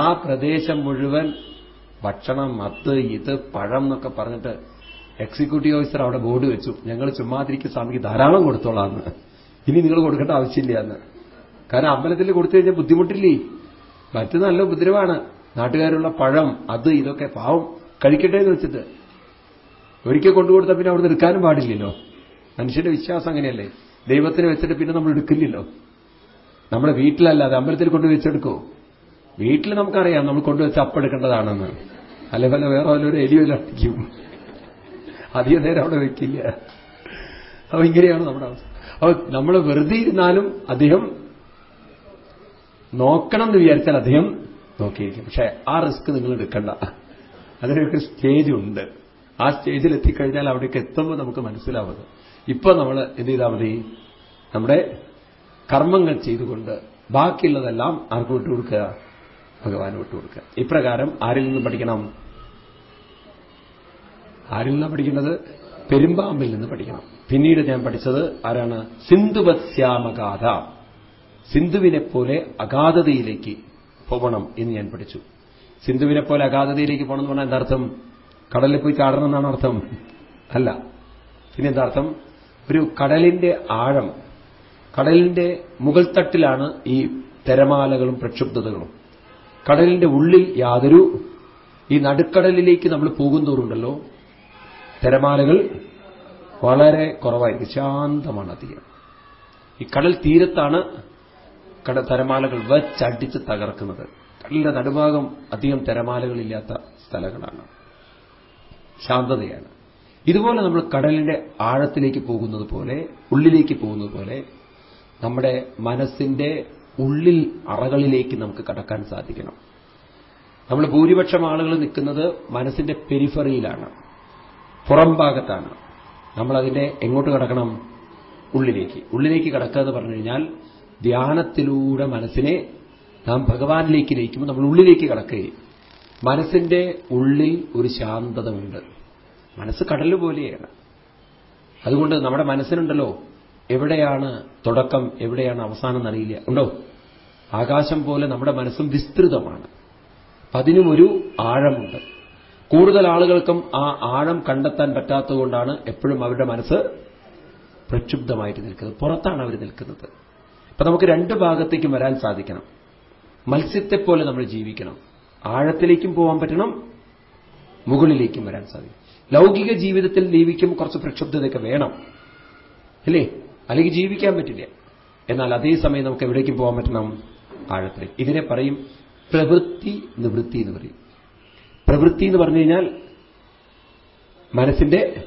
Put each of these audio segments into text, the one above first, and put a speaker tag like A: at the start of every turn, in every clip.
A: ആ പ്രദേശം മുഴുവൻ ഭക്ഷണം മത്ത് ഇത് പഴം എന്നൊക്കെ പറഞ്ഞിട്ട് എക്സിക്യൂട്ടീവ് ഓഫീസർ അവിടെ ബോർഡ് വെച്ചു. ഞങ്ങൾ ചുമ്മാതിരിക്കും സ്വാമിക്ക് ധാരാളം കൊടുത്തോളാന്ന്. ഇനി നിങ്ങൾ കൊടുക്കേണ്ട ആവശ്യമില്ല എന്ന് കാരണം അമ്പലത്തിൽ കൊടുത്തു കഴിഞ്ഞാൽ ബുദ്ധിമുട്ടില്ലേ? മറ്റു നല്ല ഉപദ്രവമാണ് നാട്ടുകാരുള്ള പഴം അത് ഇതൊക്കെ പാവം കഴിക്കട്ടെ എന്ന് വെച്ചിട്ട്. ഒരിക്കൽ കൊണ്ടുകൊടുത്താൽ പിന്നെ അവിടെ എടുക്കാനും പാടില്ലല്ലോ. മനുഷ്യന്റെ വിശ്വാസം അങ്ങനെയല്ലേ? ദൈവത്തിന് വെച്ചിട്ട് പിന്നെ നമ്മൾ എടുക്കില്ലല്ലോ. നമ്മുടെ വീട്ടിലല്ലാതെ അമ്പലത്തിൽ കൊണ്ട് വെച്ചെടുക്കോ? വീട്ടിൽ നമുക്കറിയാം നമ്മൾ കൊണ്ടുവച്ച് അപ്പെടുക്കേണ്ടതാണെന്ന് അല്ലെ പല വേറെ വല്ലൊരു എലിയോ അടിക്കും. അധികം നേരം അവിടെ വെക്കില്ല. അപ്പൊ ഇങ്ങനെയാണ് നമ്മുടെ അവസ്ഥ. അപ്പൊ നമ്മൾ വെറുതെ ഇരുന്നാലും അദ്ദേഹം നോക്കണം എന്ന് വിചാരിച്ചാൽ അദ്ദേഹം നോക്കിയിരിക്കും. പക്ഷെ ആ റിസ്ക് നിങ്ങൾ എടുക്കണ്ട. അതിനൊക്കെ സ്റ്റേജ് ഉണ്ട്. ആ സ്റ്റേജിൽ എത്തിക്കഴിഞ്ഞാൽ അവിടേക്ക് എത്തുമ്പോൾ നമുക്ക് മനസ്സിലാവുന്നത്. ഇപ്പൊ നമ്മൾ എന്ത് ചെയ്താൽ മതി? നമ്മുടെ കർമ്മങ്ങൾ ചെയ്തുകൊണ്ട് ബാക്കിയുള്ളതെല്ലാം ആർക്ക് വിട്ടുകൊടുക്കുക ഭഗവാന് വിട്ടുകൊടുക്കുക ഇപ്രകാരം ആരിൽ നിന്ന് പഠിക്കണം? ആരിൽ നിന്നാണ് പഠിക്കുന്നത്? പെരുമ്പാമ്പിൽ നിന്ന് പഠിക്കണം. പിന്നീട് ഞാൻ പഠിച്ചത് ആരാണ്? സിന്ധുവത്സ്യാമഗാഥ. സിന്ധുവിനെ പോലെ അഗാധതയിലേക്ക് പോകണം എന്ന് ഞാൻ പഠിച്ചു. സിന്ധുവിനെ പോലെ അഗാധതയിലേക്ക് പോകണം എന്ന് പറഞ്ഞാൽ എന്താർത്ഥം കടലിൽ പോയി ചാടണം എന്നാണ് അർത്ഥം. അല്ല. പിന്നെ എന്താർത്ഥം ഒരു കടലിന്റെ ആഴം. കടലിന്റെ മുകൾ തട്ടിലാണ് ഈ തിരമാലകളും പ്രക്ഷുബ്ധതകളും. കടലിന്റെ ഉള്ളിൽ യാതൊരു ഈ നടുക്കടലിലേക്ക് നമ്മൾ പോകുന്തോറുണ്ടല്ലോ തിരമാലകൾ വളരെ കുറവായിരിക്കും ശാന്തമാണ് അധികം. ഈ കടൽ തീരത്താണ് കട തിരമാലകൾ വച്ചടിച്ച് തകർക്കുന്നത്. കടലിന്റെ നടുഭാഗം അധികം തിരമാലകളില്ലാത്ത സ്ഥലങ്ങളാണ്. ശാന്തതയാണ്. ഇതുപോലെ നമ്മൾ കടലിന്റെ ആഴത്തിലേക്ക് പോകുന്നത് പോലെ ഉള്ളിലേക്ക് പോകുന്നത് പോലെ നമ്മുടെ മനസ്സിന്റെ ഉള്ളിൽ അറകളിലേക്ക് നമുക്ക് കടക്കാൻ സാധിക്കണം. നമ്മൾ ഭൂരിപക്ഷം ആളുകൾ നിൽക്കുന്നത് മനസ്സിന്റെ പെരിഫറിയിലാണ്. പുറം ഭാഗത്താണ്. നമ്മളതിന്റെ എങ്ങോട്ട് കടക്കണം? ഉള്ളിലേക്ക്. ഉള്ളിലേക്ക് കടക്കുക എന്ന് പറഞ്ഞു കഴിഞ്ഞാൽ ധ്യാനത്തിലൂടെ മനസ്സിനെ നാം ഭഗവാനിലേക്ക് ലയിക്കുമ്പോൾ നമ്മൾ ഉള്ളിലേക്ക് കടക്കുകയും മനസ്സിന്റെ ഉള്ളിൽ ഒരു ശാന്തതയുണ്ട്. മനസ്സ് കടൽ പോലെയാണ്. അതുകൊണ്ട് നമ്മുടെ മനസ്സിനുണ്ടല്ലോ എവിടെയാണ് തുടക്കം എവിടെയാണ് അവസാനം എന്നറിയില്ല ഉണ്ടോ? ആകാശം പോലെ നമ്മുടെ മനസ്സും വിസ്തൃതമാണ്. അപ്പൊ അതിനും ഒരു ആഴമുണ്ട്. കൂടുതൽ ആളുകൾക്കും ആ ആഴം കണ്ടെത്താൻ പറ്റാത്തതുകൊണ്ടാണ് എപ്പോഴും അവരുടെ മനസ്സ് പ്രക്ഷുബ്ധമായിട്ട് നിൽക്കുന്നത്. പുറത്താണ് അവർ നിൽക്കുന്നത്. അപ്പൊ നമുക്ക് രണ്ട് ഭാഗത്തേക്കും വരാൻ സാധിക്കണം. മത്സ്യത്തെപ്പോലെ നമ്മൾ ജീവിക്കണം. ആഴത്തിലേക്കും പോകാൻ പറ്റണം മുകളിലേക്കും വരാൻ സാധിക്കും. ലൗകിക ജീവിതത്തിൽ ജീവിക്കും കുറച്ച് പ്രക്ഷുബ്ധതയൊക്കെ വേണം അല്ലേ? അല്ലെങ്കിൽ ജീവിക്കാൻ പറ്റില്ല. എന്നാൽ അതേസമയം നമുക്ക് എവിടേക്കും പോകാൻ പറ്റണം? ആഴത്തിലേക്ക് ഇതിനെ പറയും പ്രവൃത്തി നിവൃത്തി എന്ന് പറയും. പ്രവൃത്തി എന്ന് പറഞ്ഞു കഴിഞ്ഞാൽ മനസ്സിന്റെ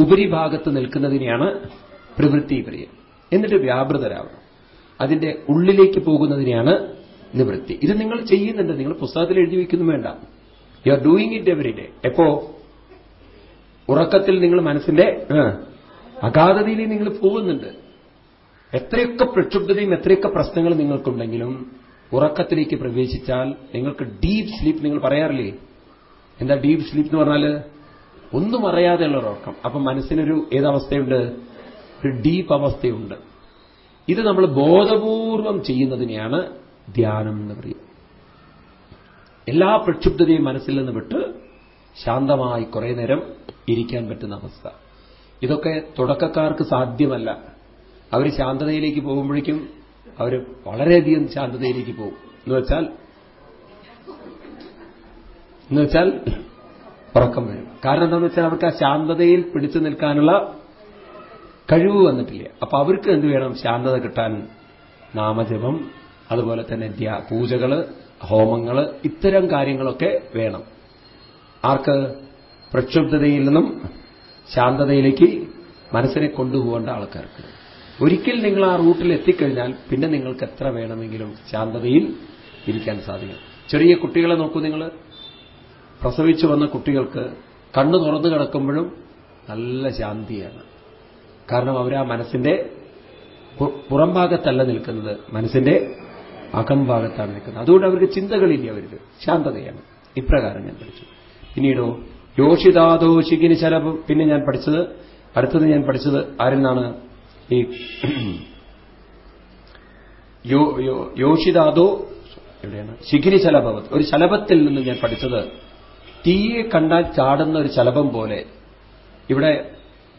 A: ഉപരിഭാഗത്ത് നിൽക്കുന്നതിനെയാണ് പ്രവൃത്തി പറയുക. എന്നിട്ട് വ്യാപൃതരാവണം. അതിന്റെ ഉള്ളിലേക്ക് പോകുന്നതിനെയാണ് നിവൃത്തി. ഇത് നിങ്ങൾ ചെയ്യുന്നുണ്ട്. നിങ്ങൾ പുസ്തകത്തിൽ എഴുതി വയ്ക്കുന്നു വേണ്ട. You are doing it every day എപ്പോ? ഉറക്കത്തിൽ നിങ്ങൾ മനസ്സിന്റെ അഗാധതയിൽ നിങ്ങൾ പോകുന്നുണ്ട്. എത്രയൊക്കെ പ്രക്ഷുബ്ധതയും എത്രയൊക്കെ പ്രശ്നങ്ങൾ നിങ്ങൾക്കുണ്ടെങ്കിലും ഉറക്കത്തിലേക്ക് പ്രവേശിച്ചാൽ നിങ്ങൾക്ക് ഡീപ് സ്ലീപ്പ് നിങ്ങൾ പറയാറില്ലേ? എന്താ ഡീപ് സ്ലീപ്പ് എന്ന് പറഞ്ഞാൽ ഒന്നും അറിയാതെയുള്ള ഉറക്കം. അപ്പൊ മനസ്സിനൊരു ഏതവസ്ഥയുണ്ട് ഒരു ഡീപ്പ് അവസ്ഥയുണ്ട്. ഇത് നമ്മൾ ബോധപൂർവം ചെയ്യുന്നതിനെയാണ് ധ്യാനം എന്ന് പറയും എല്ലാ പ്രക്ഷുബ്ധതയും മനസ്സിൽ നിന്ന് വിട്ട് ശാന്തമായി കുറേ നേരം ഇരിക്കാൻ പറ്റുന്ന അവസ്ഥ. ഇതൊക്കെ തുടക്കക്കാർക്ക് സാധ്യമല്ല. അവർ ശാന്തതയിലേക്ക് പോകുമ്പോഴേക്കും അവർ വളരെയധികം ശാന്തതയിലേക്ക് പോകും. എന്ന് വെച്ചാൽ എന്ന് വെച്ചാൽ ഉറക്കം വരും. കാരണം എന്താണെന്ന് വെച്ചാൽ അവർക്ക് ആ ശാന്തതയിൽ പിടിച്ചു നിൽക്കാനുള്ള കഴിവ് വന്നിട്ടില്ല. അപ്പൊ അവർക്ക് എന്ത് വേണം? ശാന്തത കിട്ടാൻ നാമജപം അതുപോലെ തന്നെ പൂജകൾ ഹോമങ്ങൾ ഇത്തരം കാര്യങ്ങളൊക്കെ വേണം. ആർക്ക്? പ്രക്ഷുബ്ധതയിൽ നിന്നും ശാന്തതയിലേക്ക് മനസ്സിനെ കൊണ്ടുപോകേണ്ട ആൾക്കാർക്ക്. ഒരിക്കൽ നിങ്ങൾ ആ റൂട്ടിൽ എത്തിക്കഴിഞ്ഞാൽ പിന്നെ നിങ്ങൾക്ക് എത്ര വേണമെങ്കിലും ശാന്തതയിൽ ഇരിക്കാൻ സാധിക്കും. ചെറിയ കുട്ടികളെ നോക്കൂ നിങ്ങൾ. പ്രസവിച്ചു വന്ന കുട്ടികൾക്ക് കണ്ണു തുറന്നു കിടക്കുമ്പോഴും നല്ല ശാന്തിയാണ്. കാരണം അവർ ആ മനസ്സിന്റെ പുറംഭാഗത്തല്ല നിൽക്കുന്നത്. മനസ്സിന്റെ അകംഭാഗത്താണ് നിൽക്കുന്നത്. അതുകൊണ്ട് അവർക്ക് ചിന്തകളില്ല അവർക്ക് ശാന്തതയാണ്. ഇപ്രകാരം ഞാൻ പഠിച്ചു. പിന്നീടോ യോഷിതാദോഷികിന് ശലഭം. പിന്നെ ഞാൻ പഠിച്ചത് അടുത്തത് ഞാൻ പഠിച്ചത് ആരിൽ നിന്നാണ്? ഈ യോഷിതാദോ എവിടെയാണ്? ശിഖിരി ശലഭവത് ഒരു ശലഭത്തിൽ നിന്ന് ഞാൻ പഠിച്ചത് തീയെ കണ്ടാൽ ചാടുന്ന ഒരു ശലഭം പോലെ ഇവിടെ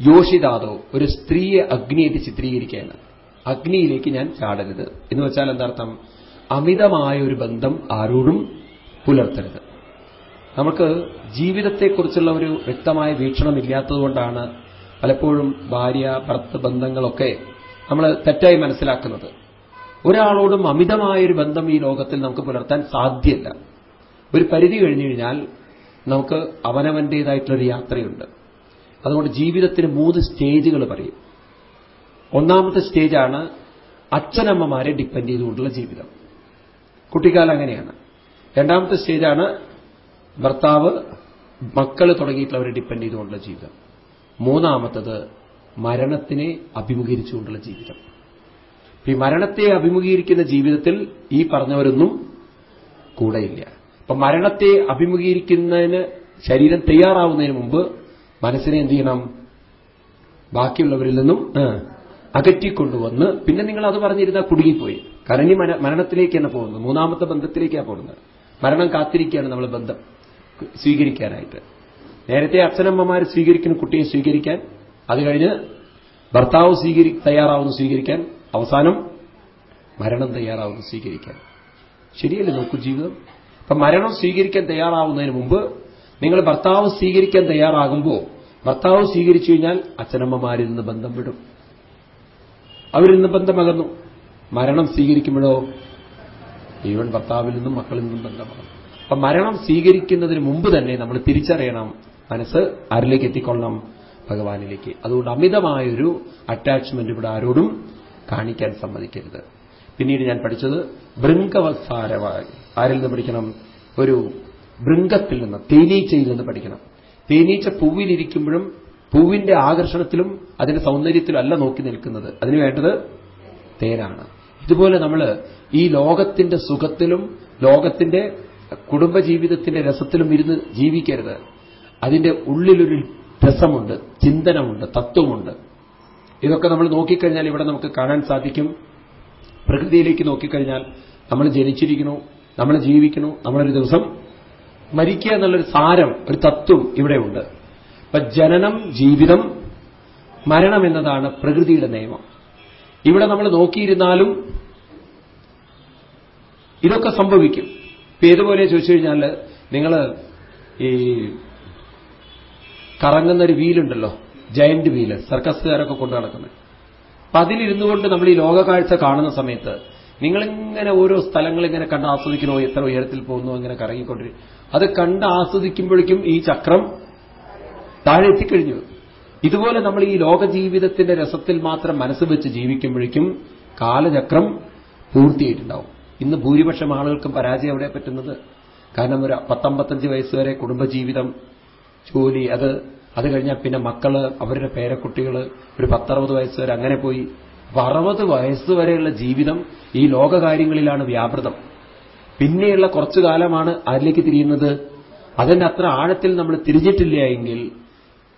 A: യോഷിതാദോ ഒരു സ്ത്രീയെ അഗ്നിയായിട്ട് ചിത്രീകരിക്കുകയാണ്. അഗ്നിയിലേക്ക് ഞാൻ ചാടരുത്. എന്ന് വെച്ചാൽ എന്താർത്ഥം? അമിതമായ ഒരു ബന്ധം ആരോടും പുലർത്തരുത്. നമുക്ക് ജീവിതത്തെക്കുറിച്ചുള്ള ഒരു വ്യക്തമായ വീക്ഷണം ഇല്ലാത്തതുകൊണ്ടാണ് പലപ്പോഴും ഭാര്യ ഭർത്ത ബന്ധങ്ങളൊക്കെ നമ്മൾ തെറ്റായി മനസ്സിലാക്കുന്നത്. ഒരാളോടും അമിതമായൊരു ബന്ധം ഈ ലോകത്തിൽ നമുക്ക് പുലർത്താൻ സാധ്യല്ല. ഒരു പരിധി കഴിഞ്ഞു കഴിഞ്ഞാൽ നമുക്ക് അവനവന്റേതായിട്ടുള്ളൊരു യാത്രയുണ്ട്. അതുകൊണ്ട് ജീവിതത്തിന് മൂന്ന് സ്റ്റേജുകൾ പറയും. ഒന്നാമത്തെ സ്റ്റേജാണ് അച്ഛനമ്മമാരെ ഡിപ്പെൻഡ് ചെയ്തുകൊണ്ടുള്ള ജീവിതം. കുട്ടിക്കാലം അങ്ങനെയാണ്. രണ്ടാമത്തെ സ്റ്റേജാണ് ഭർത്താവ് മക്കൾ തുടങ്ങിയിട്ടുള്ളവരെ ഡിപ്പെൻഡ് ചെയ്തുകൊണ്ടുള്ള ജീവിതം. മൂന്നാമത്തത് മരണത്തിനെ അഭിമുഖീകരിച്ചുകൊണ്ടുള്ള ജീവിതം. ഈ മരണത്തെ അഭിമുഖീകരിക്കുന്ന ജീവിതത്തിൽ ഈ പറഞ്ഞവരൊന്നും കൂടെയില്ല. അപ്പൊ മരണത്തെ അഭിമുഖീകരിക്കുന്നതിന് ശരീരം തയ്യാറാവുന്നതിന് മുമ്പ് മനസ്സിനെ എന്ത് ചെയ്യണം? ബാക്കിയുള്ളവരിൽ നിന്നും അകറ്റിക്കൊണ്ടുവന്ന് പിന്നെ നിങ്ങൾ അത് പറഞ്ഞിരുന്നാൽ കുടുങ്ങിപ്പോയി. കാരണം ഇനി മരണത്തിലേക്ക് തന്നെ പോകുന്നത്. മൂന്നാമത്തെ ബന്ധത്തിലേക്കാണ് പോകുന്നത്. മരണം കാത്തിരിക്കുകയാണ് നമ്മൾ ബന്ധം സ്വീകരിക്കാനായിട്ട്. നേരത്തെ അച്ഛനമ്മമാർ സ്വീകരിക്കുന്ന കുട്ടിയെ സ്വീകരിക്കാൻ അത് കഴിഞ്ഞ് ഭർത്താവ് സ്വീകരി തയ്യാറാവുന്നു സ്വീകരിക്കാൻ അവസാനം മരണം തയ്യാറാവുന്നു സ്വീകരിക്കാൻ. ശരിയല്ലേ നോക്കൂ ജീവിതം? അപ്പൊ മരണം സ്വീകരിക്കാൻ തയ്യാറാവുന്നതിന് മുമ്പ് നിങ്ങൾ ഭർത്താവ് സ്വീകരിക്കാൻ തയ്യാറാകുമ്പോൾ ഭർത്താവ് സ്വീകരിച്ചു കഴിഞ്ഞാൽ അച്ഛനമ്മമാരിൽ നിന്ന് ബന്ധം വിടും. അവരിൽ നിന്ന് ബന്ധമകന്നു മരണം സ്വീകരിക്കുമ്പോഴോ ഈവൻ ഭർത്താവിൽ നിന്നും മക്കളിൽ നിന്നും ബന്ധമാകും അപ്പൊ മരണം സ്വീകരിക്കുന്നതിന് മുമ്പ് തന്നെ നമ്മൾ തിരിച്ചറിയണം മനസ്സ് ആരിലേക്ക് എത്തിക്കൊള്ളണം? ഭഗവാനിലേക്ക്. അതുകൊണ്ട് അമിതമായൊരു അറ്റാച്ച്മെന്റ് ഇവിടെ ആരോടും കാണിക്കാൻ സമ്മതിക്കരുത്. പിന്നീട് ഞാൻ പഠിച്ചത് ബൃങ്കവസാരമായി ആരിൽ നിന്ന് പഠിക്കണം? ഒരു ബൃങ്കത്തിൽ നിന്ന് തേനീച്ചയിൽ നിന്ന് പഠിക്കണം. തേനീച്ച പൂവിലിരിക്കുമ്പോഴും പൂവിന്റെ ആകർഷണത്തിലും അതിന്റെ സൗന്ദര്യത്തിലും അല്ല നോക്കി നിൽക്കുന്നത്. അതിനു വേണ്ടത് തേനാണ്. ഇതുപോലെ നമ്മൾ ഈ ലോകത്തിന്റെ സുഖത്തിലും ലോകത്തിന്റെ കുടുംബജീവിതത്തിന്റെ രസത്തിലും ഇരുന്ന് ജീവിക്കരുത്. അതിന്റെ ഉള്ളിലൊരു രസമുണ്ട് ചിന്തനമുണ്ട് തത്വമുണ്ട്. ഇതൊക്കെ നമ്മൾ നോക്കിക്കഴിഞ്ഞാൽ ഇവിടെ നമുക്ക് കാണാൻ സാധിക്കും. പ്രകൃതിയിലേക്ക് നോക്കിക്കഴിഞ്ഞാൽ നമ്മൾ ജനിച്ചിരിക്കുന്നു നമ്മൾ ജീവിക്കുന്നു നമ്മളൊരു ദിവസം മരിക്കുക എന്നുള്ളൊരു സാരം ഒരു തത്വം ഇവിടെയുണ്ട് അപ്പൊ ജനനം ജീവിതം മരണം എന്നതാണ് പ്രകൃതിയുടെ നിയമം. ഇവിടെ നമ്മൾ നോക്കിയിരുന്നാലും ഇതൊക്കെ സംഭവിക്കും. ഇപ്പൊ ഏതുപോലെ ചോദിച്ചു കഴിഞ്ഞാൽ നിങ്ങൾ ഈ കറങ്ങുന്ന ഒരു വീലുണ്ടല്ലോ ജയന്റ് വീൽ സർക്കസുകാരൊക്കെ കൊണ്ടു നടക്കുന്നത് അപ്പൊ അതിലിരുന്നു കൊണ്ട് നമ്മൾ ഈ ലോകകാഴ്ച കാണുന്ന സമയത്ത് നിങ്ങളിങ്ങനെ ഓരോ സ്ഥലങ്ങൾ ഇങ്ങനെ കണ്ട് ആസ്വദിക്കണോ എത്ര ഉയരത്തിൽ പോകുന്നു ഇങ്ങനെ കറങ്ങിക്കൊണ്ടിരിക്കും അത് കണ്ട് ആസ്വദിക്കുമ്പോഴേക്കും ഈ ചക്രം താഴെ എത്തിക്കഴിഞ്ഞു ഇതുപോലെ നമ്മൾ ഈ ലോക ജീവിതത്തിന്റെ രസത്തിൽ മാത്രം മനസ്സ് വെച്ച് ജീവിക്കുമ്പോഴേക്കും കാലചക്രം പൂർത്തിയായിട്ടുണ്ടാവും. ഇന്ന് ഭൂരിപക്ഷം ആളുകൾക്കും പരാജയം എവിടെ പറ്റുന്നത്? കാരണം ഒരു പത്തമ്പത്തഞ്ച് വയസ്സുവരെ കുടുംബജീവിതം ജോലി അത് അത് കഴിഞ്ഞാൽ പിന്നെ മക്കൾ അവരുടെ പേരക്കുട്ടികൾ ഒരു പത്തറുപത് വയസ്സ് വരെ അങ്ങനെ പോയി. അറുപത് വയസ്സ് വരെയുള്ള ജീവിതം ഈ ലോകകാര്യങ്ങളിലാണ് വ്യാപൃതം. പിന്നെയുള്ള കുറച്ചു കാലമാണ് അതിലേക്ക് തിരിയുന്നത്. അതിന്റെ അത്ര ആഴത്തിൽ നമ്മൾ തിരിഞ്ഞിട്ടില്ല എങ്കിൽ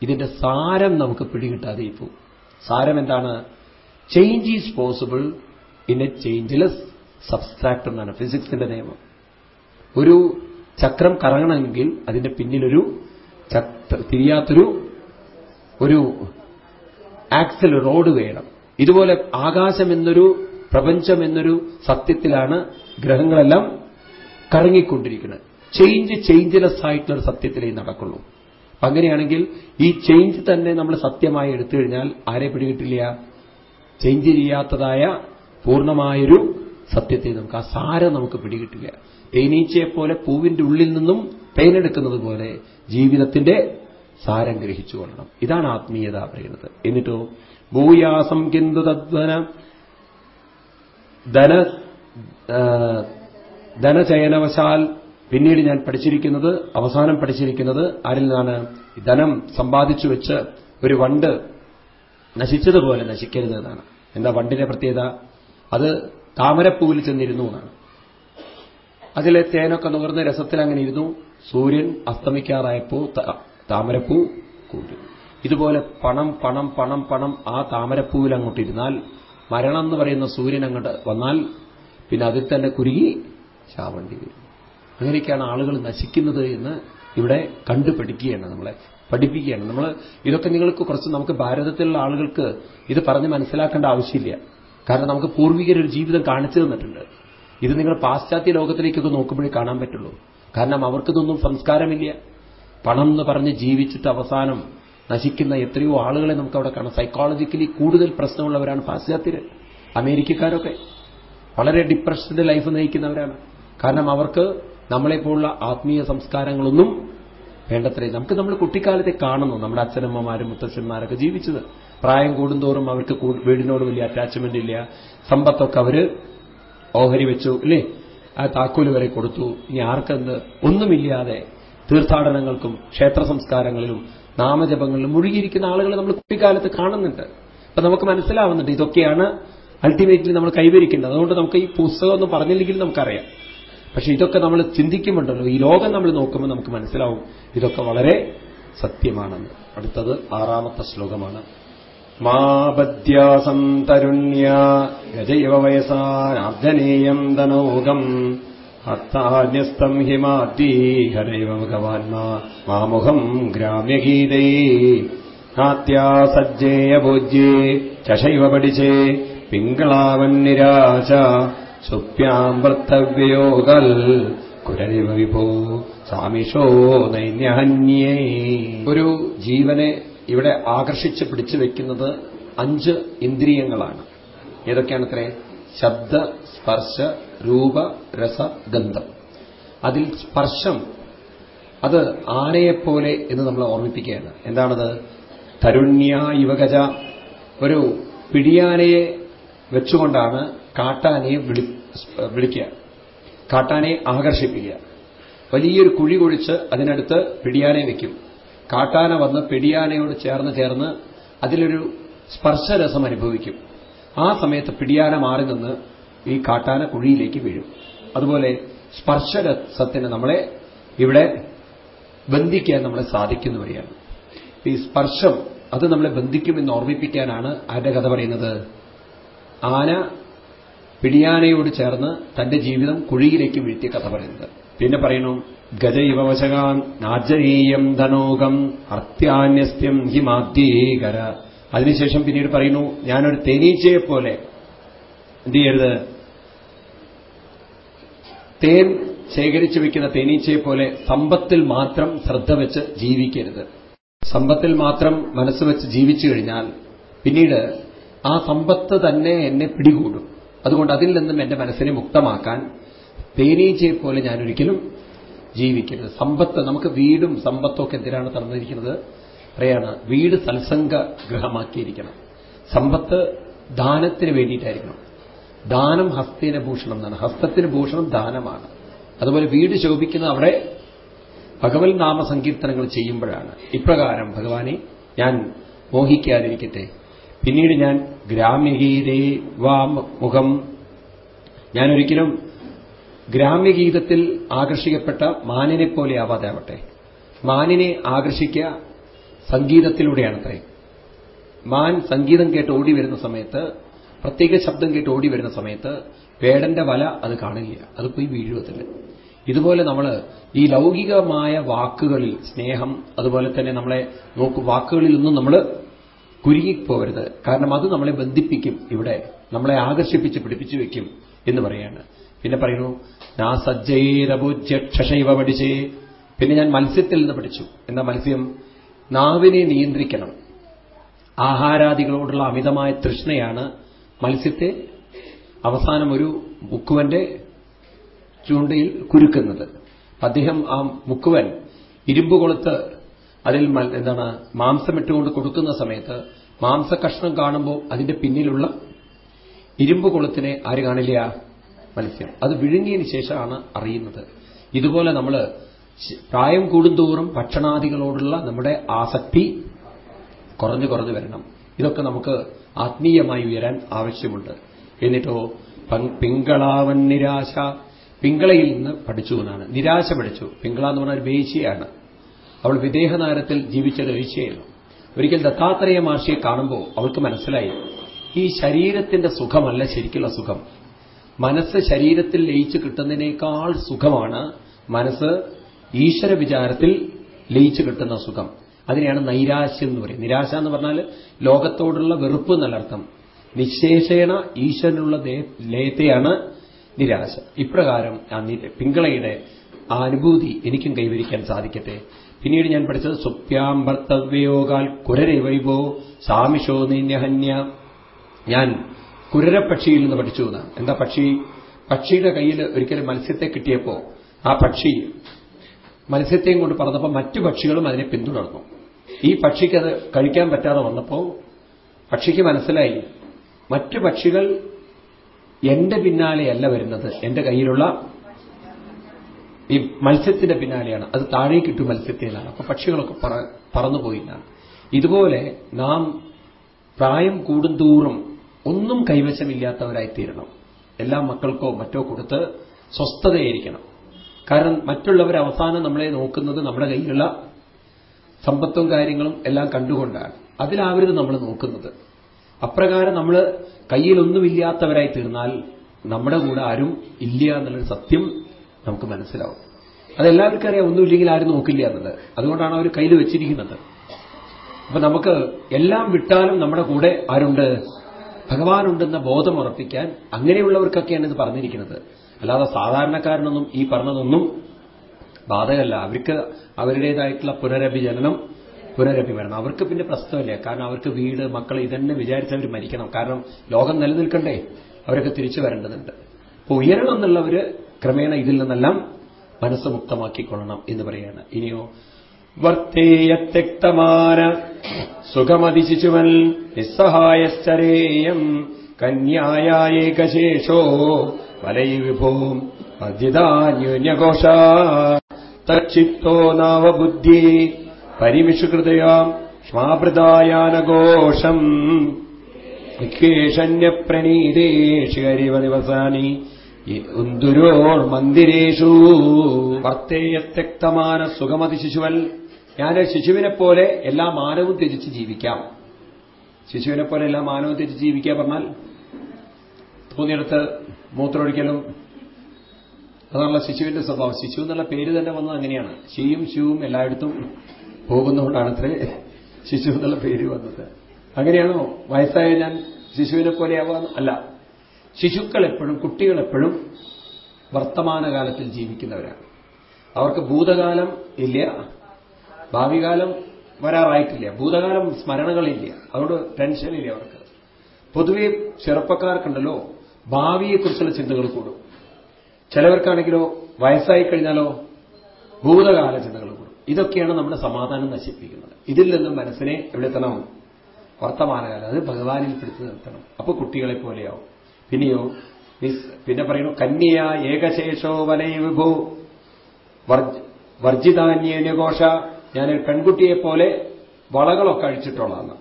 A: ഇതിന്റെ സാരം നമുക്ക് പിടികിട്ടാതെ പോകും സാരം എന്താണ്? Change is possible in a changeless substrate എന്നാണ് ഫിസിക്സിന്റെ നിയമം. ഒരു ചക്രം കറങ്ങണമെങ്കിൽ അതിന്റെ പിന്നിലൊരു തിരിയാത്തൊരു ഒരു ആക്സൽ റോഡ് വേണം. ഇതുപോലെ ആകാശം എന്നൊരു പ്രപഞ്ചം എന്നൊരു സത്യത്തിലാണ് ഗ്രഹങ്ങളെല്ലാം കറങ്ങിക്കൊണ്ടിരിക്കുന്നത്. ചേഞ്ച് ചേഞ്ചിലെസ് ആയിട്ടുള്ള സത്യത്തിലേ നടക്കുള്ളൂ. അങ്ങനെയാണെങ്കിൽ ഈ ചേഞ്ച് തന്നെ നമ്മൾ സത്യമായി എടുത്തു കഴിഞ്ഞാൽ ആരെ പിടികിട്ടില്ല? ചേഞ്ച് ചെയ്യാത്തതായ പൂർണമായൊരു സത്യത്തെ നമുക്ക് ആ സാരം നമുക്ക് പിടികിട്ടില്ല തേനീച്ചയെ പോലെ പൂവിന്റെ ഉള്ളിൽ നിന്നും തേനെടുക്കുന്നത് പോലെ ജീവിതത്തിന്റെ സാരം ഗ്രഹിച്ചു കൊള്ളണം. ഇതാണ് ആത്മീയത പറയുന്നത്. എന്നിട്ടോ ഭൂയാസം കിന്തു തദ്വന ധന ധനചയനവശാൽ പിന്നീട് ഞാൻ പഠിച്ചിരിക്കുന്നത് അവസാനം പഠിച്ചിരിക്കുന്നത് ആരിൽ നിന്നാണ്? ധനം സമ്പാദിച്ചു വെച്ച് ഒരു വണ്ട് നശിച്ചതുപോലെ നശിക്കരുത് എന്നാണ്. എന്താ വണ്ടിന്റെ പ്രത്യേകത? അത് താമരപ്പൂവിൽ ചെന്നിരുന്നു എന്നാണ്. അതിലെ തേനൊക്കെ നുകർന്ന് രസത്തിൽ അങ്ങനെ ഇരുന്നു. സൂര്യൻ അസ്തമിക്കാറായപ്പോ താമരപ്പൂ കൂടി ഇതുപോലെ പണം പണം പണം പണം ആ താമരപ്പൂവിൽ അങ്ങോട്ടിരുന്നാൽ മരണം എന്ന് പറയുന്ന സൂര്യൻ അങ്ങോട്ട് വന്നാൽ പിന്നെ അതിൽ തന്നെ കുരുങ്ങി ചാവേണ്ടി വരും. അങ്ങനെയൊക്കെയാണ് ആളുകൾ നശിക്കുന്നത് എന്ന് ഇവിടെ കണ്ടുപഠിക്കുകയാണ് നമ്മളെ പഠിപ്പിക്കുകയാണ്. നമ്മൾ ഇതൊക്കെ നിങ്ങൾക്ക് കുറച്ച് നമുക്ക് ഭാരതത്തിലുള്ള ആളുകൾക്ക് ഇത് പറഞ്ഞ് മനസ്സിലാക്കേണ്ട ആവശ്യമില്ല. കാരണം നമുക്ക് പൂർവികരൊരു ജീവിതം കാണിച്ചു തന്നിട്ടുണ്ട്. ഇത് നിങ്ങൾ പാശ്ചാത്യ ലോകത്തിലേക്കൊക്കെ നോക്കുമ്പോഴേ കാണാൻ പറ്റുള്ളൂ. കാരണം അവർക്കിതൊന്നും സംസ്കാരമില്ല. പണം എന്ന് പറഞ്ഞ് ജീവിച്ചിട്ട് അവസാനം നശിക്കുന്ന എത്രയോ ആളുകളെ നമുക്ക് അവിടെ കാണാം. സൈക്കോളജിക്കലി കൂടുതൽ പ്രശ്നമുള്ളവരാണ് പാശ്ചാത്യര് അമേരിക്കക്കാരൊക്കെ. വളരെ ഡിപ്രഷന്റെ ലൈഫ് നയിക്കുന്നവരാണ്. കാരണം അവർക്ക് നമ്മളെപ്പോലുള്ള ആത്മീയ സംസ്കാരങ്ങളൊന്നും വേണ്ടത്രേ. നമുക്ക് നമ്മൾ കുട്ടിക്കാലത്തെ കാണുന്നു നമ്മുടെ അച്ഛനമ്മമാരും മുത്തച്ഛന്മാരൊക്കെ ജീവിച്ചത്. പ്രായം കൂടുന്തോറും അവർക്ക് വീടിനോട് വലിയ അറ്റാച്ച്മെന്റ് ഇല്ല. സമ്പത്തൊക്കെ അവർ ഓഹരി വെച്ചു അല്ലേ? ആ താക്കോൽ വരെ കൊടുത്തു. ഇനി ആർക്കെന്ത്? ഒന്നുമില്ലാതെ തീർത്ഥാടനങ്ങൾക്കും ക്ഷേത്ര സംസ്കാരങ്ങളിലും നാമജപങ്ങളിലും മുഴുകിയിരിക്കുന്ന ആളുകളെ നമ്മൾ കുട്ടിക്കാലത്ത് കാണുന്നുണ്ട്. അപ്പൊ നമുക്ക് മനസ്സിലാവുന്നുണ്ട് ഇതൊക്കെയാണ് അൾട്ടിമേറ്റ്ലി നമ്മൾ കൈവരിക്കേണ്ടത്. അതുകൊണ്ട് നമുക്ക് ഈ പുസ്തകം ഒന്നും പറഞ്ഞില്ലെങ്കിലും നമുക്കറിയാം. പക്ഷെ ഇതൊക്കെ നമ്മൾ ചിന്തിക്കുമ്പോണ്ടല്ലോ. ഈ ലോകം നമ്മൾ നോക്കുമ്പോൾ നമുക്ക് മനസ്സിലാവും ഇതൊക്കെ വളരെ സത്യമാണെന്ന്. അടുത്തത് ആറാമത്തെ ശ്ലോകമാണ്. മാബദ്യാസം തരുണ്യ ഗജൈവ വയസാനാർജനേയം ധനോകം അർത്ഥാന്യസ്തം ഹിമാത്തി ഭഗവാൻമാ മാമുഖം ഗ്രാമ്യഗീതൈ നാത്യാ സജ്ജേയ ചശൈവ പഠിച്ചേ പിങ്കളാവന്നിരാശ സുപ്യാം വൃത്തവ്യയോഗൽ കുരരിവ വിഭോ സാമിഷോ നൈന്യഹന്യേ ഒരു ജീവനെ ഇവിടെ ആകർഷിച്ച് പിടിച്ചു വെക്കുന്നത് അഞ്ച് ഇന്ദ്രിയങ്ങളാണ്. ഏതൊക്കെയാണത്രേ? ശബ്ദ സ്പർശ രൂപ രസ ഗന്ധം. അതിൽ സ്പർശം അത് ആനയെപ്പോലെ എന്ന് നമ്മൾ ഓർമ്മിപ്പിക്കുകയാണ്. എന്താണത്? തരുണ്യ യുവഗജ. ഒരു പിടിയാനയെ വെച്ചുകൊണ്ടാണ് കാട്ടാനയെ വിളി വിളിക്കുക. കാട്ടാനയെ ആകർഷിപ്പിക്കുക. വലിയൊരു കുഴി കുഴിച്ച് അതിനടുത്ത് പിടിയാനെ വെക്കും. കാട്ടാന വന്ന് പിടിയാനയോട് ചേർന്ന് ചേർന്ന് അതിലൊരു സ്പർശരസം അനുഭവിക്കും. ആ സമയത്ത് പിടിയാന മാറി നിന്ന് ഈ കാട്ടാന കുഴിയിലേക്ക് വീഴും. അതുപോലെ സ്പർശരസത്തിന് നമ്മളെ ഇവിടെ ബന്ധിക്കാൻ നമ്മളെ സാധിക്കുന്നു വരികയാണ് ഈ സ്പർശം അത് നമ്മളെ ബന്ധിക്കുമെന്ന് ഓർമ്മിപ്പിക്കാനാണ് ആരുടെ കഥ പറയുന്നത്? ആന പിടിയാനയോട് ചേർന്ന് തന്റെ ജീവിതം കുഴിയിലേക്ക് വീഴ്ത്തിയ കഥ പറയുന്നത്. പിന്നെ പറയുന്നു ഗജൈവവശകാൻ നാജനീയം ധനോകം അർത്യാന്യസ്ത്യം ഹിമാദ്യീകര അതിനുശേഷം പിന്നീട് പറയുന്നു ഞാനൊരു തേനീച്ചയെ പോലെ എന്ത് ചെയ്യരുത്? തേൻ ശേഖരിച്ചു വയ്ക്കുന്ന തേനീച്ചയെ പോലെ സമ്പത്തിൽ മാത്രം ശ്രദ്ധ വെച്ച് ജീവിക്കരുത്. സമ്പത്തിൽ മാത്രം മനസ്സ് വെച്ച് ജീവിച്ചു കഴിഞ്ഞാൽ പിന്നീട് ആ സമ്പത്ത് തന്നെ എന്നെ പിടികൂടും. അതുകൊണ്ട് അതിൽ നിന്നും എന്റെ മനസ്സിനെ മുക്തമാക്കാൻ തേനീച്ചയെ പോലെ ഞാനൊരിക്കലും ജീവിക്കരുത് സമ്പത്ത് നമുക്ക് വീടും സമ്പത്തും ഒക്കെ എന്തിനാണ് തന്നിരിക്കുന്നത്? പറയാണ് വീട് സത്സംഗ ഗൃഹമാക്കിയിരിക്കണം സമ്പത്ത് ദാനത്തിന് വേണ്ടിയിട്ടായിരിക്കണം. ദാനം ഹസ്തിന് ഭൂഷണം എന്നാണ്. ഹസ്തത്തിന് ഭൂഷണം ദാനമാണ്. അതുപോലെ വീട് ശോഭിക്കുന്നത് അവിടെ ഭഗവത് നാമസങ്കീർത്തനങ്ങൾ ചെയ്യുമ്പോഴാണ്. ഇപ്രകാരം ഭഗവാനെ ഞാൻ മോഹിക്കാതിരിക്കട്ടെ. പിന്നീട് ഞാൻ ഗ്രാമ്യഗീതേ വാ മുഖം. ഞാനൊരിക്കലും ഗ്രാമ്യഗീതത്തിൽ ആകർഷിക്കപ്പെട്ട മാനിനെ പോലെ ആവാതെ ആവട്ടെ മാനിനെ ആകർഷിക്കുക സംഗീതത്തിലൂടെയാണത്രേ മാൻ സംഗീതം കേട്ട് ഓടി വരുന്ന സമയത്ത് പ്രത്യേക ശബ്ദം കേട്ട് ഓടി വരുന്ന സമയത്ത് പേടന്റെ വല അത് കാണില്ല അത് പോയി വീഴുവത്തില്ല ഇതുപോലെ നമ്മൾ ഈ ലൗകികമായ വാക്കുകളിൽ സ്നേഹം അതുപോലെ തന്നെ നമ്മളെ നോക്ക് വാക്കുകളിലൊന്നും നമ്മൾ കുരുങ്ങിപ്പോവരുത്. കാരണം അത് നമ്മളെ ബന്ധിപ്പിക്കും ഇവിടെ. നമ്മളെ ആകർഷിപ്പിച്ച് പിടിപ്പിച്ചു വയ്ക്കും എന്ന് പറയാണ്. പിന്നെ പറയുന്നു നാ സജ്ജൈരപൂജ്യക്ഷൈവ പഠിച്ചേ പിന്നെ ഞാൻ മത്സ്യത്തിൽ നിന്ന് പഠിച്ചു. എന്താ മത്സ്യം? നാവിനെ നിയന്ത്രിക്കണം. ആഹാരാദികളോടുള്ള അമിതമായ തൃഷ്ണയാണ് മത്സ്യത്തെ അവസാനം ഒരു മുക്കുവന്റെ ചൂണ്ടയിൽ കുരുക്കുന്നത്. അദ്ദേഹം ആ മുക്കുവൻ ഇരുമ്പ് കൊളുത്ത് അതിൽ എന്താണ് മാംസമിട്ടുകൊണ്ട് കൊടുക്കുന്ന സമയത്ത് മാംസകഷ്ണം കാണുമ്പോൾ അതിന്റെ പിന്നിലുള്ള ഇരുമ്പ് കൊളുത്തിനെ ആര് കാണില്ല? മത്സ്യം അത് വിഴുങ്ങിയതിന് ശേഷമാണ് അറിയുന്നത്. ഇതുപോലെ നമ്മൾ പ്രായം കൂടുന്തോറും ഭക്ഷണാദികളോടുള്ള നമ്മുടെ ആസക്തി കുറഞ്ഞു കുറഞ്ഞു വരണം. ഇതൊക്കെ നമുക്ക് ആത്മീയമായി ഉയരാൻ ആവശ്യമുണ്ട്. എന്നിട്ടോ പിങ്കളാവൻ നിരാശ. പിങ്കളയിൽ നിന്ന് പഠിച്ചു എന്നാണ്. നിരാശ പഠിച്ചു. പിങ്കള എന്ന് പറഞ്ഞാൽ ഒരു വേശ്യയാണ് അവൾ വിദേഹനാരത്തിൽ ജീവിച്ചത് വേശ്യയായിരുന്നു ഒരിക്കൽ ദത്താത്രേയ മഹർഷിയെ കാണുമ്പോൾ അവൾക്ക് മനസ്സിലായി. ഈ ശരീരത്തിന്റെ സുഖമല്ല ശരിക്കുള്ള സുഖം. മനസ്സ് ശരീരത്തിൽ ലയിച്ചു കിട്ടുന്നതിനേക്കാൾ സുഖമാണ് മനസ്സ് ഈശ്വര വിചാരത്തിൽ ലയിച്ച് കിട്ടുന്ന സുഖം. അതിനെയാണ് നൈരാശ്യം എന്ന് പറയുന്നത്. നിരാശ എന്ന് പറഞ്ഞാൽ ലോകത്തോടുള്ള വെറുപ്പ് എന്നല്ലർത്ഥം നിശേഷേണ ഈശ്വരനുള്ള ലയത്തെയാണ് നിരാശ. ഇപ്രകാരം പിങ്കളയുടെ ആ അനുഭൂതി എനിക്കും കൈവരിക്കാൻ സാധിക്കട്ടെ. പിന്നീട് ഞാൻ പഠിച്ചത് സ്വപ്യാം ഭർത്തവ്യയോഗാൽ കുരരവൈവോ സാമിഷോ നിന്യഹന്യ. ഞാൻ കുരരപ്പക്ഷിയിൽ നിന്ന് പഠിച്ചു എന്ന്. എന്താ പക്ഷി? പക്ഷിയുടെ കയ്യിൽ ഒരിക്കലും മത്സ്യത്തെ കിട്ടിയപ്പോ ആ പക്ഷി മത്സ്യത്തെയും കൊണ്ട് പറഞ്ഞപ്പോൾ മറ്റു പക്ഷികളും അതിനെ പിന്തുടർന്നു. ഈ പക്ഷിക്ക് അത് കഴിക്കാൻ പറ്റാതെ വന്നപ്പോ പക്ഷിക്ക് മനസ്സിലായി മറ്റു പക്ഷികൾ എന്റെ പിന്നാലെയല്ല വരുന്നത്. എന്റെ കയ്യിലുള്ള ഈ മത്സ്യത്തിന്റെ പിന്നാലെയാണ്. അത് താഴേക്കിട്ടു മത്സ്യത്തേലാണ് അപ്പൊ പക്ഷികളൊക്കെ പറന്നുപോയിന്നാണ് ഇതുപോലെ നാം പ്രായം കൂടുന്തോറും ഒന്നും കൈവശമില്ലാത്തവരായി തീരണം എല്ലാ മക്കൾക്കോ മറ്റോ കൊടുത്ത് സ്വസ്ഥതയായിരിക്കണം. കാരണം മറ്റുള്ളവർ അവസാനം നമ്മളെ നോക്കുന്നത് നമ്മുടെ കയ്യിലുള്ള സമ്പത്തും കാര്യങ്ങളും എല്ലാം കണ്ടുകൊണ്ടാണ്. അതിലാവരുത് നമ്മൾ നോക്കുന്നത്. അപ്രകാരം നമ്മൾ കയ്യിലൊന്നുമില്ലാത്തവരായി തീർന്നാൽ നമ്മുടെ കൂടെ ആരും ഇല്ല എന്നുള്ളൊരു സത്യം നമുക്ക് മനസ്സിലാവും. അതെല്ലാവർക്കും അറിയാം ഒന്നുമില്ലെങ്കിൽ ആരും നോക്കില്ല എന്നുള്ളത് അതുകൊണ്ടാണ് അവർ കയ്യിൽ വെച്ചിരിക്കുന്നത്. അപ്പൊ നമുക്ക് എല്ലാം വിട്ടാലും നമ്മുടെ കൂടെ ആരുണ്ട്? ഭഗവാനുണ്ടെന്ന ബോധം ഉറപ്പിക്കാൻ അങ്ങനെയുള്ളവർക്കൊക്കെയാണ് ഇത് പറഞ്ഞിരിക്കുന്നത്. അല്ലാതെ സാധാരണക്കാരനൊന്നും ഈ പറഞ്ഞതൊന്നും ബാധകമല്ല അവർക്ക് അവരുടേതായിട്ടുള്ള പുനരഭിജനനം പുനരഭിമരണം അവർക്ക് പിന്നെ പ്രശ്നമില്ല. കാരണം അവർക്ക് വീട് മക്കൾ ഇതന്നെ വിചാരിച്ചവർ മരിക്കണം. കാരണം ലോകം നിലനിൽക്കണ്ടേ? അവരൊക്കെ തിരിച്ചു വരേണ്ടതുണ്ട്. അപ്പൊ ഉയരണം എന്നുള്ളവര് ക്രമേണ ഇതിൽ നിന്നെല്ലാം മനസ്സ് മുക്തമാക്കിക്കൊള്ളണം എന്ന് പറയാണ്. ഇനിയോ വർത്തേയത്യക്തമാന സുഖമതിശിശുവൻ നിസ്സഹായശ്ചരേയം കന്യായേകശേഷോ വലൈ വിഭോ അദ്യതാന്യോന്യഘോഷ തച്ചിത്തോ നാവബുദ്ധി പരിമിഷുകൃതയാം ക്ഷ്മാഭൃതായാനഘോഷം നിക്കേഷന്യപ്രണീതേഷികരിവ ദിവസാനി ഉന്തുരോർ മന്ദിരേഷു വർത്തേയത്യക്തമാന സുഖമതി ശിശുവൽ ഞാൻ ശിശുവിനെ പോലെ എല്ലാ മാനവും ത്യജിച്ച് ജീവിക്കാം. ശിശുവിനെ പോലെ എല്ലാ മാനവും ത്യജിച്ച് ജീവിക്കുക പറഞ്ഞാൽ തോന്നിയെടുത്ത് മൂത്രമൊഴിക്കലും. അതാണല്ലോ ശിശുവിന്റെ സ്വഭാവം. ശിശു എന്നുള്ള പേര് തന്നെ വന്നത് അങ്ങനെയാണ്. ശിയും ശിവും എല്ലായിടത്തും പോകുന്നതുകൊണ്ടാണ് അത്രേ ശിശു എന്നുള്ള പേര് വന്നത്. അങ്ങനെയാണോ? വയസ്സായ ഞാൻ ശിശുവിനെ പോലെയാവാൻ അല്ല. ശിശുക്കൾ എപ്പോഴും കുട്ടികൾ എപ്പോഴും വർത്തമാനകാലത്തിൽ ജീവിക്കുന്നവരാണ്. അവർക്ക് ഭൂതകാലം ഇല്ല. ഭാവികാലം വരാറായിട്ടില്ല. ഭൂതകാലം സ്മരണകളില്ല. അതുകൊണ്ട് ടെൻഷനില്ല അവർക്ക്. പൊതുവെ ചെറുപ്പക്കാർക്കുണ്ടല്ലോ ഭാവിയെക്കുറിച്ചുള്ള ചിന്തകൾ കൂടും. ചിലവർക്കാണെങ്കിലോ വയസ്സായി കഴിഞ്ഞാലോ ഭൂതകാല ചിന്തകൾ കൂടും. ഇതൊക്കെയാണ് നമ്മുടെ സമാധാനം നശിപ്പിക്കുന്നത്. ഇതിൽ നിന്നും മനസ്സിനെ എവിടെത്തണം? വർത്തമാനകാലം. അത് ഭഗവാനിൽ പിടിച്ചു നിർത്തണം. അപ്പൊ കുട്ടികളെ പോലെയാവും. പിന്നെയോ പിന്നെ പറയുന്നു കന്യ ഏകശേഷോ വലയ വിഭോ വർജിതാന്യഘോഷ ഞാനൊരു പെൺകുട്ടിയെ പോലെ വളകളൊക്കെ അഴിച്ചിട്ടുള്ളതാണ്.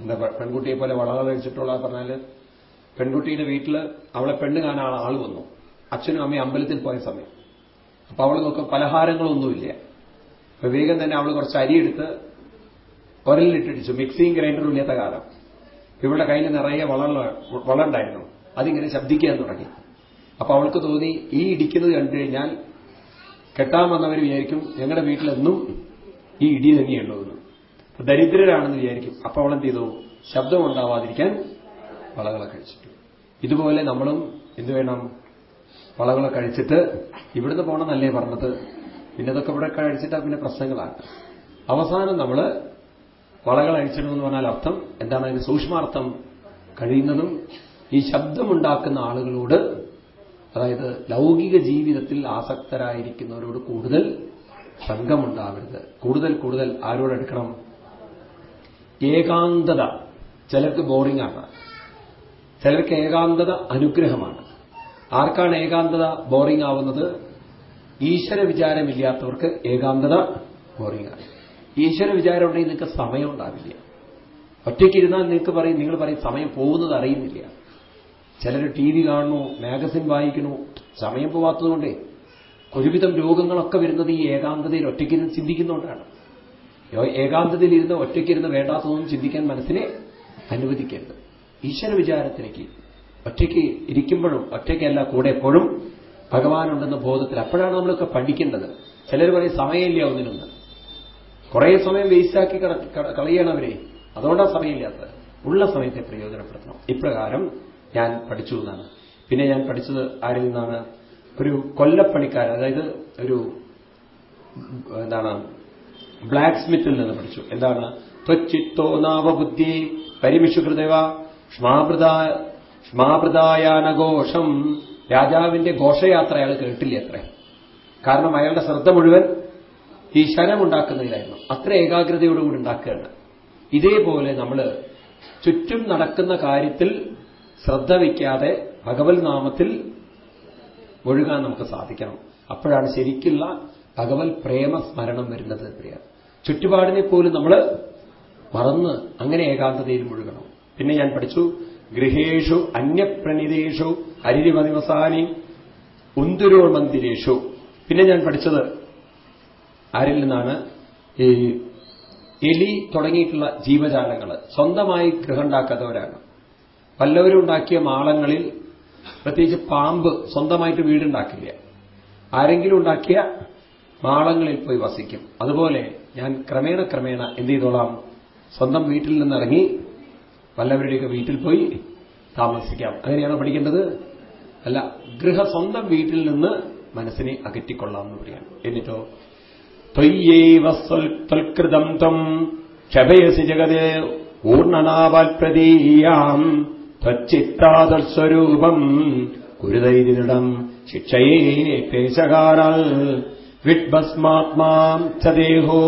A: എന്താ പെൺകുട്ടിയെ പോലെ വളകൾ അഴിച്ചിട്ടുള്ള പറഞ്ഞാൽ പെൺകുട്ടിയുടെ വീട്ടിൽ അവളെ പെണ്ണ് കാണാൻ ആൾ വന്നു. അച്ഛനും അമ്മയും അമ്പലത്തിൽ പോയ സമയം. അപ്പൊ അവൾ നോക്കും പലഹാരങ്ങളൊന്നുമില്ല. അപ്പൊ വേഗം തന്നെ അവൾ കുറച്ച് അരിയെടുത്ത് ഉരലിട്ടിടിച്ചു മിക്സിയും ഗ്രൈൻഡറും ഇല്ലാത്ത കാലം. ഇവളുടെ കയ്യിൽ നിറയെ വള വളണ്ടായിരുന്നു അതിങ്ങനെ ശബ്ദിക്കാൻ തുടങ്ങി. അപ്പൊ അവൾക്ക് തോന്നി ഈ ഇടിക്കുന്നത് കണ്ടു കഴിഞ്ഞാൽ കെട്ടാൻ വന്നവർ വിചാരിക്കും ഞങ്ങളുടെ വീട്ടിലെന്നും ഈ ഇടി തന്നെയുള്ളൂ ദരിദ്രരാണെന്ന് വിചാരിക്കും. അപ്പൊ അവളെന്ത് ചെയ്തു? ശബ്ദം ഉണ്ടാവാതിരിക്കാൻ വളകളെ കഴിച്ചിട്ടു. ഇതുപോലെ നമ്മളും എന്തു വേണം? വളകളെ കഴിച്ചിട്ട് ഇവിടുന്ന് പോകണമെന്നല്ലേ പറഞ്ഞത്? പിന്നെ ഇതൊക്കെ ഇവിടെ കഴിച്ചിട്ടാ പിന്നെ പ്രശ്നങ്ങളാണ്. അവസാനം നമ്മൾ വളകൾ അഴിച്ചിടണമെന്ന് പറഞ്ഞാൽ അർത്ഥം എന്താണ്? അതിന് സൂക്ഷ്മാർത്ഥം കഴിയുന്നതും ഈ ശബ്ദമുണ്ടാക്കുന്ന ആളുകളോട് അതായത് ലൗകിക ജീവിതത്തിൽ ആസക്തരായിരിക്കുന്നവരോട് കൂടുതൽ സംഘമുണ്ടാവരുത് കൂടുതൽ കൂടുതൽ ആരോടെടുക്കണം ഏകാന്തത. ചിലർക്ക് ബോറിംഗ് ആണ്. ചിലർക്ക് ഏകാന്തത അനുഗ്രഹമാണ്. ആർക്കാണ് ഏകാന്തത ബോറിംഗ് ആവുന്നത്? ഈശ്വര വിചാരമില്ലാത്തവർക്ക് ഏകാന്തത ബോറിംഗ് ആണ്. ഈശ്വര വിചാരം ഉണ്ടെങ്കിൽ നിങ്ങൾക്ക് സമയം ഉണ്ടാവില്ല. ഒറ്റയ്ക്കിരുന്നാൽ നിങ്ങൾക്ക് പറയും നിങ്ങൾ പറയും സമയം പോകുന്നത് അറിയുന്നില്ല. ചിലർ ടി വി കാണുന്നു മാഗസിൻ വായിക്കുന്നു സമയം പോവാത്തതുകൊണ്ടേ ഒരുവിധം രോഗങ്ങളൊക്കെ വരുന്നത് ഈ ഏകാന്തതയിൽ ഒറ്റയ്ക്കിരുന്ന് ചിന്തിക്കുന്നതുകൊണ്ടാണ് ഏകാന്തതയിലിരുന്ന് ഒറ്റയ്ക്കിരുന്ന് വേണ്ടാത്തതൊന്നും ചിന്തിക്കാൻ മനസ്സിനെ അനുവദിക്കരുത്. ഈശ്വര വിചാരത്തിലേക്ക് ഒറ്റയ്ക്ക് ഇരിക്കുമ്പോഴും ഒറ്റയ്ക്കല്ല കൂടെ എപ്പോഴും ഭഗവാനുണ്ടെന്ന ബോധത്തിൽ അപ്പോഴാണ് നമ്മളൊക്കെ പഠിക്കേണ്ടത്. ചിലർ പറയും സമയമില്ല ഒന്നിനൊന്ന്. കുറേ സമയം വേസ്റ്റാക്കി കളയണവരെ അതുകൊണ്ടാണ് സമയമില്ലാത്തത്. ഉള്ള സമയത്തെ പ്രയോജനപ്പെടുത്തണം. ഇപ്രകാരം ഞാൻ പഠിച്ചു എന്നാണ്. പിന്നെ ഞാൻ പഠിച്ചത് ആരിൽ നിന്നാണ്? ഒരു കൊല്ലപ്പണിക്കാരൻ അതായത് ഒരു എന്താണ് ബ്ലാക്ക് സ്മിത്തിൽ നിന്ന് പഠിച്ചു. എന്താണ്? ത്വച്ചിത്തോ നാവബുദ്ധി പരിമിഷുകൃതവ ഷ്മാഭൃതായാനഘോഷം രാജാവിന്റെ ഘോഷയാത്ര അയാൾ കേട്ടില്ല അത്ര? കാരണം അയാളുടെ ശ്രദ്ധ മുഴുവൻ ഈ ശരമുണ്ടാക്കുന്നതിലായിരുന്നു. അത്ര ഏകാഗ്രതയോടുകൂടി ഉണ്ടാക്കുകയാണ്. ഇതേപോലെ നമ്മൾ ചുറ്റും നടക്കുന്ന കാര്യത്തിൽ ശ്രദ്ധ വയ്ക്കാതെ ഭഗവത് നാമത്തിൽ ഒഴുകാൻ നമുക്ക് സാധിക്കണം. അപ്പോഴാണ് ശരിക്കുള്ള ഭഗവത് പ്രേമ സ്മരണം വരുന്നത് പ്രിയ. ചുറ്റുപാടിനെ പോലും നമ്മൾ മറന്ന് അങ്ങനെ ഏകാന്തതയിൽ മുഴുകണം. പിന്നെ ഞാൻ പഠിച്ചു ഗൃഹേഷു അന്യപ്രണിതേഷു അരിരിമതിവസാനി ഉന്തുരോ മന്ദിരേഷു പിന്നെ ഞാൻ പഠിച്ചത് ആരിൽ നിന്നാണ്? ഈ എലി തുടങ്ങിയിട്ടുള്ള ജീവജാലങ്ങൾ സ്വന്തമായി ഗൃഹമുണ്ടാക്കാത്തവരാണ് ഉണ്ടാക്കിയ മാളങ്ങളിൽ പ്രത്യേകിച്ച് പാമ്പ് സ്വന്തമായിട്ട് വീടുണ്ടാക്കില്ല. ആരെങ്കിലും ഉണ്ടാക്കിയ മാളങ്ങളിൽ പോയി വസിക്കും. അതുപോലെ ഞാൻ ക്രമേണ ക്രമേണ എന്ത് ചെയ്തോളാം? സ്വന്തം വീട്ടിൽ നിന്നിറങ്ങി വല്ലവരുടെയൊക്കെ വീട്ടിൽ പോയി താമസിക്കാം. അങ്ങനെയാണോ പഠിക്കേണ്ടത്. അല്ല ഗൃഹ സ്വന്തം വീട്ടിൽ നിന്ന് മനസ്സിനെ അകറ്റിക്കൊള്ളാം എന്ന് പറയാം. എന്നിട്ടോ? ത്വയ്യേവൽകൃതം ത്വം ക്ഷപയസി ജഗത് ഊർണനാവാൽപ്രതീയാം. ത്വച്ചിത്താതസ്വരൂപം കുരുതൈരിടം ശിക്ഷയേ പേശകാരാൽ വിഡ്ഭസ്മാത്മാ ചദേഹോ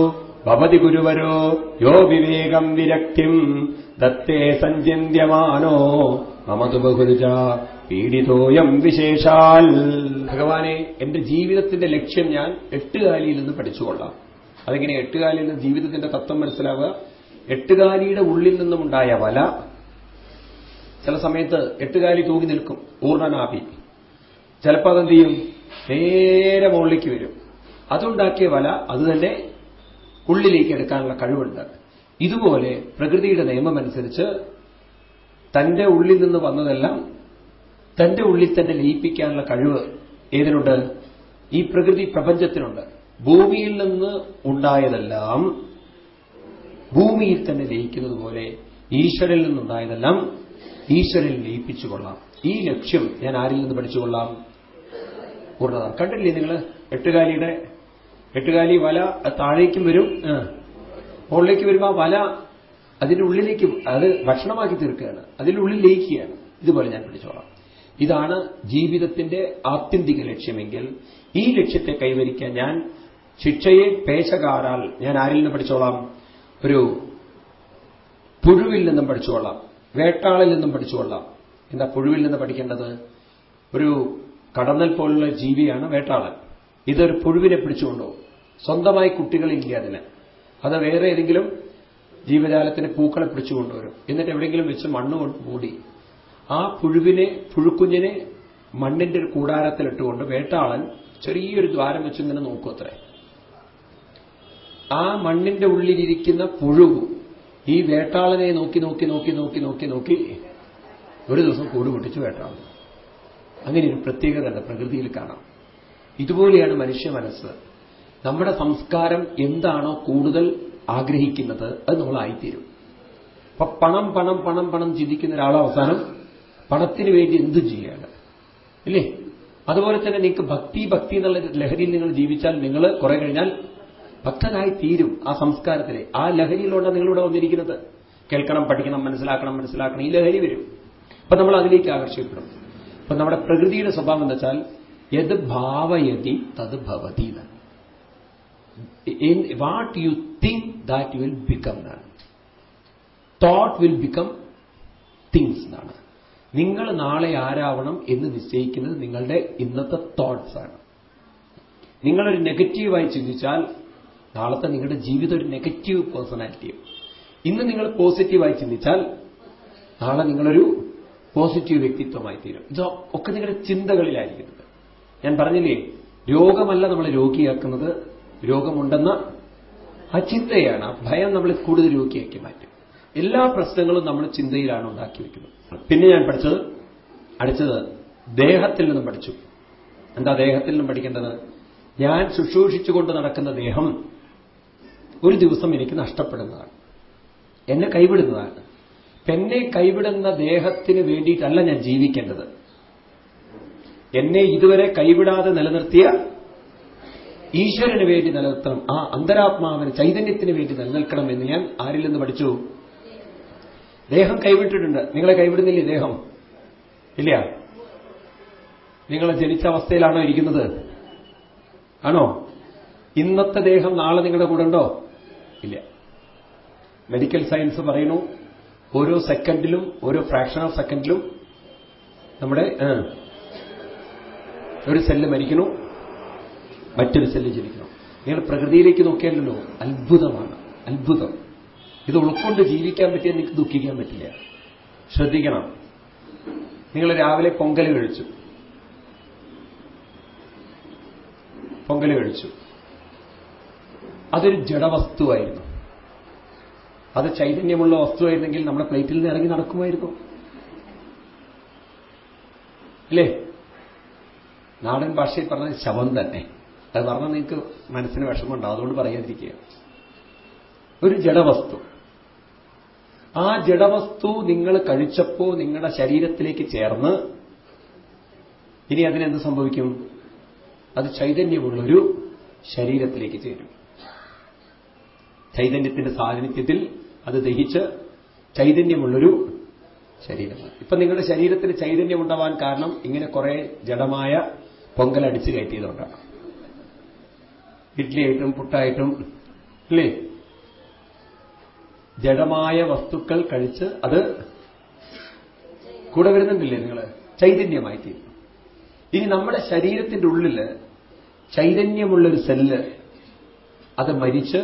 A: ഭവതി ഗുരുവരോ യോ വിവേകം വിരക്തിം ദത്തേ സഞ്ചിന്യമാനോ മമതു ബഹുരുച പീഡിതോയം വിശേഷാൽ. ഭഗവാനെ എന്റെ ജീവിതത്തിന്റെ ലക്ഷ്യം ഞാൻ എട്ടുകാലിയിൽ നിന്ന് പഠിച്ചുകൊള്ളാം. അതെങ്ങനെ എട്ടുകാലിയിൽ നിന്ന് ജീവിതത്തിന്റെ തത്വം മനസ്സിലാവുക. എട്ടുകാലിയുടെ ഉള്ളിൽ നിന്നുമുണ്ടായ വല ചില സമയത്ത് എട്ടുകാലി തൂങ്ങി നിൽക്കും. ഊർണനാഭി ചിലപ്പോൾ അതെന്ത് ചെയ്യും? നേരെ മുകളിലേക്ക് വരും. അതുണ്ടാക്കിയ വല അത് തന്നെ ഉള്ളിലേക്ക് എടുക്കാനുള്ള കഴിവുണ്ട്. ഇതുപോലെ പ്രകൃതിയുടെ നിയമമനുസരിച്ച് തന്റെ ഉള്ളിൽ നിന്ന് വന്നതെല്ലാം തന്റെ ഉള്ളിൽ തന്നെ ലയിപ്പിക്കാനുള്ള കഴിവ് ഏതിനുണ്ട്? ഈ പ്രകൃതി പ്രപഞ്ചത്തിനുണ്ട്. ഭൂമിയിൽ നിന്ന് ഉണ്ടായതെല്ലാം ഭൂമിയിൽ തന്നെ ലയിക്കുന്നത് പോലെ ഈശ്വരിൽ നിന്നുണ്ടായതെല്ലാം ഈശ്വരിൽ ലയിപ്പിച്ചുകൊള്ളാം ഈ ലക്ഷ്യം ഞാൻ ആരിൽ നിന്ന് പഠിച്ചുകൊള്ളാം? പൂർണത. കണ്ടില്ലേ നിങ്ങൾ എട്ടുകാലിയുടെ എട്ടുകാലി വല താഴേക്കും വരും. മുകളിലേക്ക് വരുമ്പോൾ വല അതിന്റെ ഉള്ളിലേക്ക് അത് ഭക്ഷണമാക്കി തീർക്കുകയാണ്. അതിന്റെ ഉള്ളിൽ ലയിക്കുകയാണ്. ഇതുപോലെ ഞാൻ പിടിച്ചോളാം ഇതാണ് ജീവിതത്തിന്റെ ആത്യന്തിക ലക്ഷ്യമെങ്കിൽ ഈ ലക്ഷ്യത്തെ കൈവരിക്കാൻ ഞാൻ ശിക്ഷയെ പേശകാരാൽ ഞാൻ ആരിൽ നിന്ന് പഠിച്ചോളാം? ഒരു പുഴുവിൽ നിന്നും പഠിച്ചുകൊള്ളാം. വേട്ടാളിൽ നിന്നും പഠിച്ചുകൊള്ളാം. എന്താ പുഴുവിൽ നിന്ന് പഠിക്കേണ്ടത്? ഒരു കടന്നൽ പോലുള്ള ജീവിയാണ് വേട്ടാളൻ. ഇതൊരു പുഴുവിനെ പിടിച്ചുകൊണ്ടോ? സ്വന്തമായി കുട്ടികളില്ല അതിന്? അത് വേറെ ഏതെങ്കിലും ജീവജാലത്തിന് പൂക്കളെ പിടിച്ചുകൊണ്ടുവരും എന്നിട്ട് എവിടെയെങ്കിലും വെച്ച് മണ്ണ് മൂടി. ആ പുഴുവിനെ പുഴുക്കുഞ്ഞിനെ മണ്ണിന്റെ ഒരു കൂടാരത്തിലിട്ടുകൊണ്ട് വേട്ടാളൻ ചെറിയൊരു ദ്വാരം വെച്ചിങ്ങനെ നോക്കും അത്രേ. ആ മണ്ണിന്റെ ഉള്ളിലിരിക്കുന്ന പുഴു ഈ വേട്ടാളനെ നോക്കി നോക്കി നോക്കി നോക്കി നോക്കി നോക്കി ഒരു ദിവസം കൂട് പൊട്ടിച്ച് വേട്ടാളൻ അങ്ങനെ ഒരു പ്രത്യേകത പ്രകൃതിയിൽ കാണാം. ഇതുപോലെയാണ് മനുഷ്യ മനസ്സ്. നമ്മുടെ സംസ്കാരം എന്താണോ കൂടുതൽ ആഗ്രഹിക്കുന്നത് അത് നമ്മളായിത്തീരും അപ്പൊ പണം പണം പണം പണം ചിന്തിക്കുന്ന ഒരാൾ അവസാനം പണത്തിന് വേണ്ടി എന്തും ചെയ്യാണ്. ഇല്ലേ? അതുപോലെ തന്നെ നിങ്ങൾക്ക് ഭക്തി ഭക്തി എന്നുള്ള ലഹരിയിൽ നിങ്ങൾ ജീവിച്ചാൽ നിങ്ങൾ കുറെ കഴിഞ്ഞാൽ ഭക്തനായി തീരും ആ സംസ്കാരത്തിലെ. ആ ലഹരിയിലോട്ടാണ് നിങ്ങളിവിടെ വന്നിരിക്കുന്നത്. കേൾക്കണം പഠിക്കണം മനസ്സിലാക്കണം മനസ്സിലാക്കണം. ഈ ലഹരി വരും. അപ്പൊ നമ്മൾ അതിലേക്ക് ആകർഷിക്കപ്പെടും. അപ്പൊ നമ്മുടെ പ്രകൃതിയുടെ സ്വഭാവം എന്ന് വെച്ചാൽ യത് ഭാവയതി തത് ഭവതി എന്നാണ് what you think that you will become എന്നാണ് തോട്ട് വിൽ ബിക്കം തിങ്സ് എന്നാണ് നിങ്ങൾ നാളെ ആരാവണം എന്ന് നിശ്ചയിക്കുന്നത് നിങ്ങളുടെ ഇന്നത്തെ തോട്ട്സ് ആണ്. നിങ്ങളൊരു നെഗറ്റീവായി ചിന്തിച്ചാൽ നാളത്തെ നിങ്ങളുടെ ജീവിതം ഒരു നെഗറ്റീവ് പേഴ്സണാലിറ്റിയും ഇന്ന് നിങ്ങൾ പോസിറ്റീവായി ചിന്തിച്ചാൽ നാളെ നിങ്ങളൊരു പോസിറ്റീവ് വ്യക്തിത്വമായി തീരും. ഇത് ഒക്കെ നിങ്ങളുടെ ചിന്തകളിലായിരിക്കുന്നത് ഞാൻ പറഞ്ഞില്ലേ രോഗമല്ല നമ്മളെ രോഗിയാക്കുന്നത്. രോഗമുണ്ടെന്ന ആ ചിന്തയാണ്. ആ ഭയം നമ്മളെ കൂടുതൽ രോഗിയാക്കി മാറ്റും. എല്ലാ പ്രശ്നങ്ങളും നമ്മൾ ചിന്തയിലാണ് ഉണ്ടാക്കി വെക്കുന്നത്. പിന്നെ ഞാൻ പഠിച്ചത് അടുത്തത് ദേഹത്തിൽ നിന്നും പഠിച്ചു. എന്താ ദേഹത്തിൽ നിന്നും പഠിക്കേണ്ടത്? ഞാൻ ശുശ്രൂഷിച്ചുകൊണ്ട് നടക്കുന്ന ദേഹം ഒരു ദിവസം എനിക്ക് നഷ്ടപ്പെടുന്നതാണ്. എന്നെ കൈവിടുന്നതാണ്. എന്നെ കൈവിടുന്ന ദേഹത്തിന് വേണ്ടിയിട്ടല്ല ഞാൻ ജീവിക്കേണ്ടത്. എന്നെ ഇതുവരെ കൈവിടാതെ നിലനിർത്തിയ ഈശ്വരന് വേണ്ടി നിലനിർത്തണം ആ അന്തരാത്മാവിന് ചൈതന്യത്തിന് വേണ്ടി നിലനിൽക്കണം എന്ന് ഞാൻ ആരിൽ നിന്ന് പഠിച്ചു? ദേഹം കൈവിട്ടിട്ടുണ്ട്. നിങ്ങളെ കൈവിടുന്നില്ലേ ദേഹം? ഇല്ല. നിങ്ങളെ ജനിച്ച അവസ്ഥയിലാണോ ഇരിക്കുന്നത്? ആണോ? ഇന്നത്തെ ദേഹം നാളെ നിങ്ങളുടെ കൂടെ ഉണ്ടോ? ഇല്ല. മെഡിക്കൽ സയൻസ് പറയുന്നു ഓരോ സെക്കൻഡിലും ഓരോ ഫ്രാക്ഷൻ ഓഫ് സെക്കൻഡിലും നമ്മുടെ ഒരു സെല്ല് മരിക്കുന്നു മറ്റൊരു സെല്ല് ജനിക്കുന്നു. നിങ്ങൾ പ്രകൃതിയിലേക്ക് നോക്കിയാലല്ലോ അത്ഭുതമാണ് അത്ഭുതം. ഇത് ഉൾക്കൊണ്ട് ജീവിക്കാൻ പറ്റിയാൽ നിങ്ങൾക്ക് ദുഃഖിക്കാൻ പറ്റില്ല. ശ്രദ്ധിക്കണം. നിങ്ങൾ രാവിലെ പൊങ്കൽ കഴിച്ചു. പൊങ്കൽ കഴിച്ചു. അതൊരു ജഡവസ്തുവായിരുന്നു. അത് ചൈതന്യമുള്ള വസ്തുവായിരുന്നെങ്കിൽ നമ്മുടെ പ്ലേറ്റിൽ നിന്ന് ഇറങ്ങി നടക്കുമായിരുന്നു. അല്ലേ? നാടൻ ഭാഷയിൽ പറഞ്ഞ ശവം തന്നെ. അത് പറഞ്ഞാൽ നിങ്ങൾക്ക് മനസ്സിന് വിഷമമുണ്ടാവും. അതുകൊണ്ട് പറയാതിരിക്കുക. ഒരു ജഡവസ്തു. ആ ജഡവസ്തു നിങ്ങൾ കഴിച്ചപ്പോ നിങ്ങളുടെ ശരീരത്തിലേക്ക് ചേർന്ന് ഇനി അതിനെന്ത് സംഭവിക്കും? അത് ചൈതന്യമുള്ളൊരു ശരീരത്തിലേക്ക് ചേരും. ചൈതന്യത്തിന്റെ സാന്നിധ്യത്തിൽ അത് ദഹിച്ച് ചൈതന്യമുള്ളൊരു ശരീരമാണ് ഇപ്പൊ നിങ്ങളുടെ ശരീരത്തിന് ചൈതന്യം ഉണ്ടാവാൻ കാരണം ഇങ്ങനെ കുറെ ജഡമായ പൊങ്കൽ അടിച്ചു കയറ്റിയതുകൊണ്ടാണ് ഇഡ്ഡലിയായിട്ടും പുട്ടായിട്ടും അല്ലേ? ജഡമായ വസ്തുക്കൾ കഴിച്ച് അത് കൂടെ വരുന്നുണ്ടല്ലേ നിങ്ങൾ ചൈതന്യമായി തീരുന്നു. ഇനി നമ്മുടെ ശരീരത്തിന്റെ ഉള്ളിൽ ചൈതന്യമുള്ളൊരു സെല്ല് അത് മരിച്ച്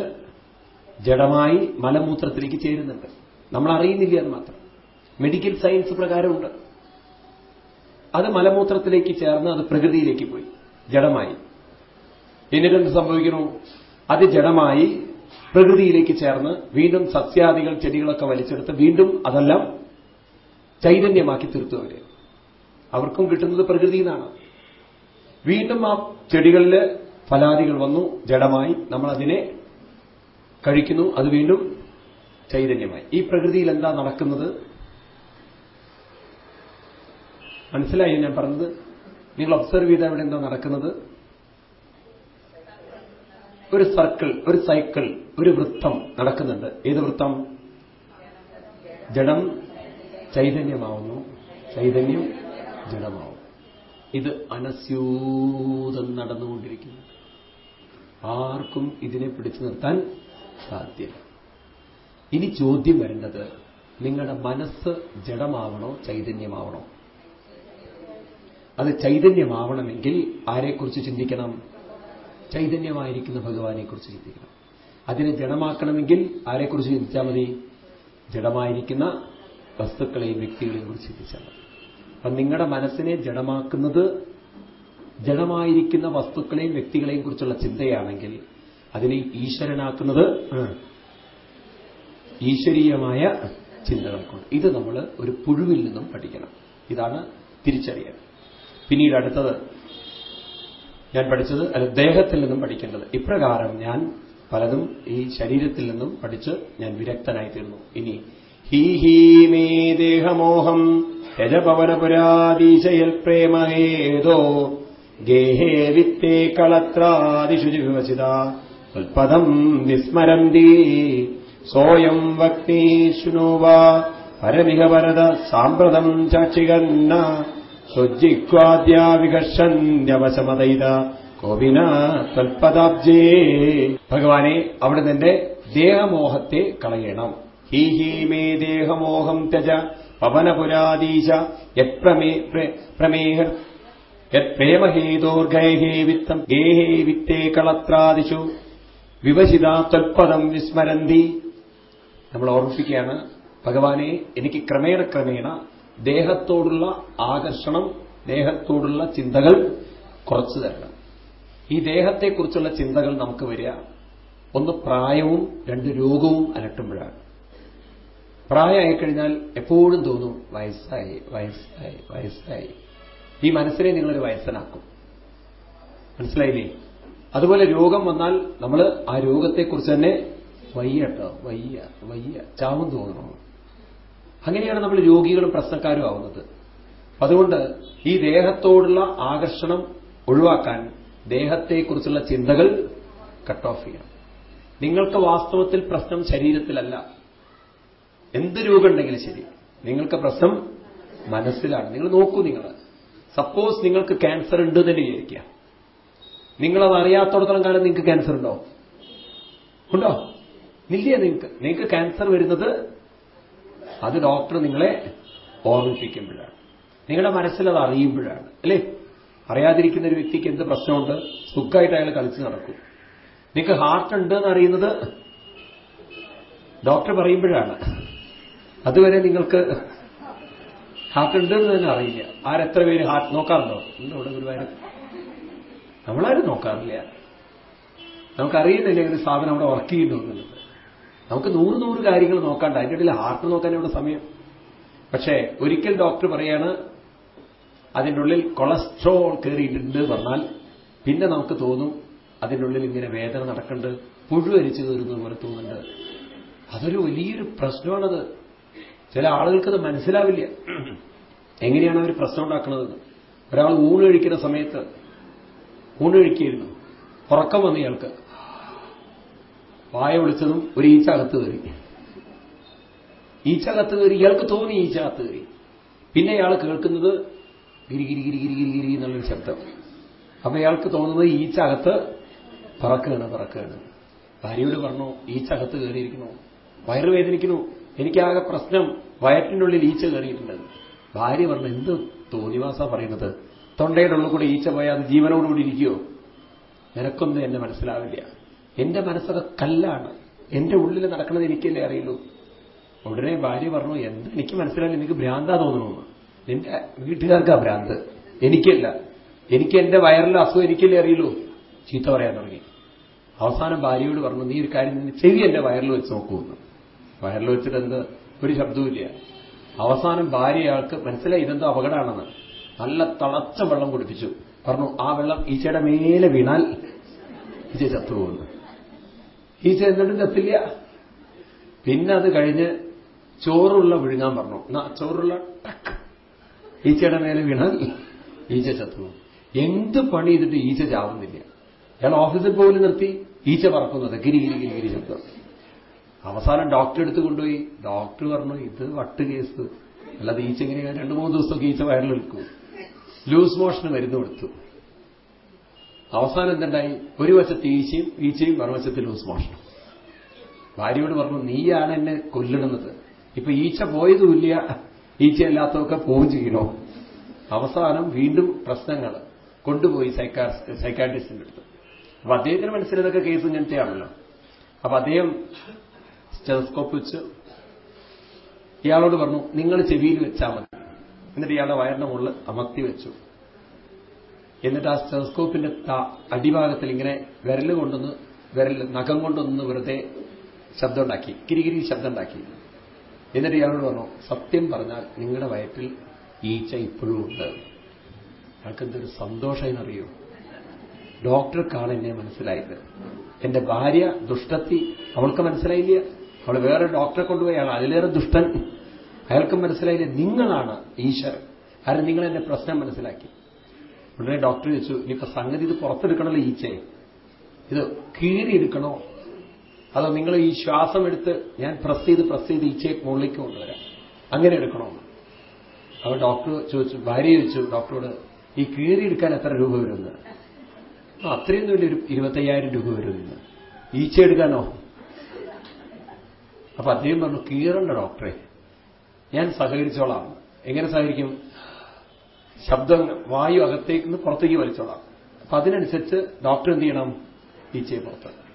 A: ജഡമായി മലമൂത്രത്തിലേക്ക് ചേരുന്നുണ്ട്. നമ്മൾ അറിയുന്നില്ല അത് മാത്രം. മെഡിക്കൽ സയൻസ് പ്രകാരമുണ്ട്. അത് മലമൂത്രത്തിലേക്ക് ചേർന്ന് അത് പ്രകൃതിയിലേക്ക് പോയി. ജഡമായി. എന്നിട്ടെന്ത് സംഭവിക്കുന്നു? അത് ജഡമായി പ്രകൃതിയിലേക്ക് ചേർന്ന് വീണ്ടും സസ്യാദികൾ ചെടികളൊക്കെ വലിച്ചെടുത്ത് വീണ്ടും അതെല്ലാം ചൈതന്യമാക്കി തീർത്തു അവർക്കും കിട്ടുന്നത് പ്രകൃതിയിൽ നിന്നാണ്. വീണ്ടും ആ ചെടികളിൽ ഫലാദികൾ വന്നു ജഡമായി. നമ്മൾ അതിനെ കഴിക്കുന്നു. അത് വീണ്ടും ചൈതന്യമായി. ഈ പ്രകൃതിയിൽ എന്താ നടക്കുന്നത്? മനസ്സിലായി ഞാൻ പറഞ്ഞത്? നിങ്ങൾ ഒബ്സർവ് ചെയ്ത അവിടെ എന്താ നടക്കുന്നത്? ഒരു സർക്കിൾ ഒരു സൈക്കിൾ ഒരു വൃത്തം നടക്കുന്നുണ്ട്. ഏത് വൃത്തം? ജഡം ചൈതന്യമാവുന്നു. ചൈതന്യം ജഡമാവും. ഇത് അനസ്യൂതം നടന്നുകൊണ്ടിരിക്കുന്നു. ആർക്കും ഇതിനെ പിടിച്ചു നിർത്താൻ സാധ്യമല്ല ഇനി ചോദ്യം വരേണ്ടത് നിങ്ങളുടെ മനസ്സ് ജഡമാവണോ ചൈതന്യമാവണോ? അത് ചൈതന്യമാവണമെങ്കിൽ ആരെക്കുറിച്ച് ചിന്തിക്കണം? ചൈതന്യമായിരിക്കുന്ന ഭഗവാനെക്കുറിച്ച് ചിന്തിക്കണം. അതിനെ ജഡമാക്കണമെങ്കിൽ ആരെക്കുറിച്ച് ചിന്തിച്ചാൽ മതി? ജഡമായിരിക്കുന്ന വസ്തുക്കളെയും വ്യക്തികളെയും കുറിച്ച് ചിന്തിച്ചാൽ മതി. അപ്പം നിങ്ങളുടെ മനസ്സിനെ ജഡമാക്കുന്നത് ജഡമായിരിക്കുന്ന വസ്തുക്കളെയും വ്യക്തികളെയും കുറിച്ചുള്ള ചിന്തയാണെങ്കിൽ അതിനെ ഈശ്വരനാക്കുന്നത് ഈശ്വരീയമായ ചിന്തകൾ കൊണ്ട്. ഇത് നമ്മൾ ഒരു പുഴുവിൽ നിന്നും പഠിക്കണം. ഇതാണ് തിരിച്ചറിയൽ. പിന്നീട് അടുത്തത് ഞാൻ പഠിച്ചത് അല്ല ദേഹത്തിൽ നിന്നും പഠിക്കേണ്ടത്. ഇപ്രകാരം ഞാൻ പലതും ഈ ശരീരത്തിൽ നിന്നും പഠിച്ച് ഞാൻ വിരക്തനായി തീർന്നു ഇനി ഹീ ഹീ മേ ദേഹമോഹം യജപവനപുരാദീശയൽ പ്രേമഹേതോ ഗേഹേ വിത്തേ കളത്രാദിഷു വിവസിത ഉൽപദം വിസ്മരന്തി. സോയം വക്തി ശൃണുവാ പരമിഹ വരദ സാമ്പ്രതം ചാക്ഷികന്ന. സ്വജിക്വാദ്യാവികർഷന്യവശമതൈത കോവിന തൽപദാബ്ജേ. ഭഗവാനെ അവിടെ നിന്റെ ദേഹമോഹത്തെ കളയണം. ഹീ ഹീ മേ ദേഹമോഹം ത്യജ. പവനപുരാദീശ. യത്പ്രമേ പ്രമേഹ യത്പ്രേമഹേതോർഗൈഹേ വിത്തം. ഗേഹേ വിത്തേ കളത്രാദിഷു. വിവശിത തൽപദം വിസ്മരന്തി. നമ്മൾ ഓർമ്മിപ്പിക്കുകയാണ് ഭഗവാനെ എനിക്ക് ക്രമേണ ക്രമേണ ദേഹത്തോടുള്ള ആകർഷണം ദേഹത്തോടുള്ള ചിന്തകൾ കുറച്ചു തരണം. ഈ ദേഹത്തെക്കുറിച്ചുള്ള ചിന്തകൾ നമുക്ക് വരിക. ഒന്ന് പ്രായവും രണ്ട് രോഗവും അലട്ടുമ്പോഴാണ്. പ്രായമായി കഴിഞ്ഞാൽ എപ്പോഴും തോന്നും വയസ്സായി വയസ്സായി വയസ്സായി. ഈ മനസ്സിനെ നിങ്ങളൊരു വയസ്സനാക്കും. മനസ്സിലായില്ലേ? അതുപോലെ രോഗം വന്നാൽ നമ്മൾ ആ രോഗത്തെക്കുറിച്ച് തന്നെ വയ്യട്ടോ വയ്യ വയ്യ ചാവും തോന്നണം അങ്ങനെയാണ് നമ്മൾ രോഗികളും പ്രശ്നക്കാരും ആവുന്നത്. അതുകൊണ്ട് ഈ ദേഹത്തോടുള്ള ആകർഷണം ഒഴിവാക്കാൻ ദേഹത്തെക്കുറിച്ചുള്ള ചിന്തകൾ കട്ട് ഓഫ് ചെയ്യണം. നിങ്ങൾക്ക് വാസ്തവത്തിൽ പ്രശ്നം ശരീരത്തിലല്ല. എന്ത് രോഗമുണ്ടെങ്കിലും ശരി. നിങ്ങൾക്ക് പ്രശ്നം മനസ്സിലാണ്. നിങ്ങൾ നോക്കൂ നിങ്ങൾ സപ്പോസ് നിങ്ങൾക്ക് ക്യാൻസർ ഉണ്ട് തന്നെ വിചാരിക്കുക. നിങ്ങളത് അറിയാത്തോടത്തോളം കാലം നിങ്ങൾക്ക് ക്യാൻസർ ഉണ്ടോ? ഉണ്ടോ? ഇല്ല നിങ്ങൾക്ക്? നിങ്ങൾക്ക് ക്യാൻസർ വരുന്നത് അത് ഡോക്ടർ നിങ്ങളെ ഓർമ്മിപ്പിക്കുമ്പോഴാണ്. നിങ്ങളുടെ മനസ്സിൽ അത് അറിയുമ്പോഴാണ്. അല്ലേ? അറിയാതിരിക്കുന്ന ഒരു വ്യക്തിക്ക് എന്ത് പ്രശ്നമുണ്ട്? സുഖമായിട്ട് അയാൾ കളിച്ച് നടക്കും. നിങ്ങൾക്ക് ഹാർട്ട് ഉണ്ട് എന്ന് അറിയുന്നത് ഡോക്ടർ പറയുമ്പോഴാണ്. അതുവരെ നിങ്ങൾക്ക് ഹാർട്ട് ഉണ്ട് എന്ന് തന്നെ അറിയില്ല. ആരെത്ര പേര് ഹാർട്ട് നോക്കാറുണ്ടോ? ഉണ്ടോ ഇവിടെ ഗുരുവായൂർ നമ്മളാരും നോക്കാറില്ല. നമുക്കറിയുന്നില്ല ഒരു സ്ഥാപനം അവിടെ വർക്ക് ചെയ്യുന്നു എന്നുള്ളത്. നമുക്ക് നൂറ് നൂറ് കാര്യങ്ങൾ നോക്കാണ്ട് അതിന്റെ ഇടയിൽ ഹാർട്ട് നോക്കാൻ ഇവിടെ സമയം. പക്ഷേ ഒരിക്കൽ ഡോക്ടർ പറയാണ് അതിന്റെ ഉള്ളിൽ കൊളസ്ട്രോൾ കയറിയിട്ടുണ്ട് പറഞ്ഞാൽ പിന്നെ നമുക്ക് തോന്നും അതിന്റെ ഉള്ളിൽ ഇങ്ങനെ വേദന നടക്കുന്നുണ്ട് പുഴുവരിച്ചു കയറുന്നത് പോലെ തോന്നുന്നുണ്ട്. അതൊരു വലിയൊരു പ്രശ്നമാണത്. ചില ആളുകൾക്കത് മനസ്സിലാവില്ല. എങ്ങനെയാണ് അവർ പ്രശ്നം ഉണ്ടാക്കുന്നത് ഒരാൾ ഊണ് കഴിക്കുന്ന സമയത്ത് ഊണ് കഴിക്കുകയായിരുന്നു ഉറക്കം വന്നു ഇയാൾക്ക്. വായ വിളിച്ചതും ഒരു ഈച്ച അകത്ത് കയറി. ഈച്ച അകത്ത് കയറി ഇയാൾക്ക് തോന്നി ഈച്ച അകത്ത് കയറി. പിന്നെ ഇയാൾ കേൾക്കുന്നത് ഗിരി ഗിരി ഗിരി ഗിരി എന്നുള്ളൊരു ശബ്ദം. അപ്പൊ ഇയാൾക്ക് തോന്നുന്നത് ഈച്ച അകത്ത് പറക്കുകയാണ് പറക്കുകയാണ്. ഭാര്യയോട് പറഞ്ഞു ഈച്ച അകത്ത് വയറ് വയറുവേദനിക്കുന്നു എനിക്കാകെ പ്രശ്നം വയറ്റിനുള്ളിൽ ഈച്ച കയറിയിട്ടുണ്ടെന്ന് ഭാര്യ പറഞ്ഞു എന്ത് തോന്നിവാസ പറയുന്നത്? തൊണ്ടയുടെ ഉള്ളിൽ കൂടെ ഈച്ച പോയാൽ അത് ജീവനോടുകൂടി ഇരിക്കുമോ നിനക്കൊന്നും എന്നെ മനസ്സിലാവില്ല. എന്റെ മനസ്സൊക്കെ കല്ലാണ്. എന്റെ ഉള്ളിൽ നടക്കുന്നത് എനിക്കല്ലേ അറിയുള്ളൂ? ഉടനെ ഭാര്യ പറഞ്ഞു എന്ത്? എനിക്ക് മനസ്സിലാവില്ല. എനിക്ക് ഭ്രാന്താ തോന്നുന്നു. നിന്റെ വീട്ടുകാർക്കാ ഭ്രാന്ത്. എനിക്കല്ല. എനിക്ക് എന്റെ വയറിലെ അസുഖം എനിക്കല്ലേ അറിയുള്ളൂ. ചീത്ത പറയാൻ തുടങ്ങി. അവസാനം ഭാര്യയോട് പറഞ്ഞു നീ ഒരു കാര്യം നിന്ന് ചെവി എന്റെ വയറിൽ വെച്ച് നോക്കൂന്ന് വയറിൽ വെച്ചിട്ട് എന്ത്? ഒരു ശബ്ദവുമില്ല. അവസാനം ഭാര്യ അയാൾക്ക് മനസ്സിലായി ഇതെന്തോ അപകടമാണെന്ന്. നല്ല തളച്ച വെള്ളം കുടിപ്പിച്ചു. പറഞ്ഞു ആ വെള്ളം ഈച്ചയുടെ മേലെ വീണാൽ ഈച്ച ചത്തുപോകുന്നു. ഈച്ച എന്നിട്ടും ചത്തില്ല. പിന്നെ അത് കഴിഞ്ഞ് ചോറുള്ള വിഴുങ്ങാൻ പറഞ്ഞു. ചോറുള്ള ടക്ക്. ഈച്ചയുടെ മേലെ വീണാൽ ഈച്ച ചത്തുപോകും. എന്ത് പണി ചെയ്തിട്ട് ഈച്ച ചാവുന്നില്ല. അയാൾ ഓഫീസിൽ പോലും നിർത്തി ഈച്ച പറക്കുന്നത് ഗിരി ഗിരി ഗിരി ഗിരി ശബ്ദം. അവസാനം ഡോക്ടറെ എടുത്തു കൊണ്ടുപോയി. ഡോക്ടർ പറഞ്ഞു ഇത് വട്ട് കേസ്. അല്ലാതെ ഈച്ച ഇങ്ങനെ രണ്ടു മൂന്ന് ദിവസമൊക്കെ ഈച്ച വയറിൽ നിൽക്കും. ലൂസ് മോഷന് മരുന്ന് കൊടുത്തു. അവസാനം എന്തുണ്ടായി? ഒരു വശത്ത് ഈച്ചയും ഈച്ചയും മറുവശത്ത് ലൂസ് മോഷണം ഭാര്യയോട് പറഞ്ഞു നീയാണ് എന്നെ കൊല്ലിടുന്നത് ഇപ്പൊ ഈച്ച പോയതുമില്ല. ഈച്ചയല്ലാത്തതൊക്കെ പോവും ചെയ്യണോ? അവസാനം വീണ്ടും പ്രശ്നങ്ങൾ കൊണ്ടുപോയി സൈക്കാട്രിസ്റ്റിന്റെ അടുത്ത്. അപ്പൊ അദ്ദേഹത്തിന് മനസ്സിലതൊക്കെ കേസ് ഇങ്ങനത്തെയാണല്ലോ. അപ്പൊ അദ്ദേഹം സ്റ്റെസ്കോപ്പ് വെച്ച് ഇയാളോട് പറഞ്ഞു നിങ്ങൾ ചെവിയിൽ വെച്ചാൽ മതി. എന്നിട്ട് ഇയാളുടെ വയറിന്റെ മുകളിൽ അമർത്തി വെച്ചു. എന്നിട്ട് ആ സ്റ്റെതസ്കോപ്പിന്റെ അടിഭാഗത്തിൽ ഇങ്ങനെ വിരൽ കൊണ്ടൊന്ന് വിരൽ നഖം കൊണ്ടൊന്ന് വെറുതെ ശബ്ദം ഉണ്ടാക്കി കിരികിരി ശബ്ദം ഉണ്ടാക്കി എന്നിട്ട് ഇയാളോട് പറഞ്ഞു സത്യം പറഞ്ഞാൽ നിങ്ങളുടെ വയറ്റിൽ ഈച്ച ഇപ്പോഴും ഉണ്ട്. അയാൾക്ക് എന്തൊരു സന്തോഷം അറിയൂ ഡോക്ടർക്കാണ് എന്നെ മനസ്സിലായത്. എന്റെ ഭാര്യ ദുഷ്ടത്തി അവൾക്ക് മനസ്സിലായില്ല. അവൾ വേറെ ഡോക്ടറെ കൊണ്ടുപോയി അയാൾ അതിലേറെ ദുഷ്ടൻ. അയാൾക്കും മനസ്സിലായില്ല നിങ്ങളാണ് ഈശ്വരൻ? കാരണം നിങ്ങൾ എന്റെ പ്രശ്നം മനസ്സിലാക്കി. ഉടനെ ഡോക്ടർ ചോദിച്ചു ഇനിയിപ്പോ സംഗതി ഇത് പുറത്തെടുക്കണമല്ലോ ഈച്ചയെ? ഇത് കീറിയെടുക്കണോ? അതോ നിങ്ങൾ ഈ ശ്വാസം എടുത്ത് ഞാൻ പ്രസ് ചെയ്ത് പ്രസ് ചെയ്ത് ഈച്ചയെ മുകളിലേക്ക് കൊണ്ടുവരാം? അങ്ങനെ എടുക്കണോ? അപ്പോൾ ഡോക്ടർ ചോദിച്ചു ഭാര്യ ചോദിച്ചു ഡോക്ടറോട് ഈ കീറിയെടുക്കാൻ എത്ര രൂപ വരുമെന്ന്? അപ്പൊ അത്രയൊന്നും വലിയ ഒരു ഇരുപത്തയ്യായിരം രൂപ വരുമെന്ന്. ഈച്ച എടുക്കാനോ? അപ്പൊ അദ്ദേഹം പറഞ്ഞു കീറണ്ട ഡോക്ടറെ ഞാൻ സഹകരിച്ചോളാം. എങ്ങനെ സഹകരിക്കും? ശബ്ദം വായു അകത്തേക്ക് നിന്ന് പുറത്തേക്ക് വലിച്ചോളാം. അപ്പൊ അതിനനുസരിച്ച് ഡോക്ടർ എന്ത് ചെയ്യണം? ഈച്ചയെ പുറത്ത്.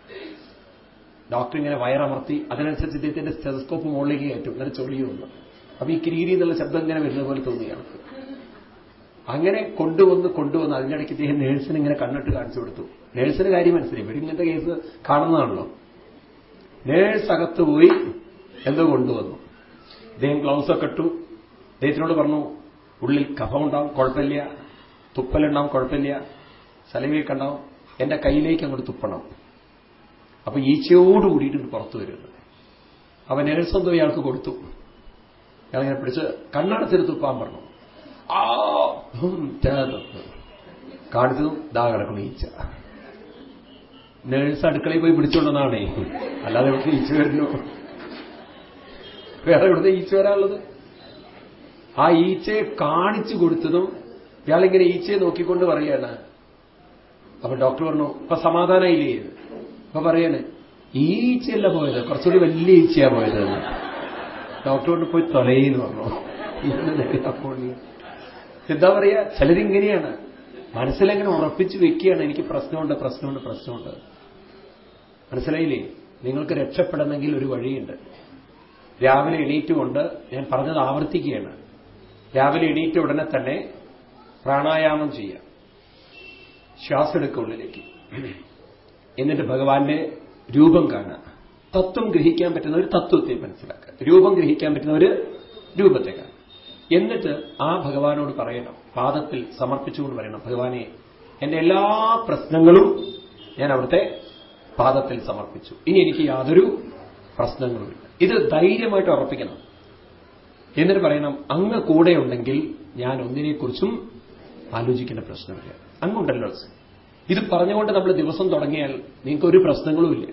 A: ഡോക്ടർ ഇങ്ങനെ വയറമർത്തി അതിനനുസരിച്ച് ഇദ്ദേഹത്തിന്റെ സ്റ്റെസ്കോപ്പ് മുകളിലേക്ക് കയറ്റും. എന്നിട്ട് ചൊറിയു വന്നു അപ്പൊ ഈ കിരീരി എന്നുള്ള ശബ്ദം ഇങ്ങനെ വരുന്ന പോലെ തോന്നിയാണ്. അങ്ങനെ കൊണ്ടുവന്ന് കൊണ്ടുവന്ന് അതിനിടയ്ക്ക് ഇദ്ദേഹം നേഴ്സിന് ഇങ്ങനെ കണ്ണിട്ട് കാണിച്ചു കൊടുത്തു. നേഴ്സിന് കാര്യം മനസ്സിലായി. ഇവിടെ ഇങ്ങനത്തെ കേസ് കാണുന്നതാണല്ലോ. നേഴ്സ് അകത്ത് പോയി എന്തോ കൊണ്ടുവന്നു അദ്ദേഹം ഗ്ലൗസ് ഒക്കെ ഇട്ടു. അദ്ദേഹത്തിനോട് പറഞ്ഞു ഉള്ളിൽ കഫമുണ്ടാവും കുഴപ്പമില്ല. തുപ്പലുണ്ടാവും കുഴപ്പമില്ല. സലവയൊക്കെ ഉണ്ടാവും. എന്റെ കയ്യിലേക്ക് അങ്ങോട്ട് തുപ്പണം. അപ്പൊ ഈച്ചയോട് കൂടിയിട്ട് പുറത്തു വരുന്നത്. അവൻ നേഴ്സെന്തോ ഇയാൾക്ക് കൊടുത്തു. ഇയാളിങ്ങനെ പിടിച്ച് കണ്ണടച്ചിട്ട് തുപ്പാൻ പറഞ്ഞു. കാണിച്ചു ദാ കിടക്കണം ഈച്ച. നേഴ്സ് അടുക്കളയിൽ പോയി പിടിച്ചോണ്ടെന്നാണേ അല്ലാതെ ഈച്ച വരുന്നു? വേറെ ഇവിടുന്ന് ഈച്ച വരാനുള്ളത്? ആ ഈച്ചയെ കാണിച്ചു കൊടുത്തതും ഇയാളിങ്ങനെ ഈച്ചയെ നോക്കിക്കൊണ്ട് പറയാണ്. അപ്പൊ ഡോക്ടർ പറഞ്ഞു അപ്പൊ സമാധാനമായില്ലേ അപ്പൊ പറയാണ് ഈച്ചയല്ല പോയത് കുറച്ചുകൂടി വലിയ ഈച്ചയാ പോയത്. ഡോക്ടറോട് പോയി തൊലയെന്ന് പറഞ്ഞു. എന്താ പറയാ ചിലരിങ്ങനെയാണ്. മനസ്സിലെങ്ങനെ ഉറപ്പിച്ചു വെക്കുകയാണ്. എനിക്ക് പ്രശ്നമുണ്ട് പ്രശ്നമുണ്ട് പ്രശ്നമുണ്ട്. മനസ്സിലായില്ലേ? നിങ്ങൾക്ക് രക്ഷപ്പെടണമെങ്കിൽ ഒരു വഴിയുണ്ട്. രാവിലെ എണീറ്റുകൊണ്ട് ഞാൻ പറഞ്ഞത് ആവർത്തിക്കുകയാണ്. രാവിലെ എണീറ്റ ഉടനെ തന്നെ പ്രാണായാമം ചെയ്യാം ശ്വാസം എടുക്കുക ഉള്ളിലേക്ക് എന്നിട്ട് ഭഗവാന്റെ രൂപം കാണുക. തത്വം ഗ്രഹിക്കാൻ പറ്റുന്ന ഒരു തത്വത്തെ മനസ്സിലാക്കുക. രൂപം ഗ്രഹിക്കാൻ പറ്റുന്ന ഒരു രൂപത്തെ കാണുക. എന്നിട്ട് ആ ഭഗവാനോട് പറയണം. പാദത്തിൽ സമർപ്പിച്ചുകൊണ്ട് പറയണം ഭഗവാനെ എന്റെ എല്ലാ പ്രശ്നങ്ങളും ഞാൻ അവിടുത്തെ പാദത്തിൽ സമർപ്പിച്ചു. ഇനി എനിക്ക് യാതൊരു പ്രശ്നങ്ങളുമില്ല. ഇത് ധൈര്യമായിട്ട് ഉറപ്പിക്കണം. എന്നിട്ട് പറയണം അങ്ങ് കൂടെ ഉണ്ടെങ്കിൽ ഞാൻ ഒന്നിനെക്കുറിച്ചും ആലോചിക്കേണ്ട പ്രശ്നമില്ല. അങ്ങുണ്ടല്ലോ ഇത് പറഞ്ഞുകൊണ്ട് നമ്മൾ ദിവസം തുടങ്ങിയാൽ നിങ്ങൾക്ക് ഒരു പ്രശ്നങ്ങളുമില്ല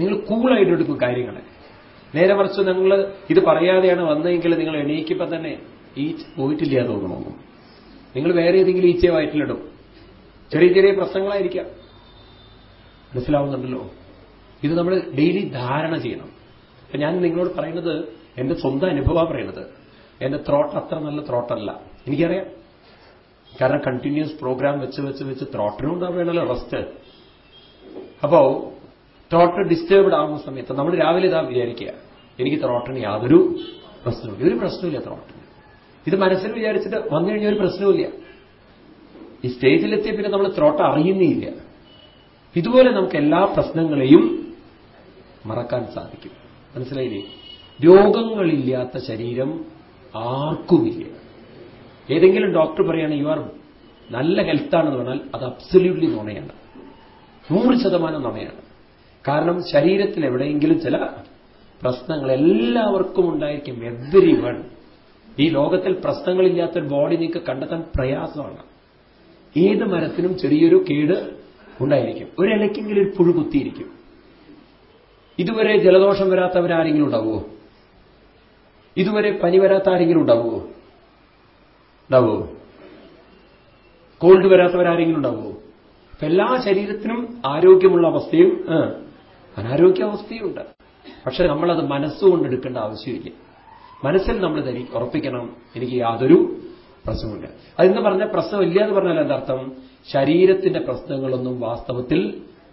A: നിങ്ങൾ കൂളായിട്ട് എടുക്കും കാര്യങ്ങളെ. നേരെ മറിച്ച് നിങ്ങൾ ഇത് പറയാതെയാണ് വന്നതെങ്കിൽ നിങ്ങൾ എണീക്കുമ്പോൾ തന്നെ ഈ പോയിട്ടില്ല തോന്നണമോ? നിങ്ങൾ വേറെ ഏതെങ്കിലും ഈച്ചയെ വയറ്റിലിടും. ചെറിയ ചെറിയ പ്രശ്നങ്ങളായിരിക്കാം. മനസ്സിലാവുന്നുണ്ടല്ലോ? ഇത് നമ്മൾ ഡെയിലി ധാരണ ചെയ്യണം. ഞാൻ നിങ്ങളോട് പറയുന്നത് എന്റെ സ്വന്തം അനുഭവമാണ് പറയുന്നത്. എന്റെ ത്രോട്ട് അത്ര നല്ല ത്രോട്ടല്ല. എനിക്കറിയാം. കാരണം കണ്ടിന്യൂസ് പ്രോഗ്രാം വെച്ച് വെച്ച് വെച്ച് ത്രോട്ടിനും ഉണ്ടാവേണല്ലോ റെസ്റ്റ് അപ്പോ ത്രോട്ട് ഡിസ്റ്റേബ്ഡ് ആവുന്ന സമയത്ത് നമ്മൾ രാവിലെ ഇതാ വിചാരിക്കുക. എനിക്ക് ത്രോട്ടിന് യാതൊരു പ്രശ്നമില്ല ഒരു പ്രശ്നമില്ല ത്രോട്ടിന്. ഇത് മനസ്സിൽ വിചാരിച്ചിട്ട് വന്നു കഴിഞ്ഞാൽ ഒരു പ്രശ്നമില്ല ഈ സ്റ്റേജിലെത്തിയ പിന്നെ നമ്മൾ ത്രോട്ട് അറിയുന്നേയില്ല ഇതുപോലെ നമുക്ക് എല്ലാ പ്രശ്നങ്ങളെയും മറക്കാൻ സാധിക്കും. മനസ്സിലായില്ലേ? രോഗങ്ങളില്ലാത്ത ശരീരം ആർക്കുമില്ല. ഏതെങ്കിലും ഡോക്ടർ പറയാണ് യു ആർ നല്ല ഹെൽത്താണെന്ന് പറഞ്ഞാൽ അത് അബ്സല്യൂട്ട്ലി നുണയാണ്. നൂറ് ശതമാനം നുണയാണ്. കാരണം ശരീരത്തിൽ എവിടെയെങ്കിലും ചില പ്രശ്നങ്ങൾ എല്ലാവർക്കും ഉണ്ടായിരിക്കും. എവരി വൺ ഈ ലോകത്തിൽ പ്രശ്നങ്ങളില്ലാത്തൊരു ബോഡി നിങ്ങൾക്ക് കണ്ടെത്താൻ പ്രയാസമാണ്. ഏത് മരത്തിനും ചെറിയൊരു കേട് ഉണ്ടായിരിക്കും. ഒരു ഇലയ്ക്കെങ്കിലും ഒരു പുഴു കുത്തിയിരിക്കും. ഇതുവരെ ജലദോഷം വരാത്തവരാരെങ്കിലും ഉണ്ടാവുമോ ഇതുവരെ പനി വരാത്ത ആരെങ്കിലും ഉണ്ടാവുമോ ഉണ്ടാവുമോ കോൾഡ് വരാത്തവരാരെങ്കിലും ഉണ്ടാവുമോ അപ്പൊ എല്ലാ ശരീരത്തിനും ആരോഗ്യമുള്ള അവസ്ഥയും അനാരോഗ്യാവസ്ഥയുണ്ട് പക്ഷെ നമ്മളത് മനസ്സുകൊണ്ട് എടുക്കേണ്ട ആവശ്യമില്ല. മനസ്സിൽ നമ്മൾ ധരി ഉറപ്പിക്കണം. എനിക്ക് യാതൊരു പ്രശ്നമുണ്ട് അതെന്ന് പറഞ്ഞ പ്രശ്നമില്ല എന്ന് പറഞ്ഞാൽ എന്താർത്ഥം ശരീരത്തിന്റെ പ്രശ്നങ്ങളൊന്നും വാസ്തവത്തിൽ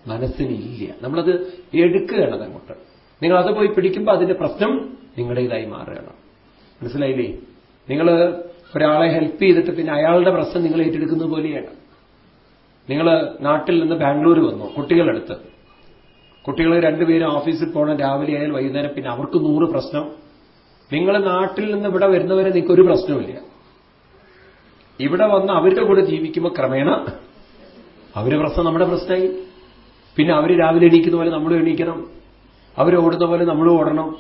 A: മനസ്സിനില്ല. നമ്മളത് എടുക്കുകയാണ് അതങ്ങോട്ട് നിങ്ങൾ അത് പോയി പിടിക്കുമ്പോൾ അതിന്റെ പ്രശ്നം നിങ്ങളുടേതായി മാറുകയാണ്. മനസ്സിലായില്ലേ? നിങ്ങൾ ഒരാളെ ഹെൽപ്പ് ചെയ്തിട്ട് പിന്നെ അയാളുടെ പ്രശ്നം നിങ്ങൾ ഏറ്റെടുക്കുന്നത് പോലെയാണ്. നിങ്ങൾ നാട്ടിൽ നിന്ന് ബാംഗ്ലൂർ വന്നു കുട്ടികളെടുത്ത്. കുട്ടികൾ രണ്ടുപേരും ഓഫീസിൽ പോകണം രാവിലെ ആയാലും വൈകുന്നേരം പിന്നെ അവർക്ക് നൂറ് പ്രശ്നം. നിങ്ങൾ നാട്ടിൽ നിന്ന് ഇവിടെ വരുന്നവരെ നിങ്ങൾക്ക് ഒരു പ്രശ്നമില്ല ഇവിടെ വന്ന് അവരുടെ കൂടെ ജീവിക്കുമ്പോൾ ക്രമേണ അവരുടെ പ്രശ്നം നമ്മുടെ പ്രശ്നമായി. പിന്നെ അവർ രാവിലെ എണീക്കുന്ന പോലെ നമ്മളും എണീക്കണം. അവർ ഓടുന്ന പോലെ നമ്മളും ഓടണം.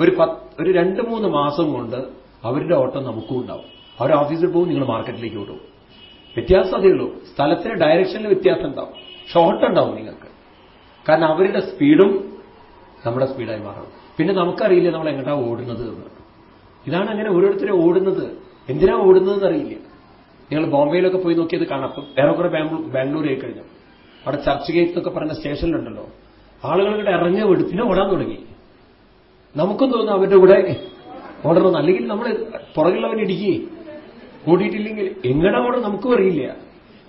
A: ഒരു പത്ത് ഒരു രണ്ട് മൂന്ന് മാസം കൊണ്ട് അവരുടെ ഓട്ടം നമുക്കും ഉണ്ടാവും. അവർ ഓഫീസിൽ പോകും നിങ്ങൾ മാർക്കറ്റിലേക്ക് ഓടും. വ്യത്യാസം അതേ ഉള്ളൂ. സ്ഥലത്തിന് ഡയറക്ഷനിൽ വ്യത്യാസം ഉണ്ടാവും. ഷോർട്ട് ഉണ്ടാവും നിങ്ങൾക്ക്. കാരണം അവരുടെ സ്പീഡും നമ്മുടെ സ്പീഡായി മാറും. പിന്നെ നമുക്കറിയില്ല നമ്മൾ എങ്ങോട്ടാ ഓടുന്നത് എന്ന്. ഇതാണ് അങ്ങനെ ഓരോരുത്തരും ഓടുന്നത്. എന്തിനാ ഓടുന്നതെന്ന് അറിയില്ല. നിങ്ങൾ ബോംബെയിലൊക്കെ പോയി നോക്കിയത് കാണാം. അപ്പം ഏറെക്കുറെ ബാംഗ്ലൂർ ആയി കഴിഞ്ഞു. അവിടെ ചർച്ച് ഗേറ്റ് എന്നൊക്കെ പറഞ്ഞ സ്റ്റേഷനിലുണ്ടല്ലോ ആളുകളുടെ ഇറങ്ങിയ ഇറങ്ങി വെടുപ്പിനെ ഓടാൻ തുടങ്ങി. നമുക്കും തോന്നും അവരുടെ കൂടെ ഓടണം. അല്ലെങ്കിൽ നമ്മൾ പുറകിലുള്ളവൻ ഇടിക്കുകയെ ഓടിയിട്ടില്ലെങ്കിൽ എങ്ങനെ ഓടും നമുക്കും അറിയില്ല.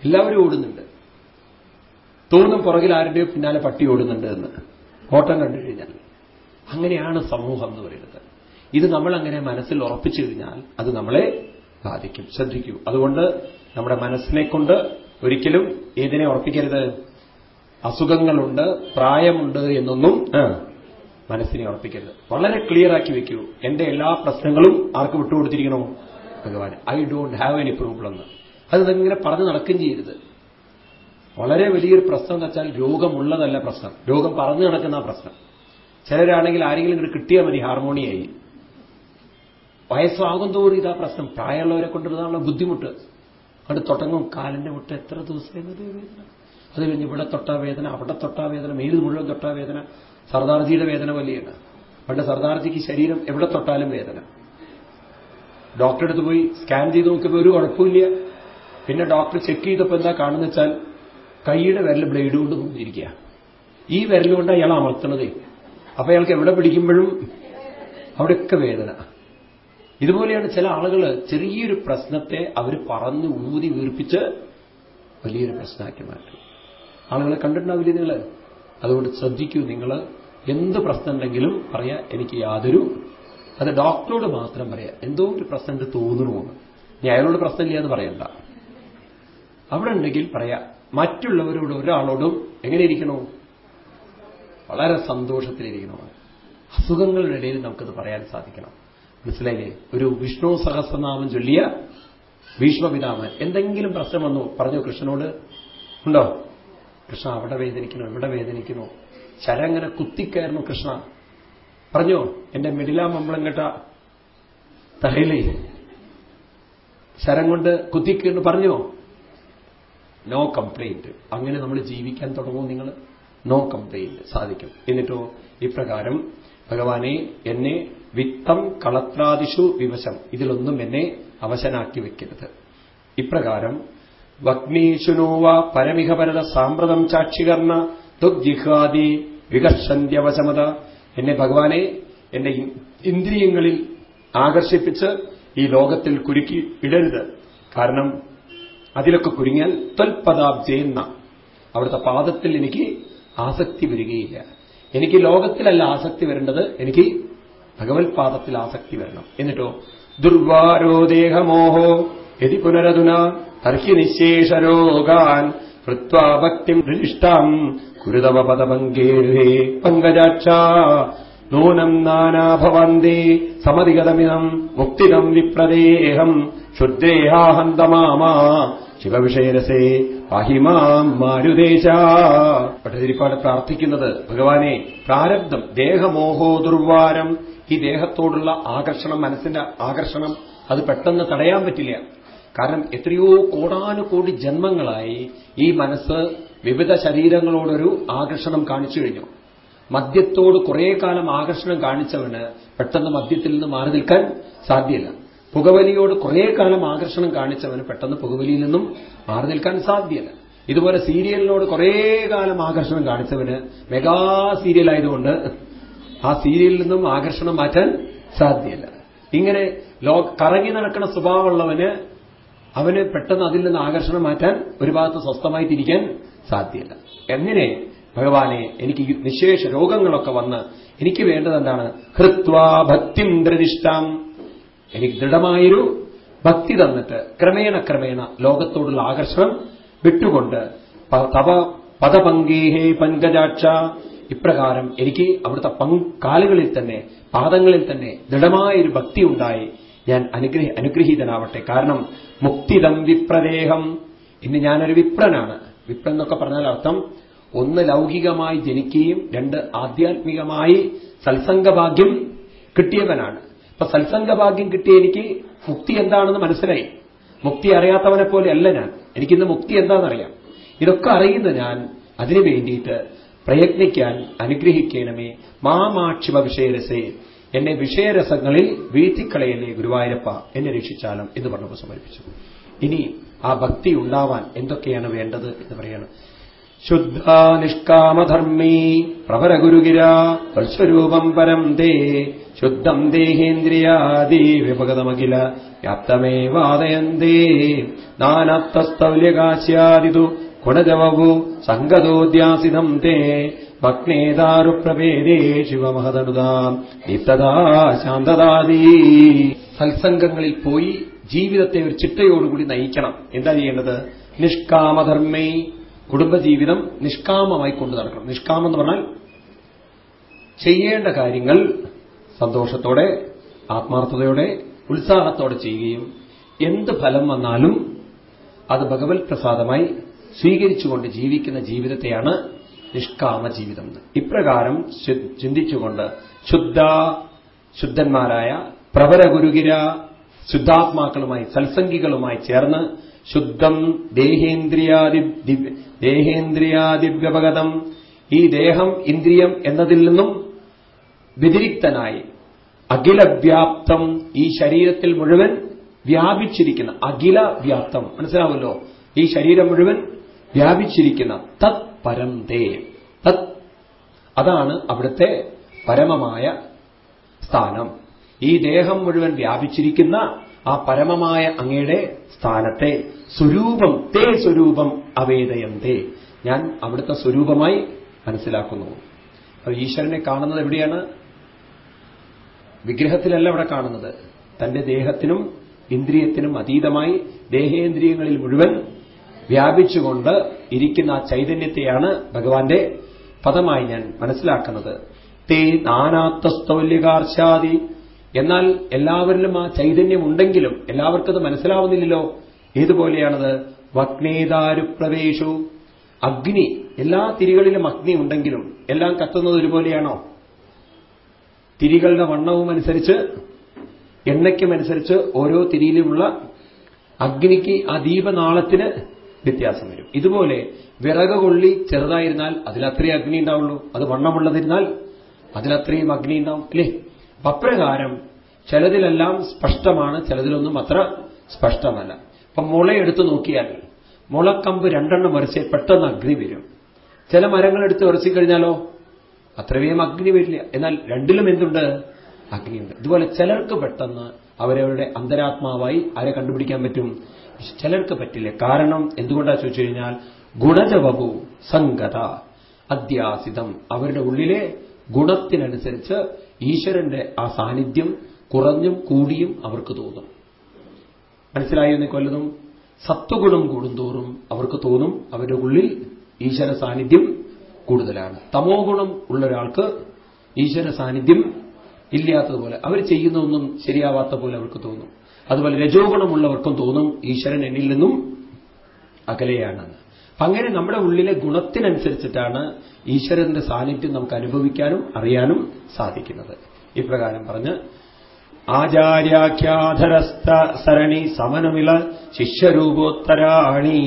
A: എല്ലാവരും ഓടുന്നുണ്ട്. തോന്നും പുറകിൽ ആരുടെയോ പിന്നാലെ പട്ടി ഓടുന്നുണ്ട് എന്ന്. ഓട്ടം കണ്ടു കഴിഞ്ഞാൽ. അങ്ങനെയാണ് സമൂഹം എന്ന് പറയുന്നത്. ഇത് നമ്മൾ അങ്ങനെ മനസ്സിൽ ഉറപ്പിച്ചു കഴിഞ്ഞാൽ അത് നമ്മളെ ബാധിക്കും. ശ്രദ്ധിക്കൂ. അതുകൊണ്ട് നമ്മുടെ മനസ്സിനെ കൊണ്ട് ഒരിക്കലും ഏതിനെ ഉറപ്പിക്കരുത്. അസുഖങ്ങളുണ്ട് പ്രായമുണ്ട് എന്നൊന്നും മനസ്സിനെ ഉറപ്പിക്കരുത്. വളരെ ക്ലിയർ ആക്കി വെക്കൂ. എന്റെ എല്ലാ പ്രശ്നങ്ങളും ആർക്ക് വിട്ടുകൊടുത്തിരിക്കണോ? Bhagavan I don't have any problem. എന്ന് അത് ഇങ്ങനെ പറഞ്ഞു നടക്കുകയും ചെയ്യരുത്. വളരെ വലിയൊരു പ്രശ്നം എന്ന് വെച്ചാൽ രോഗമുള്ളതല്ല പ്രശ്നം. രോഗം പറഞ്ഞു നടക്കുന്ന പ്രശ്നം. ചിലരാണെങ്കിൽ ആരെങ്കിലും ഇങ്ങോട്ട് കിട്ടിയാൽ മതി ഹാർമോണിയായി വയസ്സാകും തോറും ഇതാ പ്രശ്നം. പ്രായമുള്ളവരെ കൊണ്ടിരുന്നാലുള്ള ബുദ്ധിമുട്ട്. അവിടെ തുടങ്ങും. കാലിന്റെ മുട്ട എത്ര ദിവസം വേദന അത് കഴിഞ്ഞ് ഇവിടെ തൊട്ടാ വേദന അവിടെ തൊട്ടാ വേദന മേൽ മുഴുവൻ തൊട്ടാ വേദന. സർദാർജിയുടെ വേദന വലിയാണ്. പണ്ട് സർദാർജിക്ക് ശരീരം എവിടെ തൊട്ടാലും വേദന. ഡോക്ടറെ അടുത്ത് പോയി സ്കാൻ ചെയ്ത് നോക്കിയപ്പോൾ ഒരു കുഴപ്പമില്ല പിന്നെ ഡോക്ടർ ചെക്ക് ചെയ്തപ്പോൾ എന്താ കാണുന്ന വെച്ചാൽ കൈയുടെ വിരൽ ബ്ലേഡ് കൊണ്ട് മുന്നിരിക്കുക ഈ വിരലുകൊണ്ട് അയാൾ അമർത്തണതേ. അപ്പൊ അയാൾക്ക് എവിടെ പിടിക്കുമ്പോഴും അവിടെയൊക്കെ വേദന. ഇതുപോലെയാണ് ചില ആളുകൾ ചെറിയൊരു പ്രശ്നത്തെ അവർ പറഞ്ഞ് ഊതി വീർപ്പിച്ച് വലിയൊരു പ്രശ്നമാക്കി മാറ്റും. ആളുകളെ കണ്ടിട്ടുണ്ടാവില്ല നിങ്ങൾ അതുകൊണ്ട് ശ്രദ്ധിക്കൂ നിങ്ങൾ എന്ത് പ്രശ്നം ഉണ്ടെങ്കിലും പറയാ എനിക്ക് യാതൊരു അത് ഡോക്ടറോട് മാത്രം പറയാം എന്തോ ഒരു പ്രശ്നം തോന്നണമെന്ന് ഞാൻ അയാളോട് പ്രശ്നമില്ല എന്ന് പറയണ്ട. അവിടെ ഉണ്ടെങ്കിൽ പറയാ മറ്റുള്ളവരോട് ഒരാളോടും എങ്ങനെ ഇരിക്കണോ? വളരെ സന്തോഷത്തിലിരിക്കണോ. അസുഖങ്ങളുടെ ഇടയിൽ നമുക്കത് പറയാൻ സാധിക്കണം. മനസ്സിലായില്ലേ? ഒരു വിഷ്ണു സഹസ്രനാമം ചൊല്ലിയ ഭീഷ്മപിതാമൻ എന്തെങ്കിലും പ്രശ്നം വന്നു പറഞ്ഞു കൃഷ്ണനോട് ഉണ്ടോ? കൃഷ്ണ അവിടെ വേദനിക്കുന്നു ഇവിടെ വേദനിക്കുന്നു. വേദനിക്കണോ ശരങ്ങനെ കുത്തിക്കയറുന്നു കൃഷ്ണ. പറഞ്ഞു എന്റെ മിഡിലാം അമ്പളം കേട്ട തലയിലേ ശരം കൊണ്ട് കുത്തിക്കീർന്ന് പറഞ്ഞു? നോ കംപ്ലൈന്റ് അങ്ങനെ നമ്മൾ ജീവിക്കാൻ തുടങ്ങും നിങ്ങൾ. നോ കംപ്ലൈന്റ് സാധിക്കും. എന്നിട്ടോ ഇപ്രകാരം ഭഗവാനെ എന്നെ വിത്തം കളത്രാദിഷു വിവശം. ഇതിലൊന്നും എന്നെ അവശനാക്കി വെക്കരുത്. ഇപ്രകാരം വഗ്നീശുനോവ പരമിഹ പരത സാമ്പ്രതം ചാക്ഷികർണ ദുഗ്ജിഹാദി വികർഷന്ത്യവശമത. എന്നെ ഭഗവാനെ എന്റെ ഇന്ദ്രിയങ്ങളിൽ ആകർഷിപ്പിച്ച് ഈ ലോകത്തിൽ കുരുക്കി ഇടരുത്. കാരണം അതിലൊക്കെ കുരുങ്ങിയാൽ ത്വൽപദാബ്ജയെന്ന അവിടുത്തെ പാദത്തിൽ എനിക്ക് ആസക്തി വരികയില്ല. എനിക്ക് ലോകത്തിലല്ല ആസക്തി വരേണ്ടത് എനിക്ക് ഭഗവത് പാദത്തിൽ ആസക്തി വരണം. എന്നിട്ടോ ദുർവാരോ ദേഹമോഹോ യതി പുനരധുന തർഹി നിശേഷരോഗാൻ ഹൃത്വാ ഭക്തിം ദൃഷ്ടാം കുരുതവ പദപങ്കേരുഹേ പങ്കജാക്ഷ നൂനം നാനാഭവന്തേ സമതിഗതമിതം മുക്തിദം വിപ്രദേഹം ശുദ്ധേഹാഹന്തമാമാ ശിവവിഷയരസേ. അഹിമാം മാരുദേശ പട്ടതിരിപ്പാട് പ്രാർത്ഥിക്കുന്നത് ഭഗവാനെ പ്രാരബ്ധം ദേഹമോഹോ ദുർവാരം. ഈ ദേഹത്തോടുള്ള ആകർഷണം മനസ്സിന്റെ ആകർഷണം അത് പെട്ടെന്ന് തടയാൻ പറ്റില്ല. കാരണം എത്രയോ കോടാനുകോടി ജന്മങ്ങളായി ഈ മനസ്സ് വിവിധ ശരീരങ്ങളോടൊരു ആകർഷണം കാണിച്ചു കഴിഞ്ഞു. മദ്യത്തോട് കുറേ കാലം ആകർഷണം കാണിച്ചവന് പെട്ടെന്ന് മദ്യത്തിൽ നിന്ന് മാറി നിൽക്കാൻ സാധ്യല്ല. പുകവലിയോട് കുറേ കാലം ആകർഷണം കാണിച്ചവന് പെട്ടെന്ന് പുകവലിയിൽ നിന്നും മാറി നിൽക്കാൻ സാധ്യല്ല. ഇതുപോലെ സീരിയലിനോട് കുറേ കാലം ആകർഷണം കാണിച്ചവന് മെഗാ സീരിയലായതുകൊണ്ട് ആ സീരിയലിൽ നിന്നും ആകർഷണം മാറ്റാൻ സാധ്യല്ല. ഇങ്ങനെ ലോ കറങ്ങി നടക്കുന്ന സ്വഭാവമുള്ളവന് അവന് പെട്ടെന്ന് അതിൽ നിന്ന് ആകർഷണം മാറ്റാൻ ഒരു ഭാഗത്ത് സ്വസ്ഥമായിട്ടിരിക്കാൻ സാധ്യല്ല. എങ്ങനെ? ഭഗവാനെ എനിക്ക് നിശേഷ രോഗങ്ങളൊക്കെ വന്ന് എനിക്ക് വേണ്ടത് എന്താണ്? ഹൃത്വാ ഭക്തിം എനിക്ക് ദൃഢമായൊരു ഭക്തി തന്നിട്ട് ക്രമേണ ക്രമേണ ലോകത്തോടുള്ള ആകർഷണം വിട്ടുകൊണ്ട് തവ പദപങ്കേഹേ പങ്കജാക്ഷ. ഇപ്രകാരം എനിക്ക് അവിടുത്തെ കാലുകളിൽ തന്നെ പാദങ്ങളിൽ തന്നെ ദൃഢമായൊരു ഭക്തി ഉണ്ടായി. ഞാൻ അനുഗ്രഹ അനുഗ്രഹീതനാവട്ടെ. കാരണം മുക്തിദം വിപ്രദേഹം. ഇന്ന് ഞാനൊരു വിപ്രനാണ്. വിപ്രൻ എന്നൊക്കെ പറഞ്ഞാൽ അർത്ഥം ഒന്ന് ലൗകികമായി ജനിക്കുകയും രണ്ട് ആധ്യാത്മികമായി സത്സംഗഭാഗ്യം കിട്ടിയവനാണ്. അപ്പൊ സത്സംഗഭാഗ്യം കിട്ടിയ എനിക്ക് മുക്തി എന്താണെന്ന് മനസ്സിലായി. മുക്തി അറിയാത്തവനെ പോലെ അല്ല ഞാൻ. എനിക്കിന്ന് മുക്തി എന്താണെന്നറിയാം. ഇതൊക്കെ അറിയുന്ന ഞാൻ അതിനു വേണ്ടിയിട്ട് പ്രയത്നിക്കാൻ അനുഗ്രഹിക്കണമേ. മാമാക്ഷിമ വിഷയരസേ. എന്നെ വിഷയരസങ്ങളിൽ വീഴ്ത്തിക്കളയല്ലേ ഗുരുവായൂരപ്പ. എന്നെ രക്ഷിച്ചാലും എന്ന് പറഞ്ഞപ്പോൾ സമർപ്പിച്ചു. ഇനി ആ ഭക്തി ഉണ്ടാവാൻ എന്തൊക്കെയാണ് വേണ്ടത് എന്ന് പറയാണ്. ശുദ്ധ നിഷ്കാമധർമ്മീ പ്രവരഗുരുഗിര തൽസ്വരൂപം പരം ദേ ശുദ്ധം ദേഹേന്ദ്രിയാദി വിപഗതമഖില വ്യാപ്തമേവാദയന്തേ. നാനാത്തസ്തൗല്യകാശ്യാദിതു കുണജവു സംഗതോദ്യാസിതം തേ. ഭക്നേതാരുപ്രഭേദേ ശിവമഹതനുതാം ഇത്തതാ ശാന്തതാദീ സത്സംഗങ്ങളിൽ പോയി ജീവിതത്തെ ഒരു ചിട്ടയോടുകൂടി നയിക്കണം. എന്താ ചെയ്യേണ്ടത്? നിഷ്കാമധർമ്മേ കുടുംബജീവിതം നിഷ്കാമമായി കൊണ്ടു നടക്കണം. നിഷ്കാമെന്ന് പറഞ്ഞാൽ ചെയ്യേണ്ട കാര്യങ്ങൾ സന്തോഷത്തോടെ ആത്മാർത്ഥതയോടെ ഉത്സാഹത്തോടെ ചെയ്യുകയും എന്ത് ഫലം വന്നാലും അത് ഭഗവത് പ്രസാദമായി സ്വീകരിച്ചുകൊണ്ട് ജീവിക്കുന്ന ജീവിതത്തെയാണ് നിഷ്കാമ ജീവിതം ഇപ്രകാരം ചിന്തിച്ചുകൊണ്ട് ശുദ്ധ ശുദ്ധന്മാരായ പ്രവര ഗുരുകിര ശുദ്ധാത്മാക്കളുമായി സത്സംഗികളുമായി ചേർന്ന് ശുദ്ധം ദേഹേന്ദ്രിയാദി ദേഹേന്ദ്രിയാദിവ്യപകതം ഈ ദേഹം ഇന്ദ്രിയം എന്നതിൽ നിന്നും വ്യതിരിക്തനായി. അഖിലവ്യാപ്തം ഈ ശരീരത്തിൽ മുഴുവൻ വ്യാപിച്ചിരിക്കുന്ന അഖില വ്യാപ്തം മനസ്സിലാവുമല്ലോ ഈ ശരീരം മുഴുവൻ വ്യാപിച്ചിരിക്കുന്ന തത് പരം തേ തത്. അതാണ് അവിടുത്തെ പരമമായ സ്ഥാനം. ഈ ദേഹം മുഴുവൻ വ്യാപിച്ചിരിക്കുന്ന ആ പരമമായ അങ്ങയുടെ സ്ഥാനത്തെ സ്വരൂപം തേ സ്വരൂപം അവേദയം തേ ഞാൻ അവിടുത്തെ സ്വരൂപമായി മനസ്സിലാക്കുന്നു. അപ്പൊ ഈശ്വരനെ കാണുന്നത് എവിടെയാണ്? വിഗ്രഹത്തിലല്ല അവിടെ കാണുന്നത്. തന്റെ ദേഹത്തിനും ഇന്ദ്രിയത്തിനും അതീതമായി ദേഹേന്ദ്രിയങ്ങളിൽ മുഴുവൻ വ്യാപിച്ചുകൊണ്ട് ഇരിക്കുന്ന ആ ചൈതന്യത്തെയാണ് ഭഗവാന്റെ പദമായി ഞാൻ മനസ്സിലാക്കുന്നത്. തേ നാനാത്വസ്തൗല്യകാർശാദി എന്നാൽ എല്ലാവരിലും ആ ചൈതന്യം ഉണ്ടെങ്കിലും എല്ലാവർക്കും അത് മനസ്സിലാവുന്നില്ലല്ലോ. ഏതുപോലെയാണത്? വഗ്നേതാരുപ്രവേശു അഗ്നി. എല്ലാ തിരികളിലും അഗ്നി ഉണ്ടെങ്കിലും എല്ലാം കത്തുന്നത് ഒരുപോലെയാണോ? തിരികളുടെ വണ്ണവും അനുസരിച്ച് എണ്ണയ്ക്കുമനുസരിച്ച് ഓരോ തിരിയിലുമുള്ള അഗ്നിക്ക് ആ ദീപനാളത്തിന് വ്യത്യാസം വരും. ഇതുപോലെ വിറക് കൊള്ളി ചെറുതായിരുന്നാൽ അതിലത്രയും അഗ്നി ഉണ്ടാവുള്ളൂ. അത് വണ്ണമുള്ളതിരുന്നാൽ അതിലത്രയും അഗ്നി ഉണ്ടാവും അല്ലേ? അപ്രകാരം ചിലതിലെല്ലാം സ്പഷ്ടമാണ് ചിലതിലൊന്നും അത്ര സ്പഷ്ടമല്ല. അപ്പൊ മുളയെടുത്ത് നോക്കിയാൽ മുളക്കമ്പ് രണ്ടെണ്ണം വരച്ച് പെട്ടെന്ന് അഗ്നി വരും. ചില മരങ്ങളെടുത്ത് ഉറച്ചിക്കഴിഞ്ഞാലോ അത്രയും അഗ്നി വരില്ല എന്നാൽ രണ്ടിലും എന്തുണ്ട്? അഗ്നിയുണ്ട്. ഇതുപോലെ ചിലർക്ക് പെട്ടെന്ന് അവരവരുടെ അന്തരാത്മാവായി ആരെ കണ്ടുപിടിക്കാൻ പറ്റും? ചിലർക്ക് പറ്റില്ല. കാരണം എന്തുകൊണ്ടാ ചോദിച്ചു കഴിഞ്ഞാൽ ഗുണജവപു സംഗത അധ്യാസിതം. അവരുടെ ഉള്ളിലെ ഗുണത്തിനനുസരിച്ച് ഈശ്വരന്റെ ആ സാന്നിധ്യം കുറഞ്ഞും കൂടിയും അവർക്ക് തോന്നും. മനസ്സിലായി നീ കൊല്ലതും? സത്വഗുണം കൂടുന്തോറും അവർക്ക് തോന്നും. അവരുടെ ഉള്ളിൽ ഈശ്വര സാന്നിധ്യം കൂടുതലാണ്. തമോ ഗുണം ഉള്ള ഒരാൾക്ക് ഈശ്വര സാന്നിധ്യം ഇല്ലാത്തതുപോലെ അവർ ചെയ്യുന്നതൊന്നും ശരിയാവാത്ത പോലെ അവർക്ക് തോന്നും. അതുപോലെ രജോ ഗുണമുള്ളവർക്കും തോന്നും ഈശ്വരൻ എന്നിൽ നിന്നും അകലെയാണെന്ന് അങ്ങനെ നമ്മുടെ ഉള്ളിലെ ഗുണത്തിനനുസരിച്ചിട്ടാണ് ഈശ്വരന്റെ സാന്നിധ്യം നമുക്ക് അനുഭവിക്കാനും അറിയാനും സാധിക്കുന്നത്. ഇപ്രകാരം പറഞ്ഞ് ആചാര്യാഖ്യാധരസ്ഥ സരണി സമനമില ശിഷ്യരൂപോത്തരാണി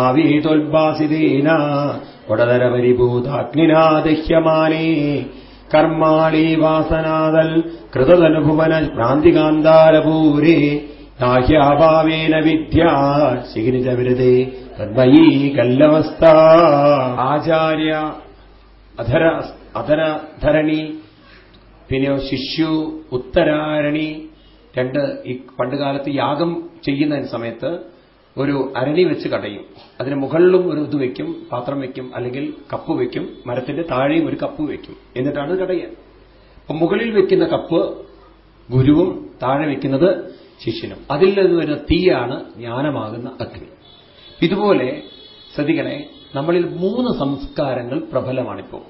A: ആവേതോത്ഭാസിതേന കൊടതരപരിഭൂതാഗ്നിനാ ദഹ്യമാനേ കർമാളി വാസനാദൽ കൃതതനുഭുവന ഭ്രാന്തികാന്താരപൂരേ. നാഹ്യാഭാവേന വിദ്യ ശിഖിനിജവിരതേ തന്മയീ കല്ലവസ്ഥ. ആചാര്യ അധര അധരധരണി പിന്നെ ശിഷ്യു ഉത്തരാരണി രണ്ട് ഈ പണ്ടുകാലത്ത് യാഗം ചെയ്യുന്ന സമയത്ത് ഒരു അരണി വെച്ച് കടയും. അതിന് മുകളിലും ഒരു ഇത് വെക്കും പാത്രം വെക്കും അല്ലെങ്കിൽ കപ്പ് വെക്കും മരത്തിന്റെ താഴെയും ഒരു കപ്പ് വെക്കും. എന്നിട്ടാണ് കടയുക. അപ്പൊ മുകളിൽ വെക്കുന്ന കപ്പ് ഗുരുവും താഴെ വെക്കുന്നത് ശിഷ്യനും. അതിൽ നിന്ന് വരുന്ന തീയാണ് ജ്ഞാനമാകുന്ന അഗ്നി. ഇതുപോലെ ശ്രദ്ധിക്കണേ നമ്മളിൽ മൂന്ന് സംസ്കാരങ്ങൾ പ്രബലമാണിപ്പോ.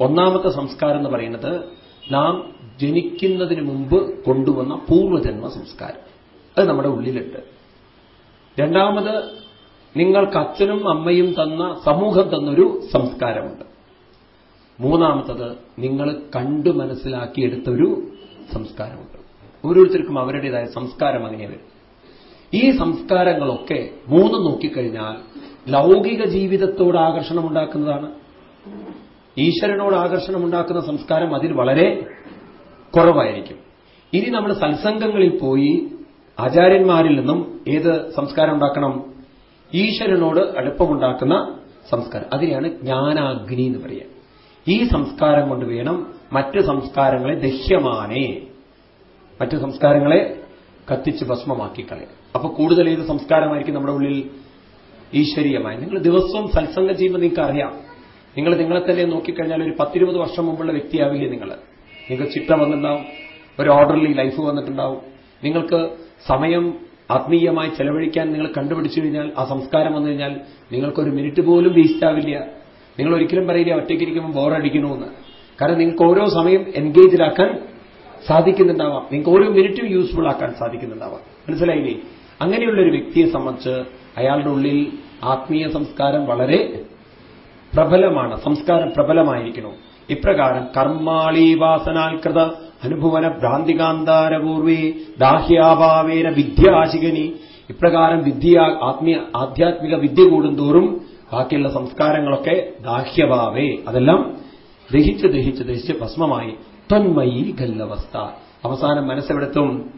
A: ഒന്നാമത്തെ സംസ്കാരം എന്ന് പറയുന്നത് നാം ജനിക്കുന്നതിന് മുമ്പ് കൊണ്ടുവന്ന പൂർവജന്മ സംസ്കാരം. അത് നമ്മുടെ ഉള്ളിലുണ്ട്. രണ്ടാമത് നിങ്ങൾക്ക് അച്ഛനും അമ്മയും തന്ന സമൂഹം തന്നൊരു സംസ്കാരമുണ്ട്. മൂന്നാമത്തത് നിങ്ങൾ കണ്ടു മനസ്സിലാക്കിയെടുത്തൊരു സംസ്കാരമുണ്ട്. ഓരോരുത്തർക്കും അവരുടേതായ സംസ്കാരം അങ്ങനെ വരും. ഈ സംസ്കാരങ്ങളൊക്കെ മൂന്ന് നോക്കിക്കഴിഞ്ഞാൽ ലൗകിക ജീവിതത്തോട് ആകർഷണം ഉണ്ടാക്കുന്നതാണ് ഈശ്വരനോട് ആകർഷണം ഉണ്ടാക്കുന്ന സംസ്കാരം അതിൽ വളരെ കുറവായിരിക്കും. ഇനി നമ്മൾ സത്സംഗങ്ങളിൽ പോയി ആചാര്യന്മാരിൽ നിന്നും ഏത് സംസ്കാരം ഉണ്ടാക്കണം? ഈശ്വരനോട് അടുപ്പമുണ്ടാക്കുന്ന സംസ്കാരം. അതിനെയാണ് ജ്ഞാനാഗ്നി എന്ന് പറയുക. ഈ സംസ്കാരം കൊണ്ട് വേണം മറ്റ് സംസ്കാരങ്ങളെ ദഹ്യമാനേ. മറ്റു സംസ്കാരങ്ങളെ കത്തിച്ച് ഭസ്മമാക്കി കളയാം അപ്പൊ കൂടുതൽ ഏത് സംസ്കാരമായിരിക്കും നമ്മുടെ ഉള്ളിൽ? ഈശ്വരീയമായി. നിങ്ങൾ ദിവസവും സത്സംഗം ചെയ്യുമ്പോൾ നിങ്ങൾക്ക് അറിയാം. നിങ്ങൾ നിങ്ങളെ തന്നെ നോക്കിക്കഴിഞ്ഞാൽ ഒരു പത്തിരുപത് വർഷം മുമ്പുള്ള വ്യക്തിയാവില്ലേ നിങ്ങൾ? നിങ്ങൾക്ക് ചിട്ട വന്നിട്ടുണ്ടാവും. ഒരു ഓർഡർലി ലൈഫ് വന്നിട്ടുണ്ടാവും. നിങ്ങൾക്ക് സമയം ആത്മീയമായി ചെലവഴിക്കാൻ നിങ്ങൾ കണ്ടുപിടിച്ചു കഴിഞ്ഞാൽ ആ സംസ്കാരം വന്നു കഴിഞ്ഞാൽ നിങ്ങൾക്കൊരു മിനിറ്റ് പോലും വേസ്റ്റ് ആവില്ല. നിങ്ങൾ ഒരിക്കലും പറയില്ല ഒറ്റയ്ക്ക് ഇരിക്കുമ്പോൾ ബോറടിക്കണമെന്ന് കാരണം നിങ്ങൾക്ക് ഓരോ സമയം എൻഗേജിലാക്കാൻ സാധിക്കുന്നുണ്ടാവാം. നിങ്ങൾക്ക് ഓരോ മിനിറ്റും യൂസ്ഫുൾ ആക്കാൻ സാധിക്കുന്നുണ്ടാവാം. മനസ്സിലായില്ലേ? അങ്ങനെയുള്ള ഒരു വ്യക്തിയെ സംബന്ധിച്ച് അയാളുടെ ഉള്ളിൽ ആത്മീയ സംസ്കാരം വളരെ പ്രബലമാണ്. സംസ്കാരം പ്രബലമായിരിക്കണം. ഇപ്രകാരം കർമാളീവാസനാൽകൃത അനുഭവന ഭ്രാന്തികാന്താരപൂർവേ ദാഹ്യാഭാവേന വിദ്യാശികനി. ഇപ്രകാരം വിദ്യ ആത്മീയ ആധ്യാത്മിക വിദ്യ കൂടുന്തോറും ബാക്കിയുള്ള സംസ്കാരങ്ങളൊക്കെ ദാഹ്യഭാവേ. അതെല്ലാം ദഹിച്ച് ദഹിച്ച് ദഹിച്ച് ഭസ്മമായി ത്വന്മയി ഗല്ലവസ്ഥ. അവസാനം മനസ്സെവിടത്തും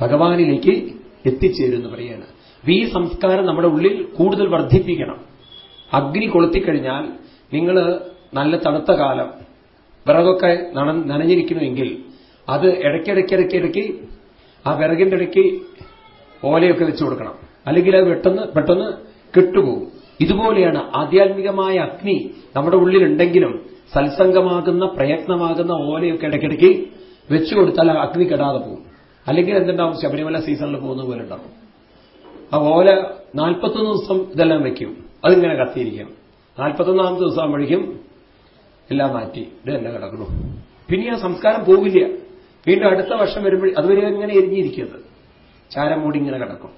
A: ഭഗവാനിലേക്ക് എത്തിച്ചേരുമെന്ന് പറയാണ്. ഈ സംസ്കാരം നമ്മുടെ ഉള്ളിൽ കൂടുതൽ വർദ്ധിപ്പിക്കണം. അഗ്നി കൊളുത്തിക്കഴിഞ്ഞാൽ നിങ്ങൾ നല്ല തണുത്ത കാലം വിറകൊക്കെ നനഞ്ഞിരിക്കണമെങ്കിൽ അത് ഇടയ്ക്കിടയ്ക്കിടയ്ക്കിടയ്ക്ക് ആ വിറകിന്റെ ഇടയ്ക്ക് ഓലയൊക്കെ വെച്ചു കൊടുക്കണം. അല്ലെങ്കിൽ അത് പെട്ടെന്ന് പെട്ടെന്ന് കെട്ടുപോകും. ഇതുപോലെയാണ് ആധ്യാത്മികമായ അഗ്നി നമ്മുടെ ഉള്ളിലുണ്ടെങ്കിലും സത്സംഗമാകുന്ന പ്രയത്നമാകുന്ന ഓലയൊക്കെ ഇടയ്ക്കിടയ്ക്ക് വെച്ചു കൊടുത്താൽ അഗ്നി കെടാതെ പോകും. അല്ലെങ്കിൽ എന്തുണ്ടാവും? ശബരിമല സീസണിൽ പോകുന്ന പോലെ ഉണ്ടാവും. ആ ഓല നാൽപ്പത്തൊന്ന് ദിവസം ഇതെല്ലാം വയ്ക്കും അതിങ്ങനെ കത്തിയിരിക്കും. നാൽപ്പത്തൊന്നാമത്തെ ദിവസം ആകുമ്പോഴേക്കും എല്ലാം മാറ്റി. ഇത് തന്നെ കിടക്കണു പിന്നെ ആ സംസ്കാരം പോവില്ല. വീണ്ടും അടുത്ത വർഷം വരുമ്പോൾ അതുവരെ ഇങ്ങനെ എരിഞ്ഞിരിക്കുന്നത്. ചാരം മൂടി ഇങ്ങനെ കിടക്കും.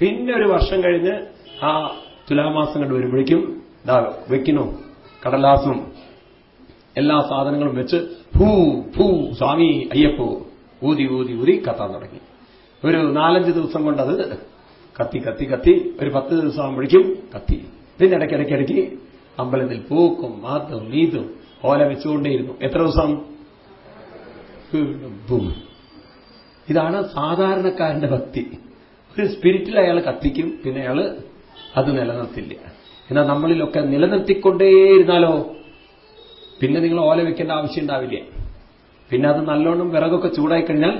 A: പിന്നെ ഒരു വർഷം കഴിഞ്ഞ് ആ തുലാമാസം കണ്ട് വരുമ്പോഴേക്കും ഇതാ വെക്കണു കടലാസും എല്ലാ സാധനങ്ങളും വെച്ച് ഭൂ ഭൂ സ്വാമി അയ്യപ്പോ ഊതി ഊതി ഊതി കത്താൻ തുടങ്ങി. ഒരു നാലഞ്ച് ദിവസം കൊണ്ടത് കത്തി കത്തി കത്തി. ഒരു പത്ത് ദിവസം ആകുമ്പോഴേക്കും കത്തി. പിന്നെ ഇടയ്ക്കിടയ്ക്കിടയ്ക്ക് അമ്പലത്തിൽ പൂക്കും മാത്തും നീതും ഓല വെച്ചുകൊണ്ടേയിരുന്നു. എത്ര ദിവസം? ഇതാണ് സാധാരണക്കാരന്റെ ഭക്തി. ഒരു സ്പിരിറ്റിൽ അയാൾ കത്തിക്കും പിന്നെ അയാൾ അത് നിലനിർത്തില്ല. എന്നാൽ നമ്മളിലൊക്കെ നിലനിർത്തിക്കൊണ്ടേയിരുന്നാലോ? പിന്നെ നിങ്ങൾ ഓല വെക്കേണ്ട ആവശ്യം ഉണ്ടാവില്ല. പിന്നെ അത് നല്ലോണം വിറകൊക്കെ ചൂടായി കഴിഞ്ഞാൽ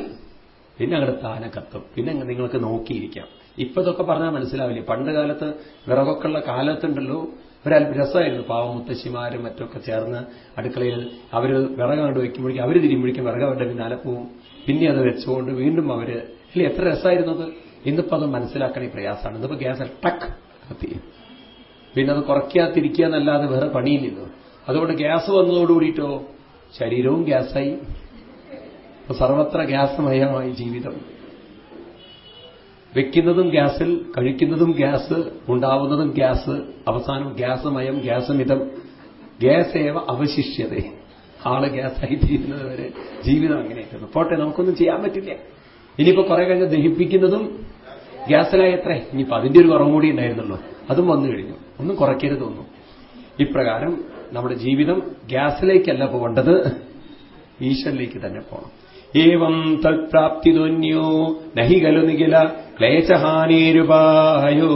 A: പിന്നെ അങ്ങോട്ട് താന കത്തും. പിന്നെ നിങ്ങൾക്ക് നോക്കിയിരിക്കാം. ഇപ്പൊ ഇതൊക്കെ പറഞ്ഞാൽ മനസ്സിലാവില്ല. പണ്ട് കാലത്ത് വിറകൊക്കെ ഉള്ള കാലത്തുണ്ടല്ലോ ഒരു രസമായിരുന്നു. പാവം മുത്തശ്ശിമാരും മറ്റൊക്കെ ചേർന്ന് അടുക്കളയിൽ അവർ വിറക് കണ്ട് വയ്ക്കുമ്പോഴേക്കും അവർ തിരിയുമ്പോഴേക്കും വിറക് അവരുടെ പിന്നാലെ പോവും. പിന്നെ അത് വെച്ചുകൊണ്ട് വീണ്ടും അവർ അല്ലെ എത്ര രസമായിരുന്നു അത്? ഇന്നിപ്പോ അത് മനസ്സിലാക്കണേ പ്രയാസമാണ്. ഇന്നിപ്പോ ഗ്യാസ് ടക്ക് കത്തി. പിന്നെ അത് കുറയ്ക്കാതിരിക്കുക എന്നല്ലാതെ വേറെ പണിയില്ലല്ലോ. അതുകൊണ്ട് ഗ്യാസ് വന്നതോടുകൂടിയിട്ടോ ശരീരവും ഗ്യാസായി. സർവത്ര ഗ്യാസമയമായി ജീവിതം. വെക്കുന്നതും ഗ്യാസിൽ കഴിക്കുന്നതും ഗ്യാസ് ഉണ്ടാവുന്നതും ഗ്യാസ് അവസാനം ഗ്യാസമയം ഗ്യാസമിതം ഗ്യാസേവ അവശിഷ്യത ആൾ ഗ്യാസായി തീരുന്നത് വരെ ജീവിതം അങ്ങനെയായിരുന്നു. പോട്ടെ നമുക്കൊന്നും ചെയ്യാൻ പറ്റില്ല. ഇനിയിപ്പോ കുറെ കഴിഞ്ഞ് ദഹിപ്പിക്കുന്നതും ഗ്യാസിലായി എത്ര ഇനിയിപ്പോ അതിന്റെ ഒരു കുറവും കൂടി ഉണ്ടായിരുന്നല്ലോ അതും വന്നു കഴിഞ്ഞു. ഒന്നും കുറയ്ക്കരുതൊന്നും ഇപ്രകാരം നമ്മുടെ ജീവിതം ഗ്യാസിലേക്കല്ല പോകേണ്ടത് ഈശ്വരിലേക്ക് തന്നെ പോകണം. ഏവം തൽപ്രാപ്തിതൊന്യോ നഹി ഖലു നിഖില ക്ലേശഹാനേരുപായോ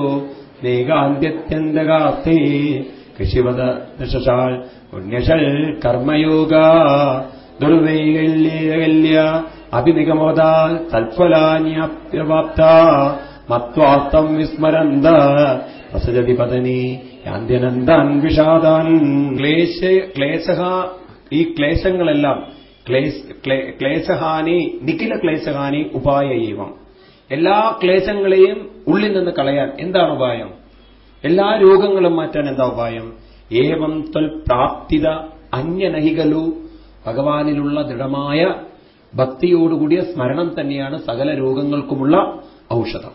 A: നീകാന്ത്യത്യന്തകാർത്ഥേ കൃഷിവത ദശാൽ പുണ്യശൽ കർമ്മയോഗ. ദുർവൈകല്യകല്യ അഭിനിഗമത തൽഫലാന്യാപ്യവാപ്ത മത്വാർത്ഥം വിസ്മരന്ത. പ്രസജതി പതനി യാന്ത്യനന്ദാൻ വിഷാദാൻ. ക്ലേശ ക്ലേശ ഈ ക്ലേശങ്ങളെല്ലാം ക്ലേശഹാനി നിഖില ക്ലേശഹാനി ഉപായൈവം എല്ലാ ക്ലേശങ്ങളെയും ഉള്ളിൽ നിന്ന് കളയാൻ എന്താണ് ഉപായം? എല്ലാ രോഗങ്ങളും മാറ്റാൻ എന്താ ഉപായം? ഏവം ത്വൽ പ്രാപ്തിത അന്യനഹികലു. ഭഗവാനിലുള്ള ദൃഢമായ ഭക്തിയോടുകൂടിയ സ്മരണം തന്നെയാണ് സകല രോഗങ്ങൾക്കുമുള്ള ഔഷധം.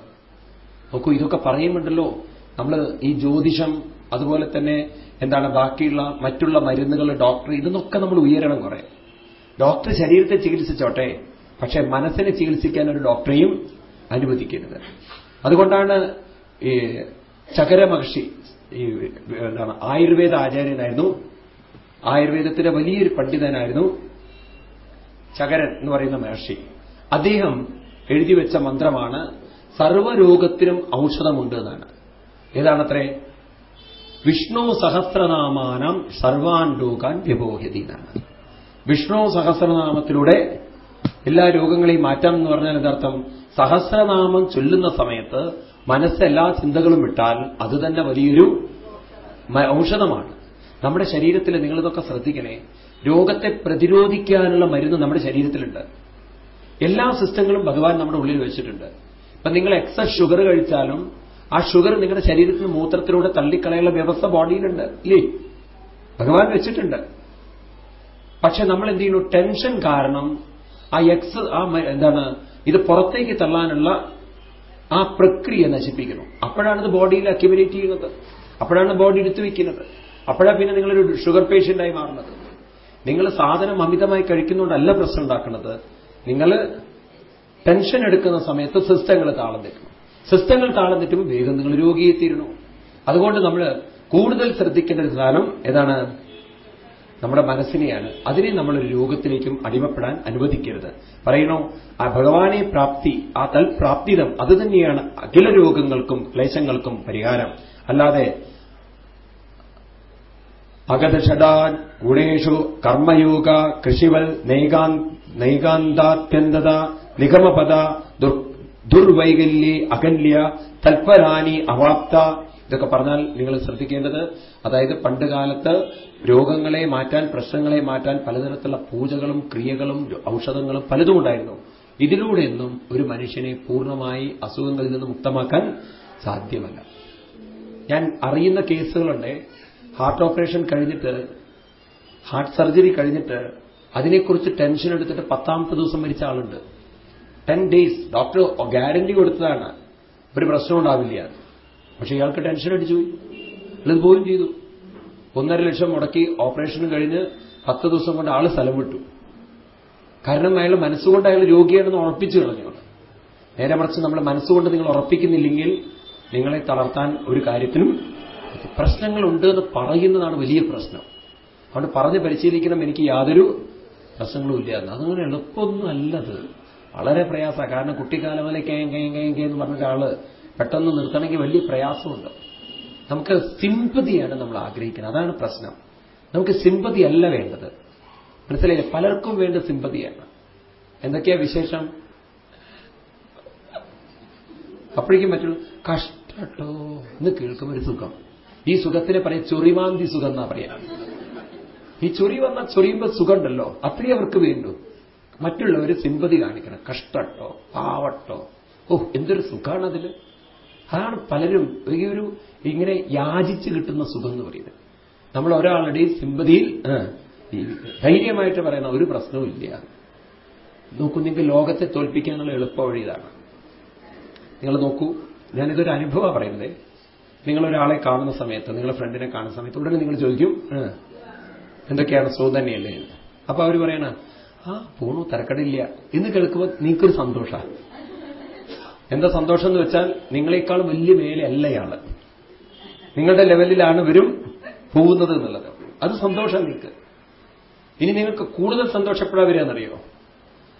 A: നോക്കൂ ഇതൊക്കെ പറയുന്നുണ്ടല്ലോ നമ്മൾ ഈ ജ്യോതിഷം അതുപോലെ തന്നെ എന്താണ് ബാക്കിയുള്ള മറ്റുള്ള മരുന്നുകൾ ഡോക്ടർ ഇതെന്നൊക്കെ നമ്മൾ ഉയരണം കുറെ. ഡോക്ടർ ശരീരത്തെ ചികിത്സിച്ചോട്ടെ പക്ഷെ മനസ്സിനെ ചികിത്സിക്കാൻ ഒരു ഡോക്ടറെയും അനുവദിക്കരുത്. അതുകൊണ്ടാണ് ഈ ചകര മഹർഷി ഈ എന്താണ് ആയുർവേദ ആചാര്യനായിരുന്നു. ആയുർവേദത്തിലെ വലിയൊരു പണ്ഡിതനായിരുന്നു ചകരൻ എന്ന് പറയുന്ന മഹർഷി. അദ്ദേഹം എഴുതി വെച്ച മന്ത്രമാണ് സർവരോഗത്തിനും ഔഷധമുണ്ട് എന്നാണ്. ഏതാണത്രേ? വിഷ്ണു സഹസ്രനാമാനം സർവാൻ രോഗാൻ വ്യബോഹ്യതി എന്നാണ്. വിഷ്ണു സഹസ്രനാമത്തിലൂടെ എല്ലാ രോഗങ്ങളെയും മാറ്റാം എന്ന് പറഞ്ഞാൽ എന്താർത്ഥം? സഹസ്രനാമം ചൊല്ലുന്ന സമയത്ത് മനസ്സെല്ലാ ചിന്തകളും വിട്ടാൽ അത് തന്നെ വലിയൊരു ഔഷധമാണ്. നമ്മുടെ ശരീരത്തിൽ നിങ്ങളിതൊക്കെ ശ്രദ്ധിക്കണേ. രോഗത്തെ പ്രതിരോധിക്കാനുള്ള മരുന്ന് നമ്മുടെ ശരീരത്തിലുണ്ട്. എല്ലാ സിസ്റ്റങ്ങളും ഭഗവാൻ നമ്മുടെ ഉള്ളിൽ വെച്ചിട്ടുണ്ട്. ഇപ്പൊ നിങ്ങൾ എക്സസ് ഷുഗർ കഴിച്ചാലും ആ ഷുഗർ നിങ്ങളുടെ ശരീരത്തിന് മൂത്രത്തിലൂടെ തള്ളിക്കളയുള്ള വ്യവസ്ഥ ബോഡിയിലുണ്ട് ഇല്ലേ? ഭഗവാൻ വെച്ചിട്ടുണ്ട്. പക്ഷെ നമ്മൾ എന്ത് ചെയ്യുന്നു? ടെൻഷൻ കാരണം ആ എക്സ് ആ എന്താണ് ഇത് പുറത്തേക്ക് തള്ളാനുള്ള ആ പ്രക്രിയ നശിപ്പിക്കുന്നു. അപ്പോഴാണ് ഇത് ബോഡിയിൽ അക്യുമുലേറ്റ് ചെയ്യുന്നത്. അപ്പോഴാണ് ബോഡി എടുത്തു വയ്ക്കുന്നത്. അപ്പോഴാണ് പിന്നെ നിങ്ങളൊരു ഷുഗർ പേഷ്യന്റായി മാറുന്നത്. നിങ്ങൾ സാധനം അമിതമായി കഴിക്കുന്നതുകൊണ്ടല്ല പ്രശ്നം ഉണ്ടാക്കുന്നത്. നിങ്ങൾ ടെൻഷൻ എടുക്കുന്ന സമയത്ത് സിസ്റ്റങ്ങൾ താളം തെറ്റണം സിസ്റ്റങ്ങൾ താളം തെറ്റുമ്പോൾ വേഗം നിങ്ങൾ രോഗിയെത്തിയിരുന്നു അതുകൊണ്ട് നമ്മൾ കൂടുതൽ ശ്രദ്ധിക്കേണ്ട ഒരു സാധനം ഏതാണ്? നമ്മുടെ മനസ്സിനെയാണ്. അതിനെ നമ്മൾ ഒരു രോഗത്തിലേക്കും അടിമപ്പെടാൻ അനുവദിക്കരുത്. പറയണോ? ആ ഭഗവാനെ പ്രാപ്തി ആ തൽപ്രാപ്തിതം അത് തന്നെയാണ് അഖില രോഗങ്ങൾക്കും ക്ലേശങ്ങൾക്കും പരിഹാരം. അല്ലാതെ അഗതഷടാൻ ഗുണേഷു കർമ്മയോഗ കൃഷിവൽ നൈകാന്താത്യന്തത നിഗമപദ ദുർവൈകല്യേ അകല്യ തൽപരാനി അവാപ്ത ഇതൊക്കെ പറഞ്ഞാൽ നിങ്ങൾ ശ്രദ്ധിക്കേണ്ടത് അതായത് പണ്ട് കാലത്ത് രോഗങ്ങളെ മാറ്റാൻ പ്രശ്നങ്ങളെ മാറ്റാൻ പലതരത്തിലുള്ള പൂജകളും ക്രിയകളും ഔഷധങ്ങളും പലതും ഉണ്ടായിരുന്നു. ഇതിലൂടെയൊന്നും ഒരു മനുഷ്യനെ പൂർണമായി അസുഖങ്ങളിൽ നിന്ന് മുക്തമാക്കാൻ സാധ്യമല്ല. ഞാൻ അറിയുന്ന കേസുകളുണ്ട്. ഹാർട്ട് ഓപ്പറേഷൻ കഴിഞ്ഞിട്ട് ഹാർട്ട് സർജറി കഴിഞ്ഞിട്ട് അതിനെക്കുറിച്ച് ടെൻഷൻ എടുത്തിട്ട് പത്താമത്തെ ദിവസം മരിച്ച ആളുണ്ട്. ടെൻ ഡേയ്സ് ഡോക്ടർ ഗ്യാരണ്ടി കൊടുത്തതാണ്. ഒരു പ്രശ്നം ഉണ്ടാവില്ല. പക്ഷെ ഇയാൾക്ക് ടെൻഷൻ അടിച്ചു പോയി. ഇത് പോലും ചെയ്തു. ഒന്നര ലക്ഷം മുടക്കി ഓപ്പറേഷൻ കഴിഞ്ഞ് പത്ത് ദിവസം കൊണ്ട് ആൾ സ്ഥലം വിട്ടു. കാരണം അയാൾ മനസ്സുകൊണ്ട് അയാൾ രോഗിയാണെന്ന് ഉറപ്പിച്ചു കളഞ്ഞു. നേരെ മറിച്ച് നമ്മൾ മനസ്സുകൊണ്ട് നിങ്ങൾ ഉറപ്പിക്കുന്നില്ലെങ്കിൽ നിങ്ങളെ തളർത്താൻ ഒരു കാര്യത്തിനും പ്രശ്നങ്ങളുണ്ട് എന്ന് പറയുന്നതാണ് വലിയ പ്രശ്നം. അതുകൊണ്ട് പറഞ്ഞ് പരിശീലിക്കണം എനിക്ക് യാതൊരു പ്രശ്നങ്ങളും ഇല്ല എന്ന്. അതങ്ങനെ എളുപ്പമൊന്നും അല്ലത് വളരെ പ്രയാസമാണ്. കാരണം കുട്ടിക്കാലം വരെ കേം കേം കേ എന്ന് പറഞ്ഞ ഒരാൾ പെട്ടെന്ന് നിർത്തണമെങ്കിൽ വലിയ പ്രയാസമുണ്ട്. നമുക്ക് സിമ്പതിയാണ് നമ്മൾ ആഗ്രഹിക്കുന്നത്. അതാണ് പ്രശ്നം. നമുക്ക് സിമ്പതി അല്ല വേണ്ടത്. മനസ്സിലായില്ലേ? പലർക്കും വേണ്ട സിമ്പതിയാണ്. എന്തൊക്കെയാ വിശേഷം? അപ്പോഴേക്കും മറ്റുള്ള കഷ്ടട്ടോ എന്ന് കേൾക്കുമ്പോൾ ഒരു സുഖം. ഈ സുഖത്തിനെ പറയാം ചൊറിമാന്തി സുഖം എന്നാ പറയാ. ഈ ചൊറി വന്ന ചൊറിയുമ്പോൾ സുഖമുണ്ടല്ലോ. അത്രയും അവർക്ക് വേണ്ടു. മറ്റുള്ളവർ സിമ്പതി കാണിക്കണം. കഷ്ടട്ടോ പാവട്ടോ. ഓ എന്തൊരു സുഖമാണ് അതിൽ അതാണ് പലരും ഈ ഒരു ഇങ്ങനെ യാചിച്ച് കിട്ടുന്ന സുഖം എന്ന് പറയുന്നത്. നമ്മൾ ഒരാളുടെയും സിമ്പതിയിൽ ധൈര്യമായിട്ട് പറയുന്ന ഒരു പ്രശ്നവും ഇല്ല. നോക്കൂ നിങ്ങൾക്ക് ലോകത്തെ തോൽപ്പിക്കാനുള്ള എളുപ്പ വഴി ഇതാണ്. നിങ്ങൾ നോക്കൂ ഞാനിതൊരു അനുഭവമാണ് പറയുന്നത്. നിങ്ങളൊരാളെ കാണുന്ന സമയത്ത് നിങ്ങളെ ഫ്രണ്ടിനെ കാണുന്ന സമയത്ത് ഉടനെ നിങ്ങൾ ചോദിക്കും എന്തൊക്കെയാണ് സൗതന്യല്ലേ അപ്പൊ അവർ പറയണ ആ പോണു തിരക്കടില്ല. എന്ന് കേൾക്കുമ്പോൾ നിങ്ങൾക്കൊരു സന്തോഷമാണ് എന്താ സന്തോഷം എന്ന് വെച്ചാൽ നിങ്ങളെക്കാൾ വലിയ മേലെ അല്ല ഇയാൾ നിങ്ങളുടെ ലെവലിലാണ് ഇവരും പോകുന്നത് എന്നുള്ളത്. അത് സന്തോഷം നിങ്ങൾക്ക്. ഇനി നിങ്ങൾക്ക് കൂടുതൽ സന്തോഷപ്പെടാൻ വരികയെന്നറിയോ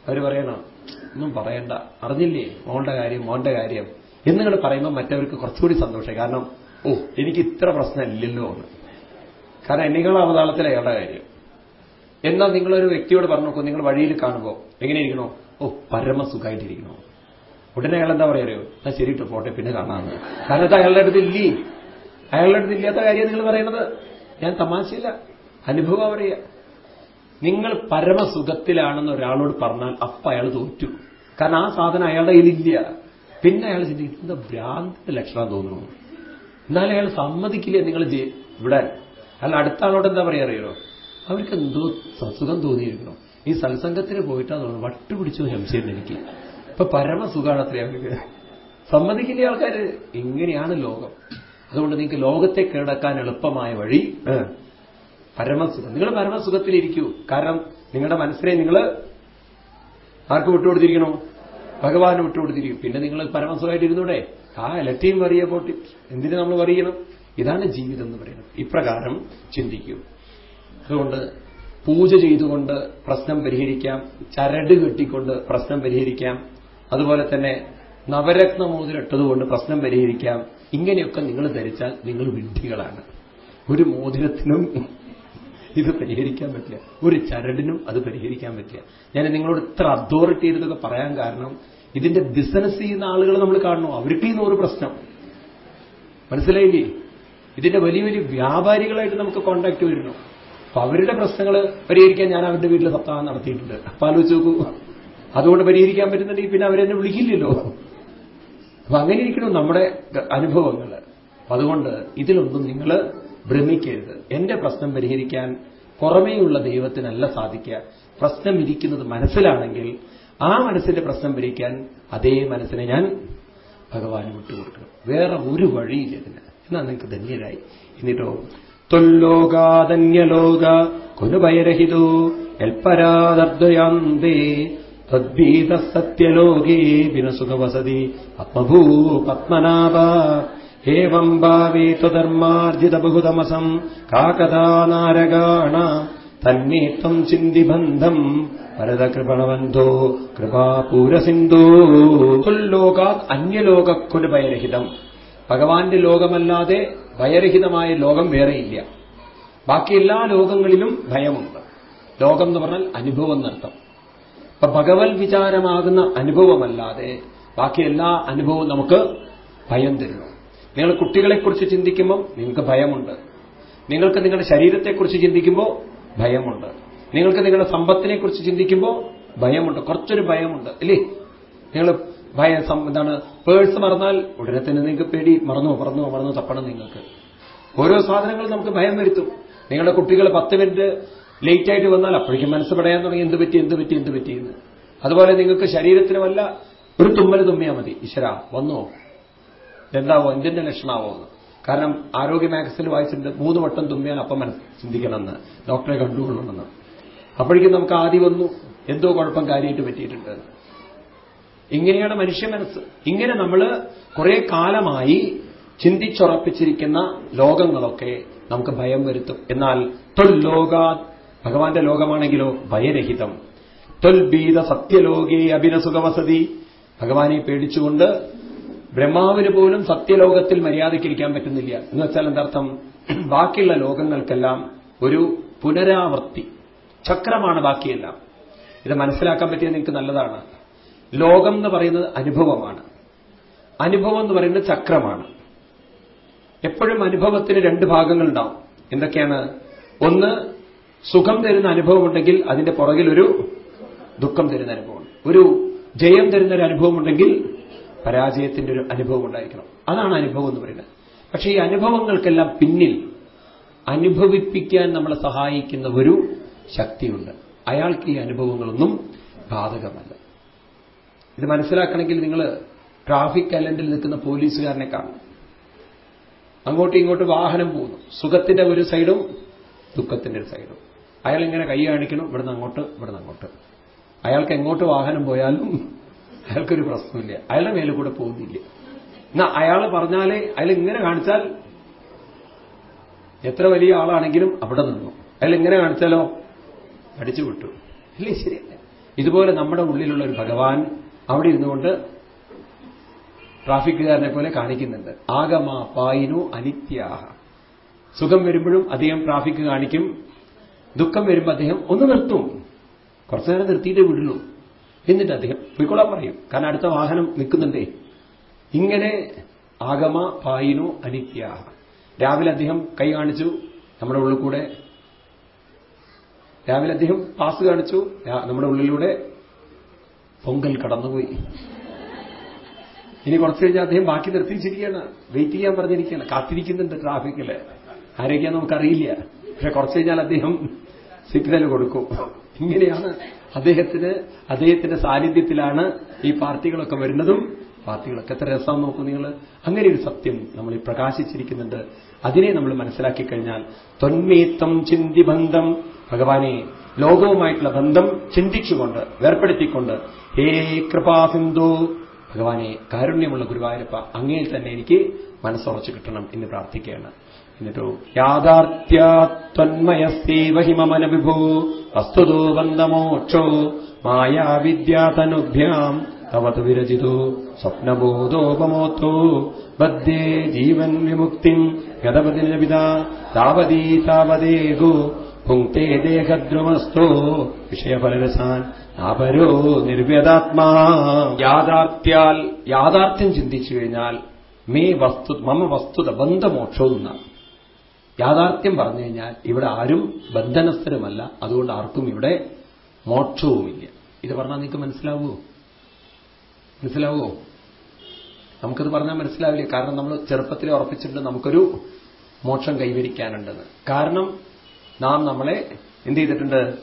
A: അവർ പറയണം ഒന്നും പറയണ്ട. അറിഞ്ഞില്ലേ? മോളുടെ കാര്യം മോന്റെ കാര്യം. എന്ന് നിങ്ങൾ പറയുമ്പോൾ മറ്റവർക്ക് കുറച്ചുകൂടി സന്തോഷം കാരണം ഓ എനിക്ക് ഇത്ര പ്രശ്നം ഇല്ലല്ലോ എന്ന്. കാരണം എന്നേക്കാൾ അവതാളത്തിലെ അയാളുടെ കാര്യം. എന്നാൽ നിങ്ങളൊരു വ്യക്തിയോട് പറഞ്ഞു നോക്കൂ നിങ്ങൾ വഴിയിൽ കാണുമ്പോൾ എങ്ങനെ ഇരിക്കണോ? ഓ പരമസുഖമായിട്ടിരിക്കണോ? ഉടനെ അയാൾ എന്താ പറയാ അറിയോ? എന്നാ ശരിട്ടോ ഫോട്ടോ പിന്നെ കാണാമെന്ന് കാരണം അത് അയാളുടെ അടുത്ത് ഇല്ലേ? അയാളുടെ അടുത്ത് ഇല്ലാത്ത കാര്യം നിങ്ങൾ പറയുന്നത് ഞാൻ തമാശയില്ല അനുഭവം പറയുക നിങ്ങൾ പരമസുഖത്തിലാണെന്ന് ഒരാളോട് പറഞ്ഞാൽ അപ്പ അയാൾ തോറ്റു. കാരണം ആ സാധനം അയാളുടെ കയ്യിലില്ല. പിന്നെ അയാൾ ചിന്തിക്കും എന്താ ഭ്രാന്തിന്റെ ലക്ഷണം തോന്നുന്നു? എന്നാലും അയാൾ സമ്മതിക്കില്ല നിങ്ങൾ ഇവിടെ. അയാൾ അടുത്ത ആളോട് എന്താ പറയാ അറിയോ? അവർക്ക് എന്തോ സുഖം തോന്നിയിരിക്കണം ഈ സത്സംഗത്തിന് പോയിട്ടാ തോന്നുന്നു. വട്ടുപിടിച്ചു സംശയം എനിക്ക്. ഇപ്പൊ പരമസുഖമാണ് അത്രയും അവർക്ക് സമ്മതിക്കില്ല ആൾക്കാര്. ഇങ്ങനെയാണ് ലോകം. അതുകൊണ്ട് നിങ്ങൾക്ക് ലോകത്തെ കീഴടക്കാൻ എളുപ്പമായ വഴി പരമസുഖം. നിങ്ങൾ പരമസുഖത്തിലിരിക്കൂ. കാരണം നിങ്ങളുടെ മനസ്സിനെ നിങ്ങൾ ആർക്ക് വിട്ടുകൊടുത്തിരിക്കണോ? ഭഗവാന് വിട്ടുകൊടുത്തിരിക്കും. പിന്നെ നിങ്ങൾ പരമസുഖമായിട്ട് ഇരുന്നൂടെ ആ ലറ്റീം വറിയ പോട്ടി എന്തിനു നമ്മൾ വറിയണം? ഇതാണ് ജീവിതം എന്ന് പറയുന്നത്. ഇപ്രകാരം ചിന്തിക്കൂ. അതുകൊണ്ട് പൂജ ചെയ്തുകൊണ്ട് പ്രശ്നം പരിഹരിക്കാം. ചരട് കെട്ടിക്കൊണ്ട് പ്രശ്നം പരിഹരിക്കാം. അതുപോലെ തന്നെ നവരത്ന മോതിരട്ടതുകൊണ്ട് പ്രശ്നം പരിഹരിക്കാം. ഇങ്ങനെയൊക്കെ നിങ്ങൾ ധരിച്ചാൽ നിങ്ങൾ വിഡ്ഢികളാണ്. ഒരു മോതിരത്തിനും ഇത് പരിഹരിക്കാൻ പറ്റില്ല. ഒരു ചരടിനും അത് പരിഹരിക്കാൻ പറ്റില്ല. ഞാൻ നിങ്ങളോട് ഇത്ര അതോറിറ്റി ചെയ്തതൊക്കെ പറയാൻ കാരണം ഇതിന്റെ ബിസിനസ് ചെയ്യുന്ന ആളുകൾ നമ്മൾ കാണണോ? അവർക്ക് ഈ നൂറ് പ്രശ്നം. മനസ്സിലായില്ലേ? ഇതിന്റെ വലിയ വലിയ വ്യാപാരികളായിട്ട് നമുക്ക് കോണ്ടാക്ട് വരുന്നു. അപ്പൊ അവരുടെ പ്രശ്നങ്ങൾ പരിഹരിക്കാൻ ഞാൻ അവരുടെ വീട്ടിൽ സപ്താഹം നടത്തിയിട്ടുണ്ട്. അപ്പൊ ആലോചിച്ച് നോക്കൂ. അതുകൊണ്ട് പരിഹരിക്കാൻ പറ്റുന്നുണ്ടെങ്കിൽ പിന്നെ അവരെന്നെ വിളിക്കില്ലല്ലോ. അപ്പൊ അങ്ങനെ ഇരിക്കണം നമ്മുടെ അനുഭവങ്ങൾ അതുകൊണ്ട് ഇതിലൊന്നും നിങ്ങൾ ഭ്രമിക്കരുത്. എന്റെ പ്രശ്നം പരിഹരിക്കാൻ പുറമേയുള്ള ദൈവത്തിനല്ല സാധിക്കുക. പ്രശ്നം ഇരിക്കുന്നത് മനസ്സിലാണെങ്കിൽ ആ മനസ്സിന്റെ പ്രശ്നം പരിഹരിക്കാൻ അതേ മനസ്സിനെ ഞാൻ ഭഗവാന് വിട്ടുകൊടുക്കണം വേറെ ഒരു വഴിയില്ല ഇതിന്. എന്നാ നിങ്ങൾക്ക് ധന്യരായി. എന്നിട്ടോ തൊല്ലോകാധന്യലോക കുനുഭയരഹിതോ എൽപരാദർദ്വയാന്തേ തദ്ഭീത സത്യലോകേ വിനസുഖവസതി ആത്മഭൂ പത്മനാഭ ഹേവം ഭാവി ത്വധർമാർജിത ബഹുതമസം കാകഥാ നാരകാണ തന്മേ ത്വം ചിന്തിബന്ധം ഭരതകൃപണവന്തോ കൃപാപൂരസിന്ധോ ലോകാത് അന്യലോകക്കൊരു ഭയരഹിതം ഭഗവാന്റെ ലോകമല്ലാതെ ഭയരഹിതമായ ലോകം വേറെയില്ല. ബാക്കി എല്ലാ ലോകങ്ങളിലും ഭയമുണ്ട്. ലോകം എന്ന് പറഞ്ഞാൽ അനുഭവം എന്നർത്ഥം. അപ്പൊ ഭഗവത് വിചാരമാകുന്ന അനുഭവമല്ലാതെ ബാക്കി എല്ലാ അനുഭവവും നമുക്ക് ഭയം തരുന്നു. നിങ്ങൾ കുട്ടികളെക്കുറിച്ച് ചിന്തിക്കുമ്പോൾ നിങ്ങൾക്ക് ഭയമുണ്ട്. നിങ്ങൾക്ക് നിങ്ങളുടെ ശരീരത്തെക്കുറിച്ച് ചിന്തിക്കുമ്പോൾ ഭയമുണ്ട്. നിങ്ങൾക്ക് നിങ്ങളുടെ സമ്പത്തിനെക്കുറിച്ച് ചിന്തിക്കുമ്പോൾ ഭയമുണ്ട്. കുറച്ചൊരു ഭയമുണ്ട് അല്ലേ? നിങ്ങൾ ഭയ എന്താണ് പേഴ്സ് മറന്നാൽ ഉടനെ തന്നെ നിങ്ങൾക്ക് പേടി മറന്നു മറന്നു മറന്നു തപ്പണം നിങ്ങൾക്ക്. ഓരോ സാധനങ്ങളും നമുക്ക് ഭയം വരുത്തും. നിങ്ങളുടെ കുട്ടികൾ പത്ത് മിനിറ്റ് ലേറ്റ് ആയിട്ട് വന്നാൽ അപ്പോഴേക്കും മനസ്സ് പടയാൻ തുടങ്ങി. എന്ത് പറ്റി എന്ത് പറ്റി എന്ത് പറ്റിയെന്ന് അതുപോലെ നിങ്ങൾക്ക് ശരീരത്തിനുമല്ല ഒരു തുമ്മൽ തുമ്മിയാൽ മതി. ഈശ്വര വന്നോ. എന്താവോ എന്തിന്റെ ലക്ഷണമാവോ എന്ന്. കാരണം ആരോഗ്യ മാഗസിൻ വായിച്ചിട്ടുണ്ട് മൂന്ന് വട്ടം തുമ്മിയാൽ അപ്പം മനസ്സ് ചിന്തിക്കണമെന്ന്. ഡോക്ടറെ കണ്ടുകൊള്ളണമെന്ന്. അപ്പോഴേക്കും നമുക്ക് ആദ്യം വന്നു. എന്തോ കുഴപ്പം കാര്യമായിട്ട് പറ്റിയിട്ടുണ്ട്. ഇങ്ങനെയാണ് മനുഷ്യ മനസ്സ്. ഇങ്ങനെ നമ്മൾ കുറെ കാലമായി ചിന്തിച്ചുറപ്പിച്ചിരിക്കുന്ന ലോകങ്ങളൊക്കെ നമുക്ക് ഭയം വരുത്തും. എന്നാൽ തൊല്ലോകാ ഭഗവാന്റെ ലോകമാണെങ്കിലോ ഭയരഹിതം. ത്വൽബീത സത്യലോകേ അഭിനസുഖവസതി. ഭഗവാനെ പേടിച്ചുകൊണ്ട് ബ്രഹ്മാവിന് പോലും സത്യലോകത്തിൽ മര്യാദയ്ക്കിരിക്കാൻ പറ്റുന്നില്ല. എന്ന് വെച്ചാൽ എന്താർത്ഥം? ബാക്കിയുള്ള ലോകങ്ങൾക്കെല്ലാം ഒരു പുനരാവർത്തി. ചക്രമാണ് ബാക്കിയെല്ലാം. ഇത് മനസ്സിലാക്കാൻ പറ്റിയത് നിങ്ങൾക്ക് നല്ലതാണ്. ലോകം എന്ന് പറയുന്നത് അനുഭവമാണ്. അനുഭവം എന്ന് പറയുന്നത് ചക്രമാണ്. എപ്പോഴും അനുഭവത്തിന് രണ്ട് ഭാഗങ്ങളുണ്ടാവും. എന്തൊക്കെയാണ്? ഒന്ന് സുഖം തരുന്ന അനുഭവമുണ്ടെങ്കിൽ അതിന്റെ പുറകിൽ ഒരു ദുഃഖം തരുന്ന അനുഭവം ഒരു ജയം തരുന്ന ഒരു അനുഭവമുണ്ടെങ്കിൽ പരാജയത്തിന്റെ ഒരു അനുഭവം ഉണ്ടായിരിക്കണം. അതാണ് അനുഭവം എന്ന് പറയുന്നത്. പക്ഷേ ഈ അനുഭവങ്ങൾക്കെല്ലാം പിന്നിൽ അനുഭവിപ്പിക്കാൻ നമ്മളെ സഹായിക്കുന്ന ഒരു ശക്തിയുണ്ട്. അയാൾക്ക് ഈ അനുഭവങ്ങളൊന്നും ബാധകമല്ല. ഇത് മനസ്സിലാക്കണമെങ്കിൽ നിങ്ങൾ ട്രാഫിക് ഐലൻഡിൽ നിൽക്കുന്ന പോലീസുകാരനെ കാണും അങ്ങോട്ടും ഇങ്ങോട്ടും വാഹനം പോകുന്നു. സുഖത്തിന്റെ ഒരു സൈഡും ദുഃഖത്തിന്റെ ഒരു സൈഡും. അയാൾ ഇങ്ങനെ കൈ കാണിക്കണം ഇവിടുന്ന് അങ്ങോട്ട് ഇവിടുന്ന് അങ്ങോട്ട്. അയാൾക്ക് എങ്ങോട്ട് വാഹനം പോയാലും അയാൾക്കൊരു പ്രശ്നമില്ല. അയാളുടെ മേലെ കൂടെ പോകുന്നില്ല. എന്നാ അയാൾ പറഞ്ഞാലേ അയാൾ ഇങ്ങനെ കാണിച്ചാൽ എത്ര വലിയ ആളാണെങ്കിലും അവിടെ നിന്നു. അയാൾ ഇങ്ങനെ കാണിച്ചാലോ? അടിച്ചു വിട്ടു. അല്ലേ ശരിയല്ല ഇതുപോലെ നമ്മുടെ ഉള്ളിലുള്ള ഒരു ഭഗവാൻ അവിടെ ഇരുന്നുകൊണ്ട് ട്രാഫിക്കുകാരനെ പോലെ കാണിക്കുന്നുണ്ട്. ആഗമാ പായിനു അനിത്യാഹ. സുഖം വരുമ്പോഴും അധികം ട്രാഫിക് കാണിക്കും. ദുഃഖം വരുമ്പോൾ അദ്ദേഹം ഒന്ന് നിർത്തും. കുറച്ചു നേരം നിർത്തിയിട്ടേ വിടുള്ളൂ. എന്നിട്ട് അദ്ദേഹം പോയിക്കൊള്ളാൻ പറയും. കാരണം അടുത്ത വാഹനം നിൽക്കുന്നുണ്ടേ. ഇങ്ങനെ ആഗമ പായിനോ അനിത്യ. രാവിലെ അദ്ദേഹം കൈ കാണിച്ചു നമ്മുടെ ഉള്ളിൽ കൂടെ. രാവിലെ അദ്ദേഹം പാസ് കാണിച്ചു നമ്മുടെ ഉള്ളിലൂടെ പൊങ്കൽ കടന്നുപോയി. ഇനി കുറച്ചു കഴിഞ്ഞാൽ അദ്ദേഹം ബാക്കി നിർത്തിച്ചിരിക്കുകയാണ്. വെയിറ്റ് ചെയ്യാൻ പറഞ്ഞിരിക്കുകയാണ്. കാത്തിരിക്കുന്നുണ്ട് ട്രാഫിക്കിൽ. ആരൊക്കെയാന്ന് നമുക്കറിയില്ല. പക്ഷെ കുറച്ചു കഴിഞ്ഞാൽ അദ്ദേഹം സിഗ്നൽ കൊടുക്കും. ഇങ്ങനെയാണ് അദ്ദേഹത്തിന് അദ്ദേഹത്തിന്റെ സാന്നിധ്യത്തിലാണ് ഈ പാർട്ടികളൊക്കെ വരുന്നതും. പാർട്ടികളൊക്കെ എത്ര രസം നോക്കും നിങ്ങൾ. അങ്ങനെ ഒരു സത്യം നമ്മൾ പ്രകാശിച്ചിരിക്കുന്നുണ്ട്. അതിനെ നമ്മൾ മനസ്സിലാക്കി കഴിഞ്ഞാൽ തൊന്മേത്തം ചിന്തിബന്ധം ഭഗവാനെ ലോകവുമായിട്ടുള്ള ബന്ധം ചിന്തിച്ചുകൊണ്ട് വേർപ്പെടുത്തിക്കൊണ്ട് ഹേ കൃപാസിന്ധു ഭഗവാനെ കാരുണ്യമുള്ള ഗുരുവായൂരപ്പ അങ്ങയിൽ തന്നെ എനിക്ക് മനസ്സുറച്ചു കിട്ടണം എന്ന് പ്രാർത്ഥിക്കുകയാണ്. എന്നിട്ടോ യാഥാർത്ഥ്യാത്വന്മയസ്തേവഹി മമന വിഭോ വസ്തുതോ വന്ദമോക്ഷോ. മായാവിദ്യാതനുഭ്യാം. തവത് വിരചിതോ. സ്വപ്നബോധോപമോത്തോ. ബദ്ധേ ജീവൻ വിമുക്തിം. ഗതപതിനപിത താവതീ താവദേഹോ ഭുങ്ക്തേ ദേഹദ്രുമസ്തോ വിഷയഫലരസാൻ. അപരോ നിർവ്യതാത്മാ. യാഥാർത്ഥ്യാൽ യാഥാർത്ഥ്യം ചിന്തിച്ചു കഴിഞ്ഞാൽ മേ വസ്തു മമ വസ്തുത ബന്ധമോക്ഷവും എന്നാണ്. യാഥാർത്ഥ്യം പറഞ്ഞു കഴിഞ്ഞാൽ ഇവിടെ ആരും ബന്ധനസ്ഥരുമല്ല. അതുകൊണ്ട് ആർക്കും ഇവിടെ മോക്ഷവുമില്ല. ഇത് പറഞ്ഞാൽ നിങ്ങൾക്ക് മനസ്സിലാവുമോ? മനസ്സിലാവുമോ? നമുക്കത് പറഞ്ഞാൽ മനസ്സിലാവില്ല. കാരണം നമ്മൾ ചെറുപ്പത്തിൽ ഉറപ്പിച്ചിട്ടുണ്ട് നമുക്കൊരു മോക്ഷം കൈവരിക്കാനുണ്ടെന്ന്. കാരണം നാം നമ്മളെ എന്ത് ചെയ്തിട്ടുണ്ട്?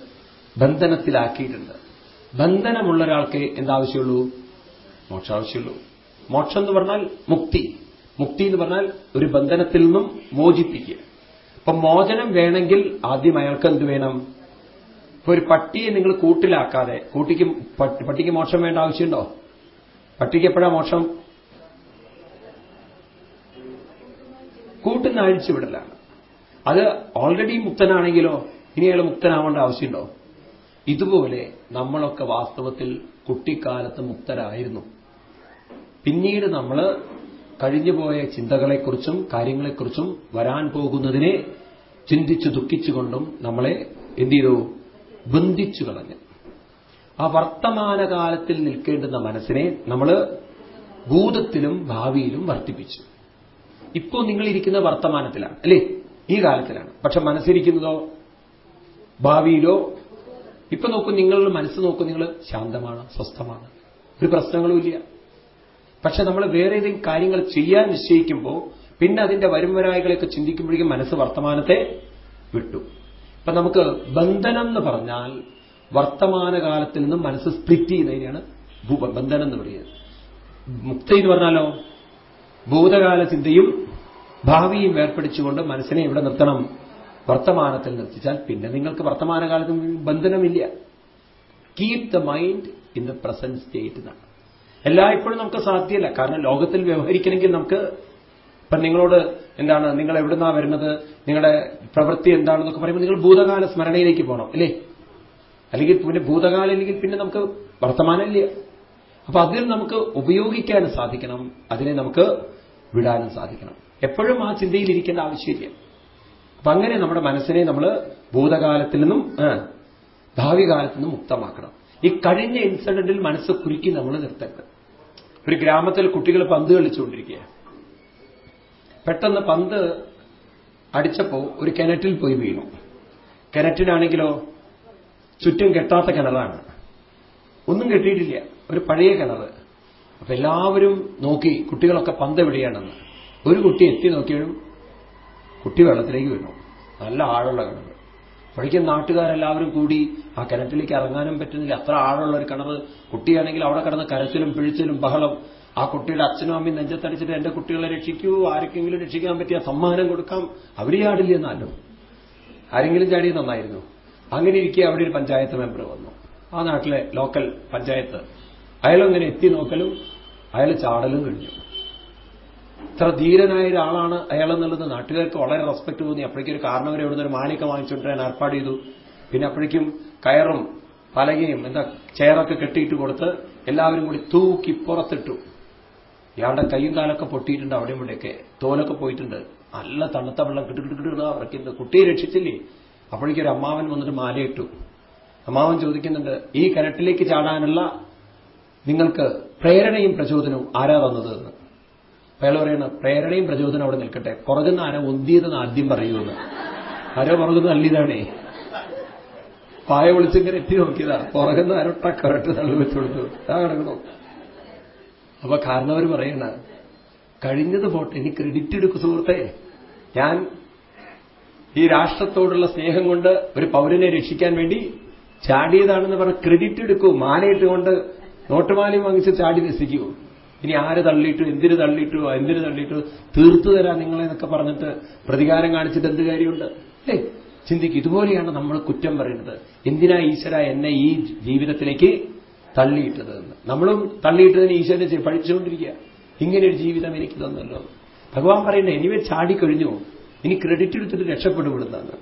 A: ബന്ധനത്തിലാക്കിയിട്ടുണ്ട്. ബന്ധനമുള്ള ഒരാൾക്ക് എന്താവശ്യമുള്ളൂ മോക്ഷം ആവശ്യമുള്ളൂ. മോക്ഷം എന്ന് പറഞ്ഞാൽ മുക്തി. മുക്തി എന്ന് പറഞ്ഞാൽ ഒരു ബന്ധനത്തിൽ നിന്നും മോചിപ്പിക്കുക. അപ്പൊ മോചനം വേണമെങ്കിൽ ആദ്യം അയാൾക്ക് എന്ത് വേണം? ഇപ്പൊ ഒരു പട്ടിയെ നിങ്ങൾ കൂട്ടിലാക്കാതെ കൂട്ടിക്ക് പട്ടിക്ക് മോക്ഷം വേണ്ട ആവശ്യമുണ്ടോ? പട്ടിക്ക് എപ്പോഴാ മോക്ഷം? കൂട്ടുന്ന അഴിച്ചുവിടലാണ് അത് ഓൾറെഡി മുക്തനാണെങ്കിലോ ഇനി അയാൾ മുക്തനാവേണ്ട ആവശ്യമുണ്ടോ? ഇതുപോലെ നമ്മളൊക്കെ വാസ്തവത്തിൽ കുട്ടിക്കാലത്ത് മുക്തരായിരുന്നു. പിന്നീട് നമ്മൾ കഴിഞ്ഞുപോയ ചിന്തകളെക്കുറിച്ചും കാര്യങ്ങളെക്കുറിച്ചും വരാൻ പോകുന്നതിനെ ചിന്തിച്ചു ദുഃഖിച്ചുകൊണ്ടും നമ്മളെ എന്തു ചെയ്തു ബന്ധിച്ചു കളഞ്ഞു. ആ വർത്തമാനകാലത്തിൽ നിൽക്കേണ്ടുന്ന മനസ്സിനെ നമ്മൾ ഭൂതത്തിലും ഭാവിയിലും വർദ്ധിപ്പിച്ചു. ഇപ്പോൾ നിങ്ങളിരിക്കുന്ന വർത്തമാനത്തിലാണ് അല്ലേ? ഈ കാലത്തിലാണ്. പക്ഷെ മനസ്സിരിക്കുന്നതോ ഭാവിയിലോ? ഇപ്പൊ നോക്കൂ നിങ്ങളുടെ മനസ്സ് നോക്കൂ നിങ്ങൾ ശാന്തമാണ് സ്വസ്ഥമാണ്. ഒരു പ്രശ്നങ്ങളുമില്ല പക്ഷെ നമ്മൾ വേറെ ഏതെങ്കിലും കാര്യങ്ങൾ ചെയ്യാൻ നിശ്ചയിക്കുമ്പോൾ പിന്നെ അതിന്റെ വരുംവരായികളെയൊക്കെ ചിന്തിക്കുമ്പോഴേക്കും മനസ്സ് വർത്തമാനത്തെ വിട്ടു. ഇപ്പൊ നമുക്ക് ബന്ധനം എന്ന് പറഞ്ഞാൽ വർത്തമാനകാലത്തിൽ നിന്നും മനസ്സ് സ്പ്ലിറ്റ് ചെയ്യുന്നതിനെയാണ് ബന്ധനം എന്ന് പറയുന്നത്. മുക്തി എന്ന് പറഞ്ഞാലോ? ഭൂതകാല ചിന്തയും ഭാവിയും ഏർപ്പെടിച്ചുകൊണ്ട് മനസ്സിനെ ഇവിടെ നിർത്തണം. വർത്തമാനത്തിൽ നിർത്തിച്ചാൽ പിന്നെ നിങ്ങൾക്ക് വർത്തമാനകാലത്ത് ബന്ധനമില്ല. Keep the mind in the present state എന്നാണ്. എല്ലായ്പ്പോഴും നമുക്ക് സാധ്യമല്ല കാരണം ലോകത്തിൽ വ്യവഹരിക്കണമെങ്കിൽ നമുക്ക് ഇപ്പൊ നിങ്ങളോട് എന്താണ് നിങ്ങൾ എവിടുന്നാ വരുന്നത് നിങ്ങളുടെ പ്രവൃത്തി എന്താണെന്നൊക്കെ പറയുമ്പോൾ നിങ്ങൾ ഭൂതകാല സ്മരണയിലേക്ക് പോകണം അല്ലേ? അല്ലെങ്കിൽ പിന്നെ ഭൂതകാലം ഇല്ലെങ്കിൽ പിന്നെ നമുക്ക് വർത്തമാനമില്ല. അപ്പൊ അതിൽ നമുക്ക് ഉപയോഗിക്കാനും സാധിക്കണം അതിനെ നമുക്ക് വിടാനും സാധിക്കണം. എപ്പോഴും ആ ചിന്തയിൽ ഇരിക്കേണ്ട ആവശ്യമില്ല. അപ്പൊ അങ്ങനെ നമ്മുടെ മനസ്സിനെ നമ്മൾ ഭൂതകാലത്തിൽ നിന്നും ഭാവി കാലത്തു നിന്നും മുക്തമാക്കണം. ഈ കഴിഞ്ഞ ഇൻസിഡന്റിൽ മനസ്സ് കുരുക്കി നമ്മൾ നിർത്തരുത്. ഒരു ഗ്രാമത്തിൽ കുട്ടികൾ പന്ത് കളിച്ചുകൊണ്ടിരിക്കുക പെട്ടെന്ന് പന്ത് അടിച്ചപ്പോ ഒരു കിണറ്റിൽ പോയി വീണു. കിണറ്റിനാണെങ്കിലോ ചുറ്റും കെട്ടാത്ത കിണറാണ്. ഒന്നും കെട്ടിയിട്ടില്ല ഒരു പഴയ കിണർ അപ്പൊ എല്ലാവരും നോക്കി കുട്ടികളൊക്കെ പന്ത് എവിടെയാണെന്ന്. ഒരു കുട്ടി എത്തി നോക്കിയും കുട്ടി വെള്ളത്തിലേക്ക് വീണു. നല്ല ആഴമുള്ള കിണർ അപ്പോഴേക്കും നാട്ടുകാരെല്ലാവരും കൂടി ആ കിണറ്റിലേക്ക് ഇറങ്ങാനും പറ്റുന്നില്ല. അത്ര ആഴമുള്ള ഒരു കിണർ കുട്ടിയാണെങ്കിൽ അവിടെ കിടന്ന് കരച്ചിലും പിഴിച്ചിലും ബഹളം. ആ കുട്ടിയുടെ അച്ഛനും അമ്മയും നെഞ്ചത്തടിച്ചിട്ട് എന്റെ കുട്ടികളെ രക്ഷിക്കൂ ആർക്കെങ്കിലും രക്ഷിക്കാൻ പറ്റിയ സമ്മാനം കൊടുക്കാം. അവർ ചാടില്ല എന്നാലും. ആരെങ്കിലും ചാടി നന്നായിരുന്നു. അങ്ങനെ ഇരിക്കെ അവിടെ ഒരു പഞ്ചായത്ത് മെമ്പർ വന്നു. ആ നാട്ടിലെ ലോക്കൽ പഞ്ചായത്ത്. അയാളങ്ങനെ എത്തി നോക്കലും അയാൾ ചാടലും കഴിഞ്ഞു. ഇത്ര ധീരനായ ഒരാളാണ് അയാളെന്നുള്ളത് നാട്ടുകാർക്ക് വളരെ റെസ്പെക്ട് തോന്നി. അപ്പോഴേക്കും ഒരു കാരണവരെ ഇവിടുന്ന് ഒരു മാലിക്ക വാങ്ങിച്ചുകൊണ്ടിരാൻ ഏർപ്പാട് ചെയ്തു. പിന്നെ അപ്പോഴേക്കും കയറും പലകയും എന്താ ചെയറൊക്കെ കെട്ടിയിട്ട് കൊടുത്ത് എല്ലാവരും കൂടി തൂക്കി പുറത്തിട്ടു. ഇയാളുടെ കൈയും കാലൊക്കെ പൊട്ടിയിട്ടുണ്ട് അവിടെ ഇവിടെയൊക്കെ. തോലൊക്കെ പോയിട്ടുണ്ട്. നല്ല തണുത്ത വെള്ളം കിട്ടുകിട്ടുകിട്ടുക അവർക്ക് കുട്ടിയെ രക്ഷിച്ചില്ലേ? അപ്പോഴേക്കും ഒരു അമ്മാവൻ വന്നിട്ട് മാലയിട്ടു. അമ്മാവൻ ചോദിക്കുന്നുണ്ട് ഈ കരട്ടിലേക്ക് ചാടാനുള്ള നിങ്ങൾക്ക് പ്രേരണയും പ്രചോദനവും ആരാ തന്നത്? എന്ന്. അയാൾ പറയണ പ്രേരണയും പ്രചോദനം അവിടെ നിൽക്കട്ടെ. പുറകുന്ന ആരോ ഒന്തിയതെന്ന് ആദ്യം പറയുമെന്ന്. ആരോ പുറകുന്ന അല്ലിതാണേ പായ വിളിച്ചിങ്ങനെ എത്തി നോക്കിയതാ. പുറകുന്ന ആരോ ടക്കറട്ട് തള്ളി വെച്ചു കൊടുത്തു. ആ കിടക്കണോ അപ്പൊ കാരണവർ പറയണ കഴിഞ്ഞത് പോട്ടെ ഇനി ക്രെഡിറ്റ് എടുക്കും സുഹൃത്തെ. ഞാൻ ഈ രാഷ്ട്രത്തോടുള്ള സ്നേഹം കൊണ്ട് ഒരു പൗരനെ രക്ഷിക്കാൻ വേണ്ടി ചാടിയതാണെന്ന് പറഞ്ഞ ക്രെഡിറ്റ് എടുക്കൂ. മാലയിട്ടുകൊണ്ട് നോട്ടുമാലയും വാങ്ങിച്ച് ചാടി രസിക്കൂ ഇനി ആര് തള്ളിയിട്ടു എന്തിനു തള്ളിയിട്ടു എന്തിനു തള്ളിയിട്ടു? തീർത്തു തരാൻ നിങ്ങളെ എന്നൊക്കെ പറഞ്ഞിട്ട് പ്രതികാരം കാണിച്ചിട്ട് എന്ത് കാര്യമുണ്ട്? അല്ലേ ചിന്തിക്കും ഇതുപോലെയാണ് നമ്മൾ കുറ്റം പറയുന്നത്. എന്തിനാ ഈശ്വര എന്നെ ഈ ജീവിതത്തിലേക്ക് തള്ളിയിട്ടത് എന്ന്? നമ്മളും തള്ളിയിട്ടതിന് ഈശ്വരനെ പഠിച്ചുകൊണ്ടിരിക്കുക. ഇങ്ങനെ ഒരു ജീവിതം എനിക്ക് തന്നല്ലോ. ഭഗവാൻ പറയുന്നത് എനിവേ ചാടിക്കഴിഞ്ഞു ഇനി ക്രെഡിറ്റ് എടുത്തിട്ട് രക്ഷപ്പെടുവിടുന്നതാണ്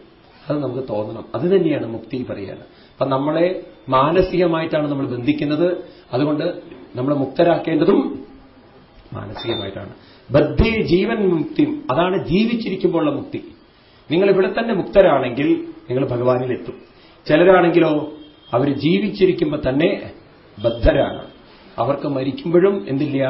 A: അത് നമുക്ക് തോന്നണം. അത് തന്നെയാണ് മുക്തി പറയാണ് അപ്പൊ നമ്മളെ മാനസികമായിട്ടാണ് നമ്മൾ ബന്ധിക്കുന്നത്. അതുകൊണ്ട് നമ്മളെ മുക്തരാക്കേണ്ടതും മാനസികമായിട്ടാണ്. ബദ്ധി ജീവൻ മുക്തി അതാണ് ജീവിച്ചിരിക്കുമ്പോഴുള്ള മുക്തി. നിങ്ങൾ ഇവിടെ തന്നെ മുക്തരാണെങ്കിൽ നിങ്ങൾ ഭഗവാനിലെത്തും. ചിലരാണെങ്കിലോ അവർ ജീവിച്ചിരിക്കുമ്പോൾ തന്നെ ബദ്ധരാണ്. അവർക്ക് മരിക്കുമ്പോഴും എന്തില്ല?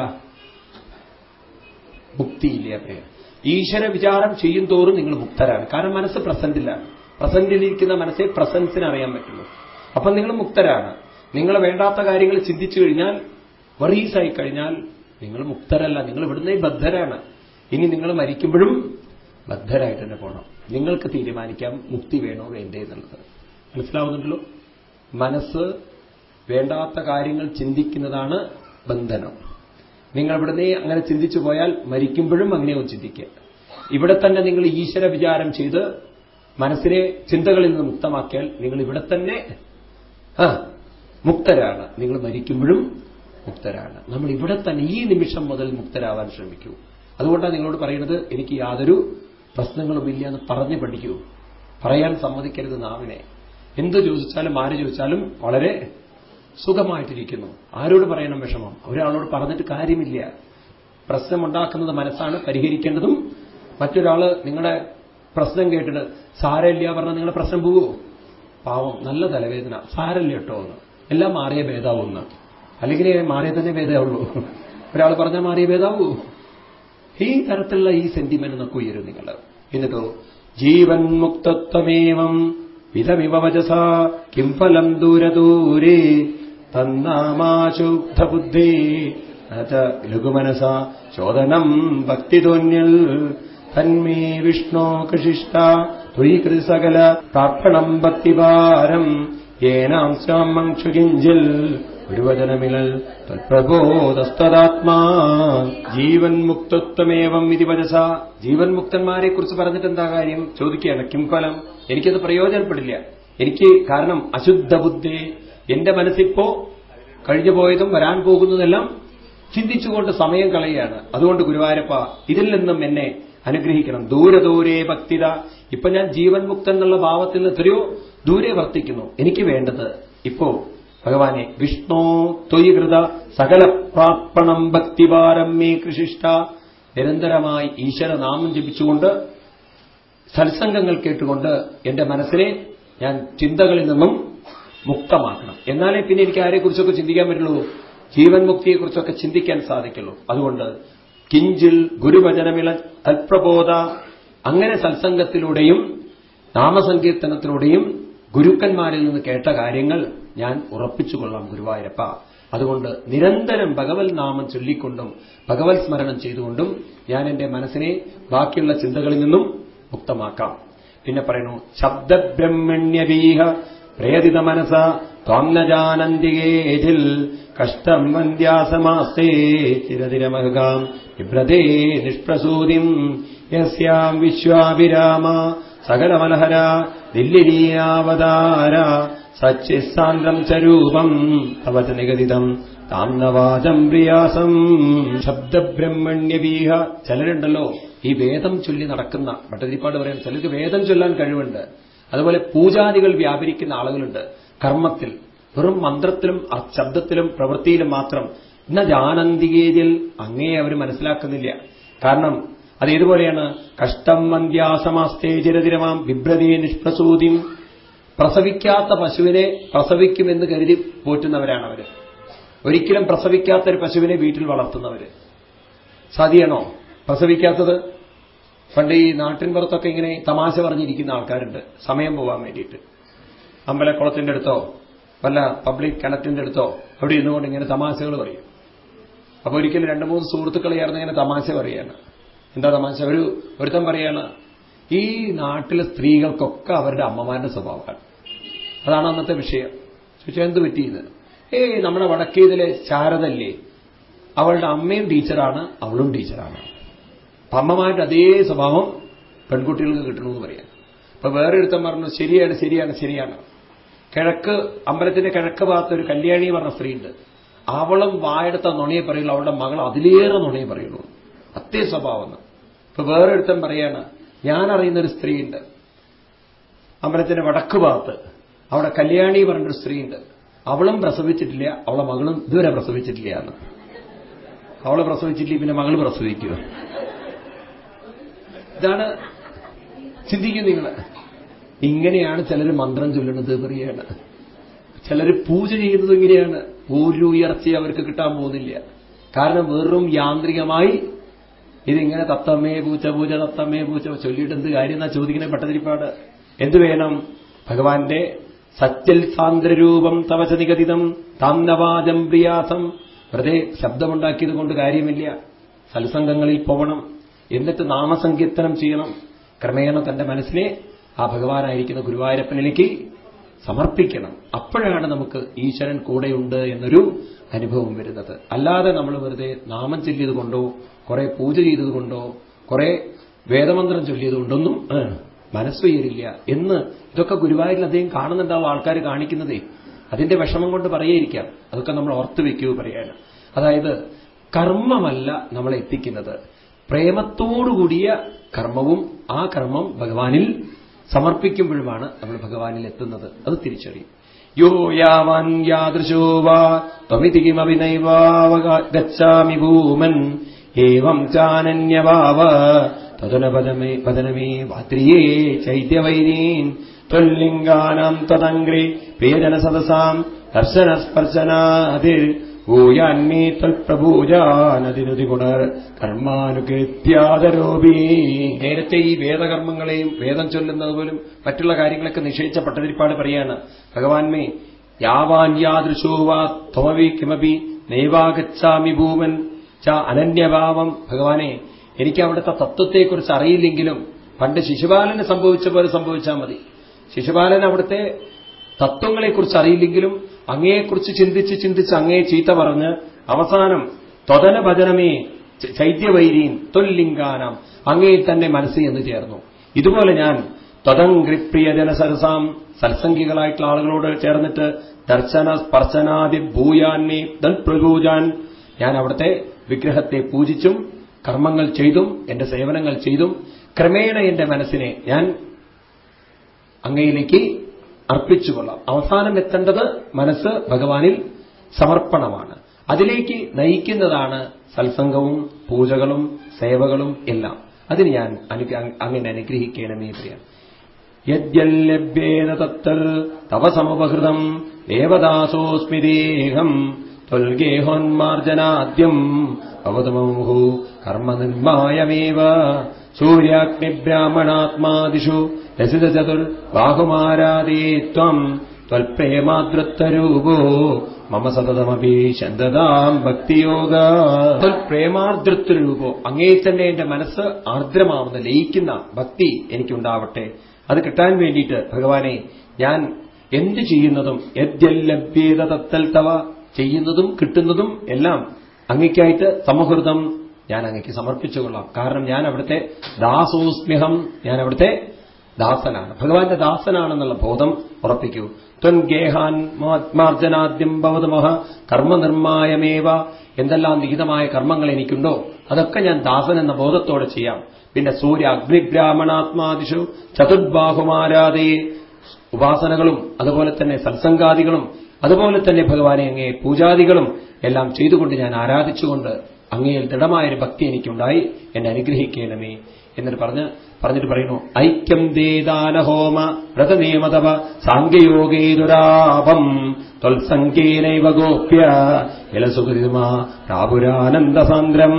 A: മുക്തിയില്ല പറയാം ഈശ്വര വിചാരം ചെയ്യും തോറും നിങ്ങൾ മുക്തരാണ്. കാരണം മനസ്സ് പ്രസന്റിലാണ് പ്രസന്റിലിരിക്കുന്ന മനസ്സെ പ്രസൻസിന് അറിയാൻ പറ്റുള്ളൂ. അപ്പം നിങ്ങൾ മുക്തരാണ്. നിങ്ങൾ വേണ്ടാത്ത കാര്യങ്ങൾ ചിന്തിച്ചു കഴിഞ്ഞാൽ വറീസായി കഴിഞ്ഞാൽ നിങ്ങൾ മുക്തരല്ല നിങ്ങൾ ഇവിടുന്ന് ബദ്ധരാണ്. ഇനി നിങ്ങൾ മരിക്കുമ്പോഴും ബദ്ധരായിട്ട് തന്നെ പോകണം നിങ്ങൾക്ക് തീരുമാനിക്കാം മുക്തി വേണോ വേണ്ടേ എന്നുള്ളത്. മനസ്സിലാവുന്നുണ്ടല്ലോ? മനസ്സ് വേണ്ടാത്ത കാര്യങ്ങൾ ചിന്തിക്കുന്നതാണ് ബന്ധനം. നിങ്ങൾ ഇവിടുന്ന് അങ്ങനെ ചിന്തിച്ചു പോയാൽ മരിക്കുമ്പോഴും അങ്ങനെയോ ചിന്തിക്കുക. ഇവിടെ തന്നെ നിങ്ങൾ ഈശ്വര വിചാരം ചെയ്ത് മനസ്സിനെ ചിന്തകളിൽ നിന്ന് മുക്തമാക്കിയാൽ നിങ്ങൾ ഇവിടെ തന്നെ മുക്തരാണ്. നിങ്ങൾ മരിക്കുമ്പോഴും മുക്തരാണ്. നമ്മൾ ഇവിടെ തന്നെ ഈ നിമിഷം മുതൽ മുക്തരാവാൻ ശ്രമിക്കൂ. അതുകൊണ്ടാണ് നിങ്ങളോട് പറയുന്നത് എനിക്ക് യാതൊരു പ്രശ്നങ്ങളുമില്ല എന്ന് പറഞ്ഞു പഠിക്കൂ. പറയാൻ സമ്മതിക്കരുത് നാവിനെ. എന്ത് ചോദിച്ചാലും ആര് ചോദിച്ചാലും വളരെ സുഖമായിട്ടിരിക്കുന്നു. ആരോട് പറയണം വിഷമം? ഒരാളോട് പറഞ്ഞിട്ട് കാര്യമില്ല. പ്രശ്നമുണ്ടാക്കുന്നത് മനസ്സാണ് പരിഹരിക്കേണ്ടതും മറ്റൊരാൾ നിങ്ങളുടെ പ്രശ്നം കേട്ടിട്ട് സാരമില്ല പറഞ്ഞാൽ നിങ്ങളുടെ പ്രശ്നം പോവോ? പാവം നല്ല തലവേദന. സാരല്ല കേട്ടോ എന്ന്. എല്ലാം മാറിയ ഭേദാവുന്ന. അല്ലെങ്കിൽ മാറിയ തന്നെ ഭേദമുള്ളൂ ഒരാൾ പറഞ്ഞാൽ മാറിയ ഭേദാവൂ. ഈ തരത്തിലുള്ള ഈ സെന്റിമെന്റ് നമുക്ക് ഉയരും നിങ്ങൾ എന്നിട്ടോ? ജീവൻ മുക്തത്വമേവം വിധമിവ വചസ കിം ഫലം ദൂരദൂരേ തന്നാമാശുദ്ധബുദ്ധി ലഘുമനസ ചോദനം ഭക്തിതോന്യൽ തന്മേ വിഷ്ണോ കൃഷിഷ്ട ത്വയീകൃതി സകല പ്രാർപ്പണം ഭക്തിഭാരം ഏനാം സ്വാമക്ഷുകിഞ്ചിൽ ഗുരുവചനമിലൽ തത്പ്രബോധസ്തദാത്മാ. ജീവൻ മുക്തത്വമേവം ഇതി വചസ. ജീവൻ മുക്തന്മാരെ കുറിച്ച് പറഞ്ഞിട്ട് എന്താ കാര്യം? ചോദിക്കുകയാണ് കിം ഫലം? എനിക്കത് പ്രയോജനപ്പെടില്ല. എനിക്ക് കാരണം അശുദ്ധ ബുദ്ധി എന്റെ മനസ്സിപ്പോ കഴിഞ്ഞു പോയതും വരാൻ പോകുന്നതെല്ലാം ചിന്തിച്ചുകൊണ്ട് സമയം കളയുകയാണ്. അതുകൊണ്ട് ഗുരുവായൂരപ്പ ഇതിൽ നിന്നും എന്നെ അനുഗ്രഹിക്കണം. ദൂരെ ദൂരെ ഭക്തിത. ഇപ്പൊ ഞാൻ ജീവൻ മുക്തൻ എന്നുള്ള ഭാവത്തിൽ നിന്ന് എത്രയോ ദൂരെ വർത്തിക്കുന്നു. എനിക്ക് വേണ്ടത് ഇപ്പോ ഭഗവാനെ വിഷ്ണു ത്വയികൃത സകല പ്രാർപ്പണം ഭക്തിപാരം മേ കൃഷിഷ്ട നിരന്തരമായി ഈശ്വരനാമം ജപിച്ചുകൊണ്ട് സത്സംഗങ്ങൾ കേട്ടുകൊണ്ട് എന്റെ മനസ്സിനെ ഞാൻ ചിന്തകളിൽ നിന്നും മുക്തമാക്കണം. എന്നാലേ പിന്നെ എനിക്ക് ആരെക്കുറിച്ചൊക്കെ ചിന്തിക്കാൻ പറ്റുള്ളൂ? ജീവൻ മുക്തിയെക്കുറിച്ചൊക്കെ ചിന്തിക്കാൻ സാധിക്കുള്ളൂ. അതുകൊണ്ട് കിഞ്ചിൽ ഗുരുവചനമിള തൽപ്രബോധ അങ്ങനെ സത്സംഗത്തിലൂടെയും നാമസങ്കീർത്തനത്തിലൂടെയും ഗുരുക്കന്മാരിൽ നിന്ന് കേട്ട കാര്യങ്ങൾ ഞാൻ ഉറപ്പിച്ചുകൊള്ളാം ഗുരുവായൂരപ്പ. അതുകൊണ്ട് നിരന്തരം ഭഗവത് നാമം ചൊല്ലിക്കൊണ്ടും ഭഗവത് സ്മരണം ചെയ്തുകൊണ്ടും ഞാൻ എന്റെ മനസ്സിനെ ബാക്കിയുള്ള ചിന്തകളിൽ നിന്നും മുക്തമാക്കാം. പിന്നെ പറയുന്നു ശബ്ദബ്രഹ്മണ്യവീഹ പ്രേരിത മനസ ത്വാന്നജാനന്തികേജിൽ കഷ്ടം വന്ധ്യാസമാസ്തേ ചിരതിരമകാം വിഭ്രതേ നിഷ്പ്രസൂതിം യസ്യാം വിശ്വാഭിരാമ സകലമലഹര ദില്ലിനീയാവതാര സച്ചിസാന്ദ്രം ചരൂപം തവച നിഗതിതം താന്നവാചം പ്രിയാസം ശബ്ദബ്രഹ്മണ്യവീഹ. ചിലരുണ്ടല്ലോ ഈ വേദം ചൊല്ലി നടക്കുന്ന ഭട്ടതിരിപ്പാട് പറയാൻ ചിലർക്ക് വേദം ചൊല്ലാൻ കഴിവുണ്ട്. അതുപോലെ പൂജാദികൾ വ്യാപരിക്കുന്ന ആളുകളുണ്ട്. കർമ്മത്തിൽ വെറും മന്ത്രത്തിലും ശബ്ദത്തിലും പ്രവൃത്തിയിലും മാത്രം. ഇന്ന ജാനന്തികേതിൽ അങ്ങേ അവർ മനസ്സിലാക്കുന്നില്ല. കാരണം അത് ഏതുപോലെയാണ്? കഷ്ടം മന്ത്യാസമാസ്തേ ചിരതിരമാം ബിഭ്രതേ നിഷ്പ്രസൂതിം. പ്രസവിക്കാത്ത പശുവിനെ പ്രസവിക്കുമെന്ന് കരുതി പോറ്റുന്നവരാണ് അവർ ഒരിക്കലും പ്രസവിക്കാത്ത ഒരു പശുവിനെ വീട്ടിൽ വളർത്തുന്നവര്. സതിയാണോ പ്രസവിക്കാത്തത്? പണ്ട് ഈ നാട്ടിൻ പുറത്തൊക്കെ ഇങ്ങനെ തമാശ പറഞ്ഞിരിക്കുന്ന ആൾക്കാരുണ്ട്. സമയം പോവാൻ വേണ്ടിയിട്ട്. അമ്പലക്കുളത്തിന്റെ അടുത്തോ വല്ല പബ്ലിക് കിണറ്റിന്റെ അടുത്തോ അവിടെ ഇരുന്നുകൊണ്ട് ഇങ്ങനെ തമാശകൾ പറയും. അപ്പൊ ഒരിക്കലും രണ്ടു മൂന്ന് സുഹൃത്തുക്കൾ ചേർന്ന് ഇങ്ങനെ തമാശ പറയാണ്. എന്താ തമാശ? ഒരു ഒരുത്തം പറയാണ് ഈ നാട്ടിലെ സ്ത്രീകൾക്കൊക്കെ അവരുടെ അമ്മമാരുടെ സ്വഭാവമാണ്. അതാണ് അന്നത്തെ വിഷയം. ചോദിച്ചാൽ എന്ത് പറ്റിയത് ഏയ് നമ്മുടെ വടക്കേതിലെ ശാരദല്ലേ? അവളുടെ അമ്മയും ടീച്ചറാണ് അവളും ടീച്ചറാണ്. അമ്മമാരുടെ അതേ സ്വഭാവം പെൺകുട്ടികൾക്ക് കിട്ടണമെന്ന് പറയാം. അപ്പൊ വേറെ ഒരുത്തം പറഞ്ഞു ശരിയാണ് ശരിയാണ് ശരിയാണ്. കിഴക്ക് അമ്പലത്തിന്റെ കിഴക്ക് ഭാഗത്ത് ഒരു കല്യാണി പറഞ്ഞ സ്ത്രീയുണ്ട്. അവളും വായെടുത്ത നുണയെ പറയുള്ളൂ അവളുടെ മകൾ അതിലേറെ നുണയെ പറയുള്ളൂ. അതേ സ്വഭാവം ഇപ്പൊ വേറെ ഒരുത്തം പറയാണ് ഞാൻ അറിയുന്ന ഒരു സ്ത്രീയുണ്ട്. അമ്പലത്തിന്റെ വടക്ക് ഭാഗത്ത് അവിടെ കല്യാണി പറഞ്ഞൊരു സ്ത്രീയുണ്ട്. അവളും പ്രസവിച്ചിട്ടില്ല അവളെ മകളും ഇതുവരെ പ്രസവിച്ചിട്ടില്ല എന്ന്. അവൾ പ്രസവിച്ചിട്ടില്ല പിന്നെ മകൾ പ്രസവിക്കുക ഇതാണ് ചിന്തിക്കും നിങ്ങൾ ഇങ്ങനെയാണ് ചിലർ മന്ത്രം ചൊല്ലുന്നത് പറയാണ്. ചിലർ പൂജ ചെയ്യുന്നത് ഇങ്ങനെയാണ്. ഒരു ഉയർച്ച അവർക്ക് കിട്ടാൻ പോകുന്നില്ല. കാരണം വെറും യാന്ത്രികമായി ഇതിങ്ങനെ തത്തമ്മേ പൂച്ച പൂജ തത്തമ്മേ പൂച്ച ചൊല്ലിയിട്ട് എന്ത് കാര്യം എന്നാ ചോദിക്കണേ പട്ടതിരിപ്പാട്. എന്ത് വേണം? ഭഗവാന്റെ സത്യൽ സാന്ദ്രരൂപം തവച നിഗതിതം താന്നവാചം പ്രിയാസം വെറുതെ ശബ്ദമുണ്ടാക്കിയത് കൊണ്ട് കാര്യമില്ല. സത്സംഗങ്ങളിൽ പോകണം എന്നിട്ട് നാമസങ്കീർത്തനം ചെയ്യണം. ക്രമേണ തന്റെ മനസ്സിനെ ആ ഭഗവാനായിരിക്കുന്ന ഗുരുവായൂരപ്പനിലേക്ക് സമർപ്പിക്കണം. അപ്പോഴാണ് നമുക്ക് ഈശ്വരൻ കൂടെയുണ്ട് എന്നൊരു അനുഭവം വരുന്നത്. അല്ലാതെ നമ്മൾ വെറുതെ നാമം ചൊല്ലിയത് കൊണ്ടോ കുറെ പൂജ ചെയ്തതുകൊണ്ടോ കുറെ വേദമന്ത്രം ചൊല്ലിയത് കൊണ്ടൊന്നും മനസ്സുയരില്ല എന്ന് ഇതൊക്കെ ഗുരുവായൂരിൽ അദ്ദേഹം കാണുന്നുണ്ടാവും ആൾക്കാർ കാണിക്കുന്നതേ. അതിന്റെ വിഷമം കൊണ്ട് പറയായിരിക്കാം അതൊക്കെ നമ്മൾ ഓർത്തു വെക്കൂ പറയാണ് അതായത് കർമ്മമല്ല നമ്മളെ എത്തിക്കുന്നത്. പ്രേമത്തോടുകൂടിയ കർമ്മവും ആ കർമ്മം ഭഗവാനിൽ സമർപ്പിക്കുമ്പോഴുമാണ് നമ്മൾ ഭഗവാനിൽ എത്തുന്നത്. അത് തിരിച്ചറിയും. യോ യാവാൻ യാദൃശോ വാ ത്വമിതി ഭൂമൻ ഏവം ചാനന്യഭാവ തദനപദനമേ പദനമേ വാത്രിയേ ചൈത്യവൈരീൻ ത്വല്ലിംഗാനാം തദംഗ്രി പേരന സദസാം ദർശനസ്പർശനാതിർ ഭൂയാന്മേ ത്വൽപ്രഭൂജാനതിനുതി ഗുണർ കർമാനുകൃത്യാദരോപി നേരത്തെ ഈ വേദകർമ്മങ്ങളെയും വേദം ചൊല്ലുന്നത് പോലും മറ്റുള്ള കാര്യങ്ങളൊക്കെ നിഷേധിച്ച പട്ടതിരിപ്പാട് പറയാണ്. ഭഗവാൻമേ യാവാൻ യാദൃശോ വാ ത്വമവി കിമപി നൈവാഗച്ഛാമി ഭൂമൻ ച അനന്യഭാവം. ഭഗവാനെ എനിക്ക് അവിടുത്തെ തത്വത്തെക്കുറിച്ച് അറിയില്ലെങ്കിലും പണ്ട് ശിശുപാലന് സംഭവിച്ച പോലെ സംഭവിച്ചാൽ മതി. ശിശുപാലൻ അവിടുത്തെ തത്വങ്ങളെക്കുറിച്ച് അറിയില്ലെങ്കിലും അങ്ങയെക്കുറിച്ച് ചിന്തിച്ച് ചിന്തിച്ച് അങ്ങയെ ചീത്ത പറഞ്ഞ് അവസാനം ത്വതന ഭജനമേ ചൈത്യവൈരീൻ തൊല്ലിംഗാനം അങ്ങയിൽ തന്നെ മനസ്സിൽ എന്ന് ചേർന്നു. ഇതുപോലെ ഞാൻ ത്വതംഗ്രിപ്രിയജന സരസാം സത്സംഗികളായിട്ടുള്ള ആളുകളോട് ചേർന്നിട്ട് ദർശന സ്പർശനാദി ഭൂയാന്മേ തൽപ്രകൂജാൻ ഞാൻ അവിടുത്തെ വിഗ്രഹത്തെ പൂജിച്ചും കർമ്മങ്ങൾ ചെയ്തും എന്റെ സേവനങ്ങൾ ചെയ്തും ക്രമേണ എന്റെ മനസ്സിനെ ഞാൻ അങ്ങയിലേക്ക് അർപ്പിച്ചുകൊള്ളാം. അവസാനം എത്തേണ്ടത് മനസ്സ് ഭഗവാനിൽ സമർപ്പണമാണ്. അതിലേക്ക് നയിക്കുന്നതാണ് സത്സംഗവും പൂജകളും സേവകളും എല്ലാം. അതിന് ഞാൻ അങ്ങനെ അനുഗ്രഹിക്കണമേ പ്രിയ. യദ്യല്ലഭ്യേന തത്തൽ തവ സമപഹൃതം ദേവദാസോസ്മിദേഹം ത്വൽഗേഹോന്മാർജനാദ്യം അവതമോഹു കർമ്മനിർമായമേവ. സൂര്യാഗ്നിബ്രാഹ്മണാത്മാദിഷു രസിതചതുർബാഹുമാരാദേ ത്വം ത്വൽപ്രേമാദൃത്തരൂപോ മമ സതതമപി ശന്തതാം ഭക്തിയോഗ. ത്വൽപ്രേമാർദ്രത്വരൂപോ. അങ്ങേ തന്നെ എന്റെ മനസ്സ് ആർദ്രമാവുന്ന ലയിക്കുന്ന ഭക്തി എനിക്കുണ്ടാവട്ടെ. അത് കിട്ടാൻ വേണ്ടിയിട്ട് ഭഗവാനെ ഞാൻ എന്ത് ചെയ്യുന്നതും യദ്യല്ലഭ്യേത തത്തൽ തവ ചെയ്യുന്നതും കിട്ടുന്നതും എല്ലാം അങ്ങയ്ക്കായിട്ട് സമഹൃതം ഞാൻ അങ്ങയ്ക്ക് സമർപ്പിച്ചുകൊള്ളാം കാരണം ഞാൻ അവിടുത്തെ ദാസോസ്മിഹം ഞാൻ അവിടുത്തെ ദാസനാണ്. ഭഗവാന്റെ ദാസനാണെന്നുള്ള ബോധം ഉറപ്പിക്കൂ. ത്വൻഗേഹാൻ ആത്മാർജനാദ്യം ഭവതമഹ കർമ്മനിർമ്മായമേവ എന്തെല്ലാം നിഹിതമായ കർമ്മങ്ങൾ എനിക്കുണ്ടോ? അതൊക്കെ ഞാൻ ദാസൻ എന്ന ബോധത്തോടെ ചെയ്യാം. പിന്നെ സൂര്യ അഗ്നിബ്രാഹ്മണാത്മാദിഷു ചതുർബാഹുമാരാധയെ ഉപാസനകളും അതുപോലെ തന്നെ സത്സംഗാദികളും അതുപോലെ തന്നെ ഭഗവാനെ അങ്ങേ പൂജാദികളും എല്ലാം ചെയ്തുകൊണ്ട് ഞാൻ ആരാധിച്ചുകൊണ്ട് അങ്ങയിൽ ദൃഢമായൊരു ഭക്തി എനിക്കുണ്ടായി. എന്നെ അനുഗ്രഹിക്കണമേ എന്നിട്ട് പറഞ്ഞ് പറഞ്ഞിട്ട് പറയുന്നു ഐക്യം ദേദാനഹോമ വ്രതനിയമതവ സാങ്കേയോഗേതുരാപം ത്വൽസംഖ്യേനൈവ ഗോപ്യ ഇലസുഹൃതിമാ ശന്യേഷു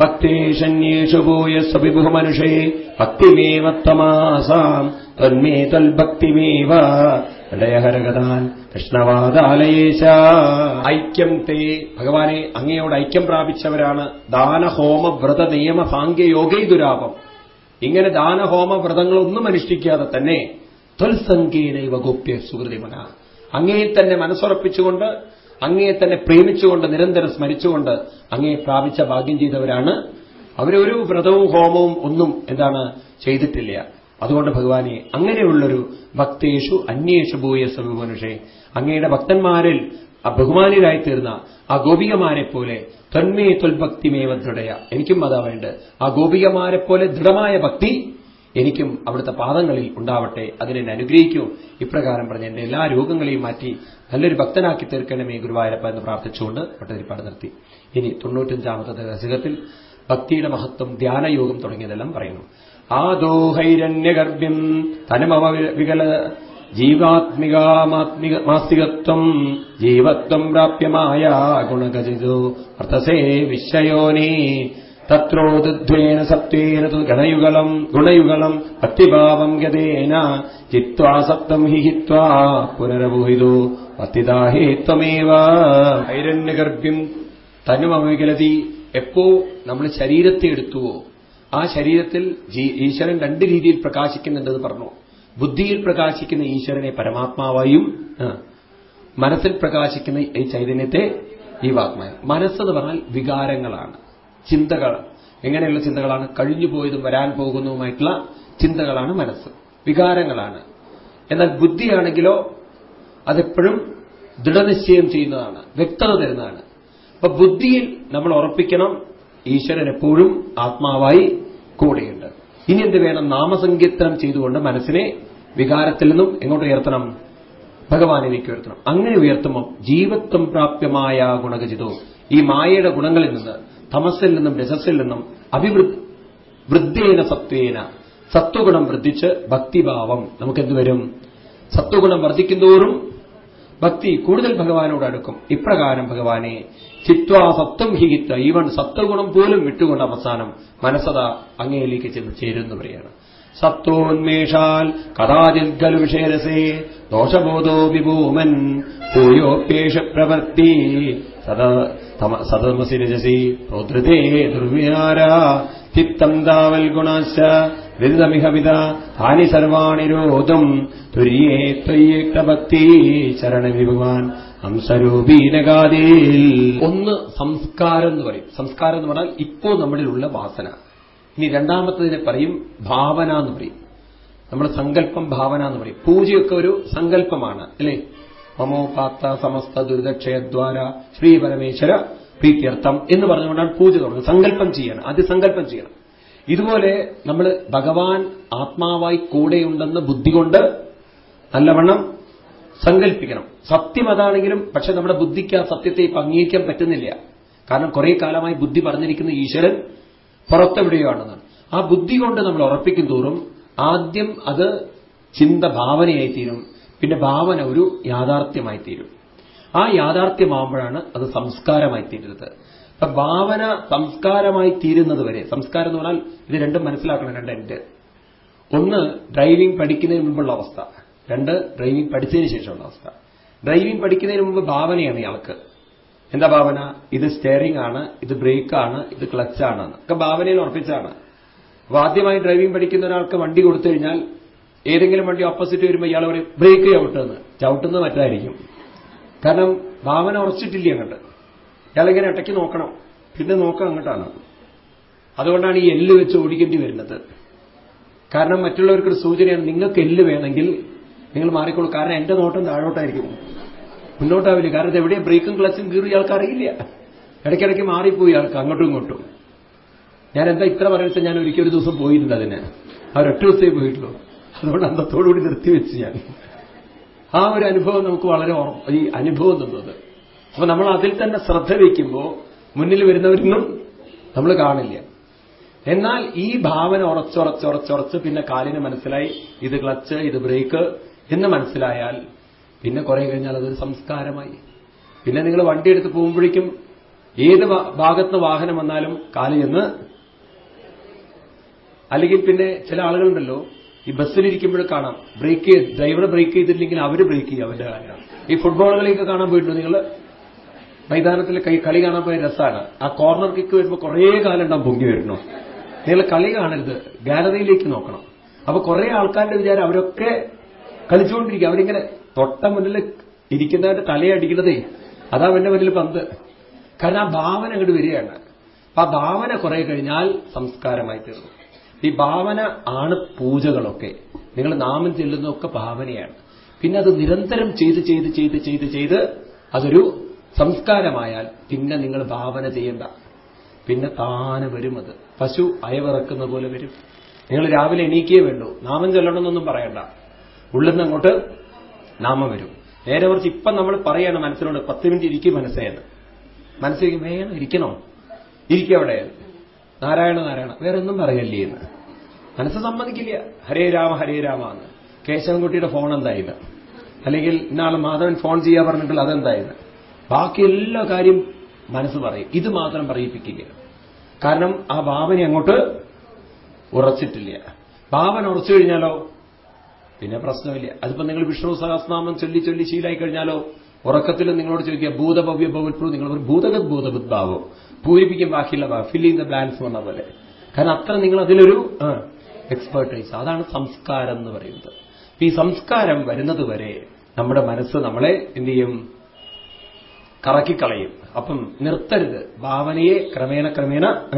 A: ഭക്തേഷന്യേഷു സ്വവിഭുഹ ഭക്തിമേവ ത്വമാസാം ത്വന്മേ ത്വൽഭക്തിമേവ ഹൃദയഹരഗതാൻ കൃഷ്ണവാദാലയേശ. ഐക്യം തേ ഭഗവാനെ അങ്ങയോട് ഐക്യം പ്രാപിച്ചവരാണ് ദാനഹോമ വ്രത നിയമ സാങ്കേയോഗൈതുരാപം ഇങ്ങനെ ദാനഹോമ വ്രതങ്ങളൊന്നും അനുഷ്ഠിക്കാതെ തന്നെ ത്വൽസംഖ്യേനൈവ ഗോപ്യ സുഹൃതിമന. അങ്ങയെ തന്നെ മനസ്സുറപ്പിച്ചുകൊണ്ട് അങ്ങയെ തന്നെ പ്രേമിച്ചുകൊണ്ട് നിരന്തരം സ്മരിച്ചുകൊണ്ട് അങ്ങയെ പ്രാപിച്ച ഭാഗ്യം ചെയ്തവരാണ്. അവരൊരു വ്രതവും ഹോമവും ഒന്നും എന്താണ് ചെയ്തിട്ടില്ല. അതുകൊണ്ട് ഭഗവാനെ അങ്ങനെയുള്ളൊരു ഭക്തേഷു അന്യേഷു ഭൂയ മനുഷേ. അങ്ങയുടെ ഭക്തന്മാരിൽ ആ ബഹുമാനിരായി തീർന്ന ആ ഗോപികമാരെ പോലെ തന്മേ തൊൽഭക്തിമേവ ദൃഢയ. എനിക്കും അതാ വേണ്ട ആ ഗോപികമാരെ പോലെ ദൃഢമായ ഭക്തി എനിക്കും അവിടുത്തെ പാദങ്ങളിൽ ഉണ്ടാവട്ടെ. അതിനെ അനുഗ്രഹിക്കൂ. ഇപ്രകാരം പറഞ്ഞ് എന്റെ എല്ലാ രോഗങ്ങളെയും മാറ്റി നല്ലൊരു ഭക്തനാക്കി തീർക്കണമേ ഗുരുവായൂരപ്പ എന്ന് പ്രാർത്ഥിച്ചുകൊണ്ട് പട്ടതിരിപ്പാട് നിർത്തി. ഇനി തൊണ്ണൂറ്റഞ്ചാമത്തെ രസികത്തിൽ ഭക്തിയുടെ മഹത്വം ധ്യാനയോഗം തുടങ്ങിയതെല്ലാം പറയുന്നു. ആദോഹൈരണ്യഗർഭ്യം തനമവ വികല ജീവാത്മികാമാസ്തികത്വം ജീവത്വം പ്രാപ്യമായ ഗുണഗജിതോ വർത്തസേ വിശ്വയോനി. തത്രോദ്വേന സത്വേന ഗണയുഗളം ഗുണയുഗളം ഭക്തിഭാവം ഗതേന ചിത്വാ സപ്തം ഹി ഹിത്വാ പുനരഭൂഹിതോ ഭക്തിദാഹേ ത്വമേവ. ഹൈരണ്യഗർഭ്യം തനുമവികലതി എപ്പോ നമ്മൾ ശരീരത്തെ എടുത്തുവോ? ആ ശരീരത്തിൽ ഈശ്വരൻ രണ്ട് രീതിയിൽ പ്രകാശിക്കുന്നുണ്ടെന്ന് പറഞ്ഞു. ബുദ്ധിയിൽ പ്രകാശിക്കുന്ന ഈശ്വരനെ പരമാത്മാവായും മനസ്സിൽ പ്രകാശിക്കുന്ന ഈ ചൈതന്യത്തെ ജീവാത്മായ മനസ്സെന്ന് പറഞ്ഞാൽ വികാരങ്ങളാണ് ചിന്തകൾ എങ്ങനെയുള്ള ചിന്തകളാണ്? കഴിഞ്ഞു പോയതും വരാൻ പോകുന്നതുമായിട്ടുള്ള ചിന്തകളാണ് മനസ്സ്. വികാരങ്ങളാണ്. എന്നാൽ ബുദ്ധിയാണെങ്കിലോ അതെപ്പോഴും ദൃഢനിശ്ചയം ചെയ്യുന്നതാണ് വ്യക്തത തരുന്നതാണ്. അപ്പൊ ബുദ്ധിയിൽ നമ്മൾ ഉറപ്പിക്കണം ഈശ്വരൻ എപ്പോഴും ആത്മാവായി കൂടെയുണ്ട്. ഇനി എന്ത് വേണം? നാമസങ്കീർത്തനം ചെയ്തുകൊണ്ട് മനസ്സിനെ വികാരത്തിൽ നിന്നും എങ്ങോട്ട് ഉയർത്തണം? ഭഗവാനിലേക്ക് ഉയർത്തണം. അങ്ങനെ ഉയർത്തുമ്പോൾ ജീവത്വം പ്രാപ്യമായ ഗുണഗജിതോ ഈ മായയുടെ ഗുണങ്ങളിൽ നിന്ന് തമസിൽ നിന്നും രസസിൽ നിന്നും അഭിവൃദ്ധി വൃദ്ധേന സത്വേന സത്വഗുണം വൃദ്ധിച്ച് ഭക്തിഭാവം നമുക്കെന്ത് വരും? സത്വഗുണം വർദ്ധിക്കുന്തോറും ഭക്തി കൂടുതൽ ഭഗവാനോട് അടുക്കും. ഇപ്രകാരം ഭഗവാനെ ചിത്വാ സത്വം ഹിഹിത്ത ഈവൻ സത്വഗുണം പോലും വിട്ടുകൊണ്ട് അവസാനം മനസ്സത അങ്ങയിലേക്ക് ചെന്ന് ചേരുന്നു പറയാണ് സത്വോന്മേഷാൽ കഥാചിൽഖലു വിഷയരസേ ദോഷബോധോ വിഭൂമൻ ഭൂയോപ്യേഷ പ്രവർത്തി സതമസി രജസി ദുർവിഹാര ചിത്തം താവൽ ഗുണാശ്ച വിരുദമിഹവിത താനി സർവാണി രോധം തുര്യേ ത്വയ്യക്തഭക്തി ശരണവിഭവാൻ ഭഗവാൻ ഹംസരൂപീനഗാദിൽ ഒന്ന് സംസ്കാരം എന്ന് പറയും. സംസ്കാരം എന്ന് പറഞ്ഞാൽ ഇപ്പോ നമ്മളിലുള്ള വാസന. ഇനി രണ്ടാമത്തതിനെ പറയും ഭാവന എന്ന് പറയും. നമ്മുടെ സങ്കല്പം ഭാവന എന്ന് പറയും. പൂജയൊക്കെ ഒരു സങ്കല്പമാണ് അല്ലേ? മമോ പാത്ത സമസ്ത ദുരിതക്ഷയദ്വാര ശ്രീ പരമേശ്വര പ്രീത്യർത്ഥം എന്ന് പറഞ്ഞുകൊണ്ടാണ് പൂജ തുടങ്ങുന്നത്. സങ്കല്പം ചെയ്യണം. ആദ്യം സങ്കല്പം ചെയ്യണം. ഇതുപോലെ നമ്മൾ ഭഗവാൻ ആത്മാവായി കൂടെയുണ്ടെന്ന് ബുദ്ധി കൊണ്ട് നല്ലവണ്ണം സങ്കല്പിക്കണം. സത്യം അതാണെങ്കിലും പക്ഷെ നമ്മുടെ ബുദ്ധിക്ക് ആ സത്യത്തെ ഇപ്പം അംഗീകരിക്കാൻ പറ്റുന്നില്ല. കാരണം കുറെ കാലമായി ബുദ്ധി പറഞ്ഞിരിക്കുന്ന ഈശ്വരൻ പുറത്തെവിടെയാണെന്നാണ് ആ ബുദ്ധി കൊണ്ട് നമ്മൾ ഉറപ്പിക്കും തോറും ആദ്യം അത് ചിന്ത ഭാവനയായി തീരും. പിന്നെ ഭാവന ഒരു യാഥാർത്ഥ്യമായി തീരും ആ യാഥാർത്ഥ്യമാകുമ്പോഴാണ് അത് സംസ്കാരമായി തീരുന്നത്. അപ്പൊ ഭാവന സംസ്കാരമായി തീരുന്നത് വരെ സംസ്കാരം എന്ന് പറഞ്ഞാൽ ഇത് രണ്ടും മനസ്സിലാക്കണം രണ്ട് എൻഡ് ഒന്ന് ഡ്രൈവിംഗ് പഠിക്കുന്നതിന് മുമ്പുള്ള അവസ്ഥ. രണ്ട് ഡ്രൈവിംഗ് പഠിച്ചതിന് ശേഷമുള്ള അവസ്ഥ. ഡ്രൈവിംഗ് പഠിക്കുന്നതിന് മുമ്പ് ഭാവനയാണ് ഇയാൾക്ക്. എന്താ ഭാവന? ഇത് സ്റ്റെയറിംഗ് ആണ് ഇത് ബ്രേക്കാണ് ഇത് ക്ലച്ചാണ് ഒക്കെ ഭാവനയിൽ ഉറപ്പിച്ചാണ്. അപ്പൊ ആദ്യമായി ഡ്രൈവിംഗ് പഠിക്കുന്ന ഒരാൾക്ക് വണ്ടി കൊടുത്തു കഴിഞ്ഞാൽ ഏതെങ്കിലും വണ്ടി ഓപ്പോസിറ്റ് വരുമ്പോൾ ഇയാൾ പറയും ബ്രേക്ക് ചവിട്ടുന്നത് ചവിട്ടുന്നത് മറ്റായിരിക്കും. കാരണം ഭാവന ഉറച്ചിട്ടില്ല അങ്ങോട്ട്. ഇയാളിങ്ങനെ ഇടയ്ക്ക് നോക്കണം. പിന്നെ നോക്കാം അങ്ങോട്ടാണ്. അതുകൊണ്ടാണ് ഈ എല്ല് വെച്ച് ഓടിക്കേണ്ടി വരുന്നത്. കാരണം മറ്റുള്ളവർക്കൊരു സൂചനയാണ് നിങ്ങൾക്ക് എല്ല് വേണമെങ്കിൽ നിങ്ങൾ മാറിക്കോളൂ. കാരണം എന്റെ നോട്ടം താഴോട്ടായിരിക്കും. മുന്നോട്ടാവില്ല. കാരണം ഇത് എവിടെയും ബ്രേക്കും ക്ലച്ചും കീറി ഇയാൾക്ക് അറിയില്ല. ഇടയ്ക്കിടയ്ക്ക് മാറിപ്പോയി ആൾക്ക് അങ്ങോട്ടും ഇങ്ങോട്ടും. ഞാൻ എന്താ ഇത്ര പറയുന്നത് ഞാൻ ഒരിക്കൽ ഒരു ദിവസം പോയിരുന്നു അതിന്. ആ ഒരൊറ്റ ദിവസമേ പോയിട്ടുള്ളൂ. അതുകൊണ്ട് അന്തത്തോടുകൂടി നിർത്തിവെച്ച് ഞാൻ. ആ ഒരു അനുഭവം നമുക്ക് വളരെ ഈ അനുഭവം തന്നത്. അപ്പൊ നമ്മൾ അതിൽ തന്നെ ശ്രദ്ധ വയ്ക്കുമ്പോൾ മുന്നിൽ വരുന്നവരൊന്നും നമ്മൾ കാണില്ല. എന്നാൽ ഈ ഭാവന ഉറച്ചുറച്ചുറച്ചുറച്ച് പിന്നെ കാലിന് മനസ്സിലായി ഇത് ക്ലച്ച് ഇത് ബ്രേക്ക് എന്ന് മനസ്സിലായാൽ പിന്നെ കുറെ കഴിഞ്ഞാൽ അതൊരു സംസ്കാരമായി. പിന്നെ നിങ്ങൾ വണ്ടി എടുത്ത് പോകുമ്പോഴേക്കും ഏത് ഭാഗത്ത് വാഹനം വന്നാലും കാലിൽ നിന്ന് അല്ലെങ്കിൽ പിന്നെ ചില ആളുകളുണ്ടല്ലോ ഈ ബസ്സിലിരിക്കുമ്പോൾ കാണാം. ബ്രേക്ക് ചെയ്ത് ഡ്രൈവർ ബ്രേക്ക് ചെയ്തില്ലെങ്കിൽ അവർ ബ്രേക്ക് ചെയ്യും അവന്റെ കാര്യം ഈ ഫുട്ബോൾ കളിയൊക്കെ കാണാൻ പോയിട്ടുണ്ട് നിങ്ങൾ? മൈതാനത്തിൽ കളി കാണാൻ പോയ രസമാണ് ആ കോർണർ കിക്ക് വരുമ്പോൾ കുറേ കാലം ഉണ്ടാവും പൊങ്ങി വരണോ നിങ്ങൾ കളി കാണരുത്. ഗാലറിയിലേക്ക് നോക്കണം. അപ്പൊ കുറെ ആൾക്കാരുടെ വിചാരം അവരൊക്കെ കളിച്ചുകൊണ്ടിരിക്കുക അവരിങ്ങനെ തൊട്ട മുന്നിൽ ഇരിക്കുന്നവരുടെ തലയടിക്കണതേ അതാ അവന്റെ മുന്നിൽ പന്ത്. കാരണം ആ ഭാവന അങ്ങോട്ട് വരികയാണ്. അപ്പൊ ആ ഭാവന കുറെ കഴിഞ്ഞാൽ സംസ്കാരമായി തീർന്നു. ഈ ഭാവന ആണ് പൂജകളൊക്കെ. നിങ്ങൾ നാമം ചെല്ലുന്നതൊക്കെ ഭാവനയാണ്. പിന്നെ അത് നിരന്തരം ചെയ്ത് ചെയ്ത് ചെയ്ത് ചെയ്ത് ചെയ്ത് അതൊരു സംസ്കാരമായാൽ പിന്നെ നിങ്ങൾ ഭാവന ചെയ്യേണ്ട. പിന്നെ താനെ വരും അത്. പശു അയവിറക്കുന്ന പോലെ വരും. നിങ്ങൾ രാവിലെ എണീക്കേ വേണ്ടു. നാമം ചൊല്ലണമെന്നൊന്നും പറയണ്ട. ഉള്ളിന്ന് അങ്ങോട്ട് നാമം വരും. നേരെ കുറച്ച് ഇപ്പം നമ്മൾ പറയാണ് മനസ്സിനോട് പത്ത് മിനിറ്റ് ഇരിക്കും മനസ്സേന്ന്. മനസ്സിലേക്ക് വേണം ഇരിക്കണോ? ഇരിക്കവിടെ നാരായണ നാരായണ. വേറെ ഒന്നും പറയല്ലേ എന്ന് മനസ്സ് സമ്മതിക്കില്ല. ഹരേ രാമ ഹരേ രാമ എന്ന്. കേശവൻകുട്ടിയുടെ ഫോൺ എന്തായത് അല്ലെങ്കിൽ ഇന്നാളെ മാധവൻ ഫോൺ ചെയ്യാൻ പറഞ്ഞിട്ടുള്ള അതെന്തായത് ബാക്കി എല്ലാ കാര്യം മനസ്സ് പറയും. ഇത് മാത്രം പറയിപ്പിക്കില്ല. കാരണം ആ ഭാവന അങ്ങോട്ട് ഉറച്ചിട്ടില്ല. ഭാവന ഉറച്ചു കഴിഞ്ഞാലോ? പിന്നെ പ്രശ്നമില്ല. അതിപ്പോ നിങ്ങൾ വിഷ്ണു സഹസ്നാമം ചൊല്ലി ചൊല്ലി ശീലായി കഴിഞ്ഞാലോ? ഉറക്കത്തിൽ നിങ്ങളോട് ചോദിക്കുക ഭൂതഭവ്യ ഭവൽപ്രൂ നിങ്ങൾ ഒരു ഭൂതഗത് ഭൂതഭുദ്ഭാവം ഭാവോ പൂരിപ്പിക്കും ബാക്കിയുള്ള ഭാവം ഫില്ല് ദ ബ്ലാൻസ് പറഞ്ഞ പോലെ. കാരണം അത്ര നിങ്ങൾ അതിലൊരു എക്സ്പേർട്ടൈസ് അതാണ് സംസ്കാരം എന്ന് പറയുന്നത്. ഈ സംസ്കാരം വരുന്നത് വരെ നമ്മുടെ മനസ്സ് നമ്മളെ എന്ത് ചെയ്യും? കറക്കിക്കളയും. അപ്പം നിർത്തരുത്. ഭാവനയെ ക്രമേണ ക്രമേണ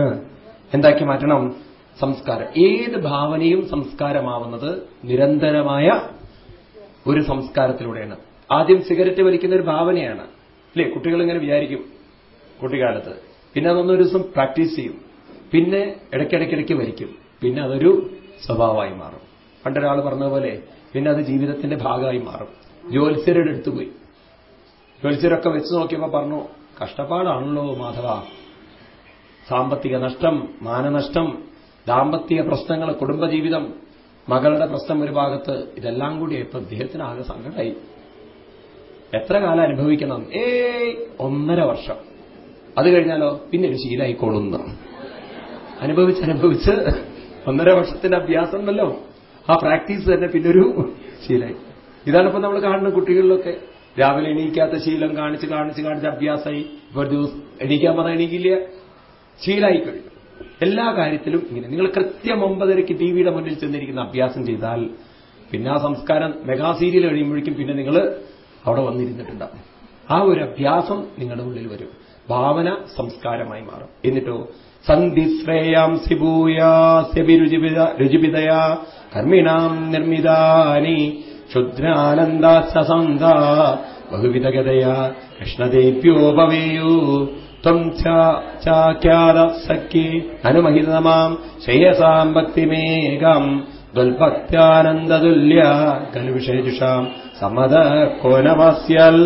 A: എന്താക്കി മാറ്റണം? സംസ്കാരം. ഏത് ഭാവനയും സംസ്കാരമാവുന്നത് നിരന്തരമായ ഒരു സംസ്കാരത്തിലൂടെയാണ്. ആദ്യം സിഗരറ്റ് വലിക്കുന്ന ഒരു ഭാവനയാണ്. അല്ലേ? കുട്ടികൾ ഇങ്ങനെ വിചാരിക്കും കുട്ടിക്കാലത്ത് പിന്നെ അതൊന്നും ഒരു ദിവസം പ്രാക്ടീസ് ചെയ്യും. പിന്നെ ഇടയ്ക്കിടയ്ക്കിടയ്ക്ക് വരയ്ക്കും പിന്നെ അതൊരു സ്വഭാവമായി മാറും. പണ്ടൊരാൾ പറഞ്ഞതുപോലെ പിന്നെ അത് ജീവിതത്തിന്റെ ഭാഗമായി മാറും. ജ്യോത്സ്യരുടെ അടുത്ത് പോയി. ജ്യോത്സ്യരൊക്കെ വെച്ച് നോക്കിയപ്പോ പറഞ്ഞു കഷ്ടപ്പാടാണല്ലോ മാധവ. സാമ്പത്തിക നഷ്ടം മാനനഷ്ടം ദാമ്പത്തിക പ്രശ്നങ്ങൾ കുടുംബജീവിതം മകളുടെ പ്രശ്നം ഒരു ഭാഗത്ത് ഇതെല്ലാം കൂടി ഇപ്പൊ അദ്ദേഹത്തിന് ആകെ സങ്കടമായി എത്ര കാലം അനുഭവിക്കണം? ഏയ് ഒന്നര വർഷം. അത് കഴിഞ്ഞാലോ? പിന്നെ ഒരു ശീലായിക്കോളുന്നു. അനുഭവിച്ച് അനുഭവിച്ച് ഒന്നര വർഷത്തിന്റെ അഭ്യാസം ഉണ്ടല്ലോ. ആ പ്രാക്ടീസ് തന്നെ പിന്നൊരു ശീലായി. ഇതാണിപ്പോ നമ്മൾ കാണുന്ന കുട്ടികളിലൊക്കെ. രാവിലെ എണീക്കാത്ത ശീലം കാണിച്ച് കാണിച്ച് കാണിച്ച് അഭ്യാസമായി. ഇപ്പൊ ഒരു ദിവസം എണീക്കാൻ പറഞ്ഞാൽ എണീക്കില്ല. ശീലായി കഴിഞ്ഞു എല്ലാ കാര്യത്തിലും ഇങ്ങനെ. നിങ്ങൾ കൃത്യം ഒമ്പതരയ്ക്ക് ടി വിയുടെ മുന്നിൽ ചെന്നിരിക്കുന്ന അഭ്യാസം ചെയ്താൽ പിന്നെ ആ സംസ്കാരം മെഗാ സീരിയൽ കഴിയുമ്പോഴേക്കും പിന്നെ നിങ്ങൾ അവിടെ വന്നിരുന്നിട്ടുണ്ടാവും. ആ ഒരു അഭ്യാസം നിങ്ങളുടെ ഉള്ളിൽ വരും. ഭാവന സംസ്കാരമായി മാറും. എന്നിട്ടോ സന്ധിശ്രേയാം സിഭൂയാസ്യഭിരുചിപിത രുചിപിതയാ കർമ്മിണാം നിർമ്മിതാനി ക്ഷുദ്രാനന്ദാസസന്ത ബഹുവിധഗതയാ കൃഷ്ണദേവ്യോപവേയൂ ത്വം ചാഖ്യാത സഖ്യേ അനുമഹിതമാം ശ്രേയസാം ഭക്തിമേകം ദുൽഭക്ത്യാനന്ദതുല്യ കലുവിഷയജുഷാം സമത കോനവാസ്യൽ.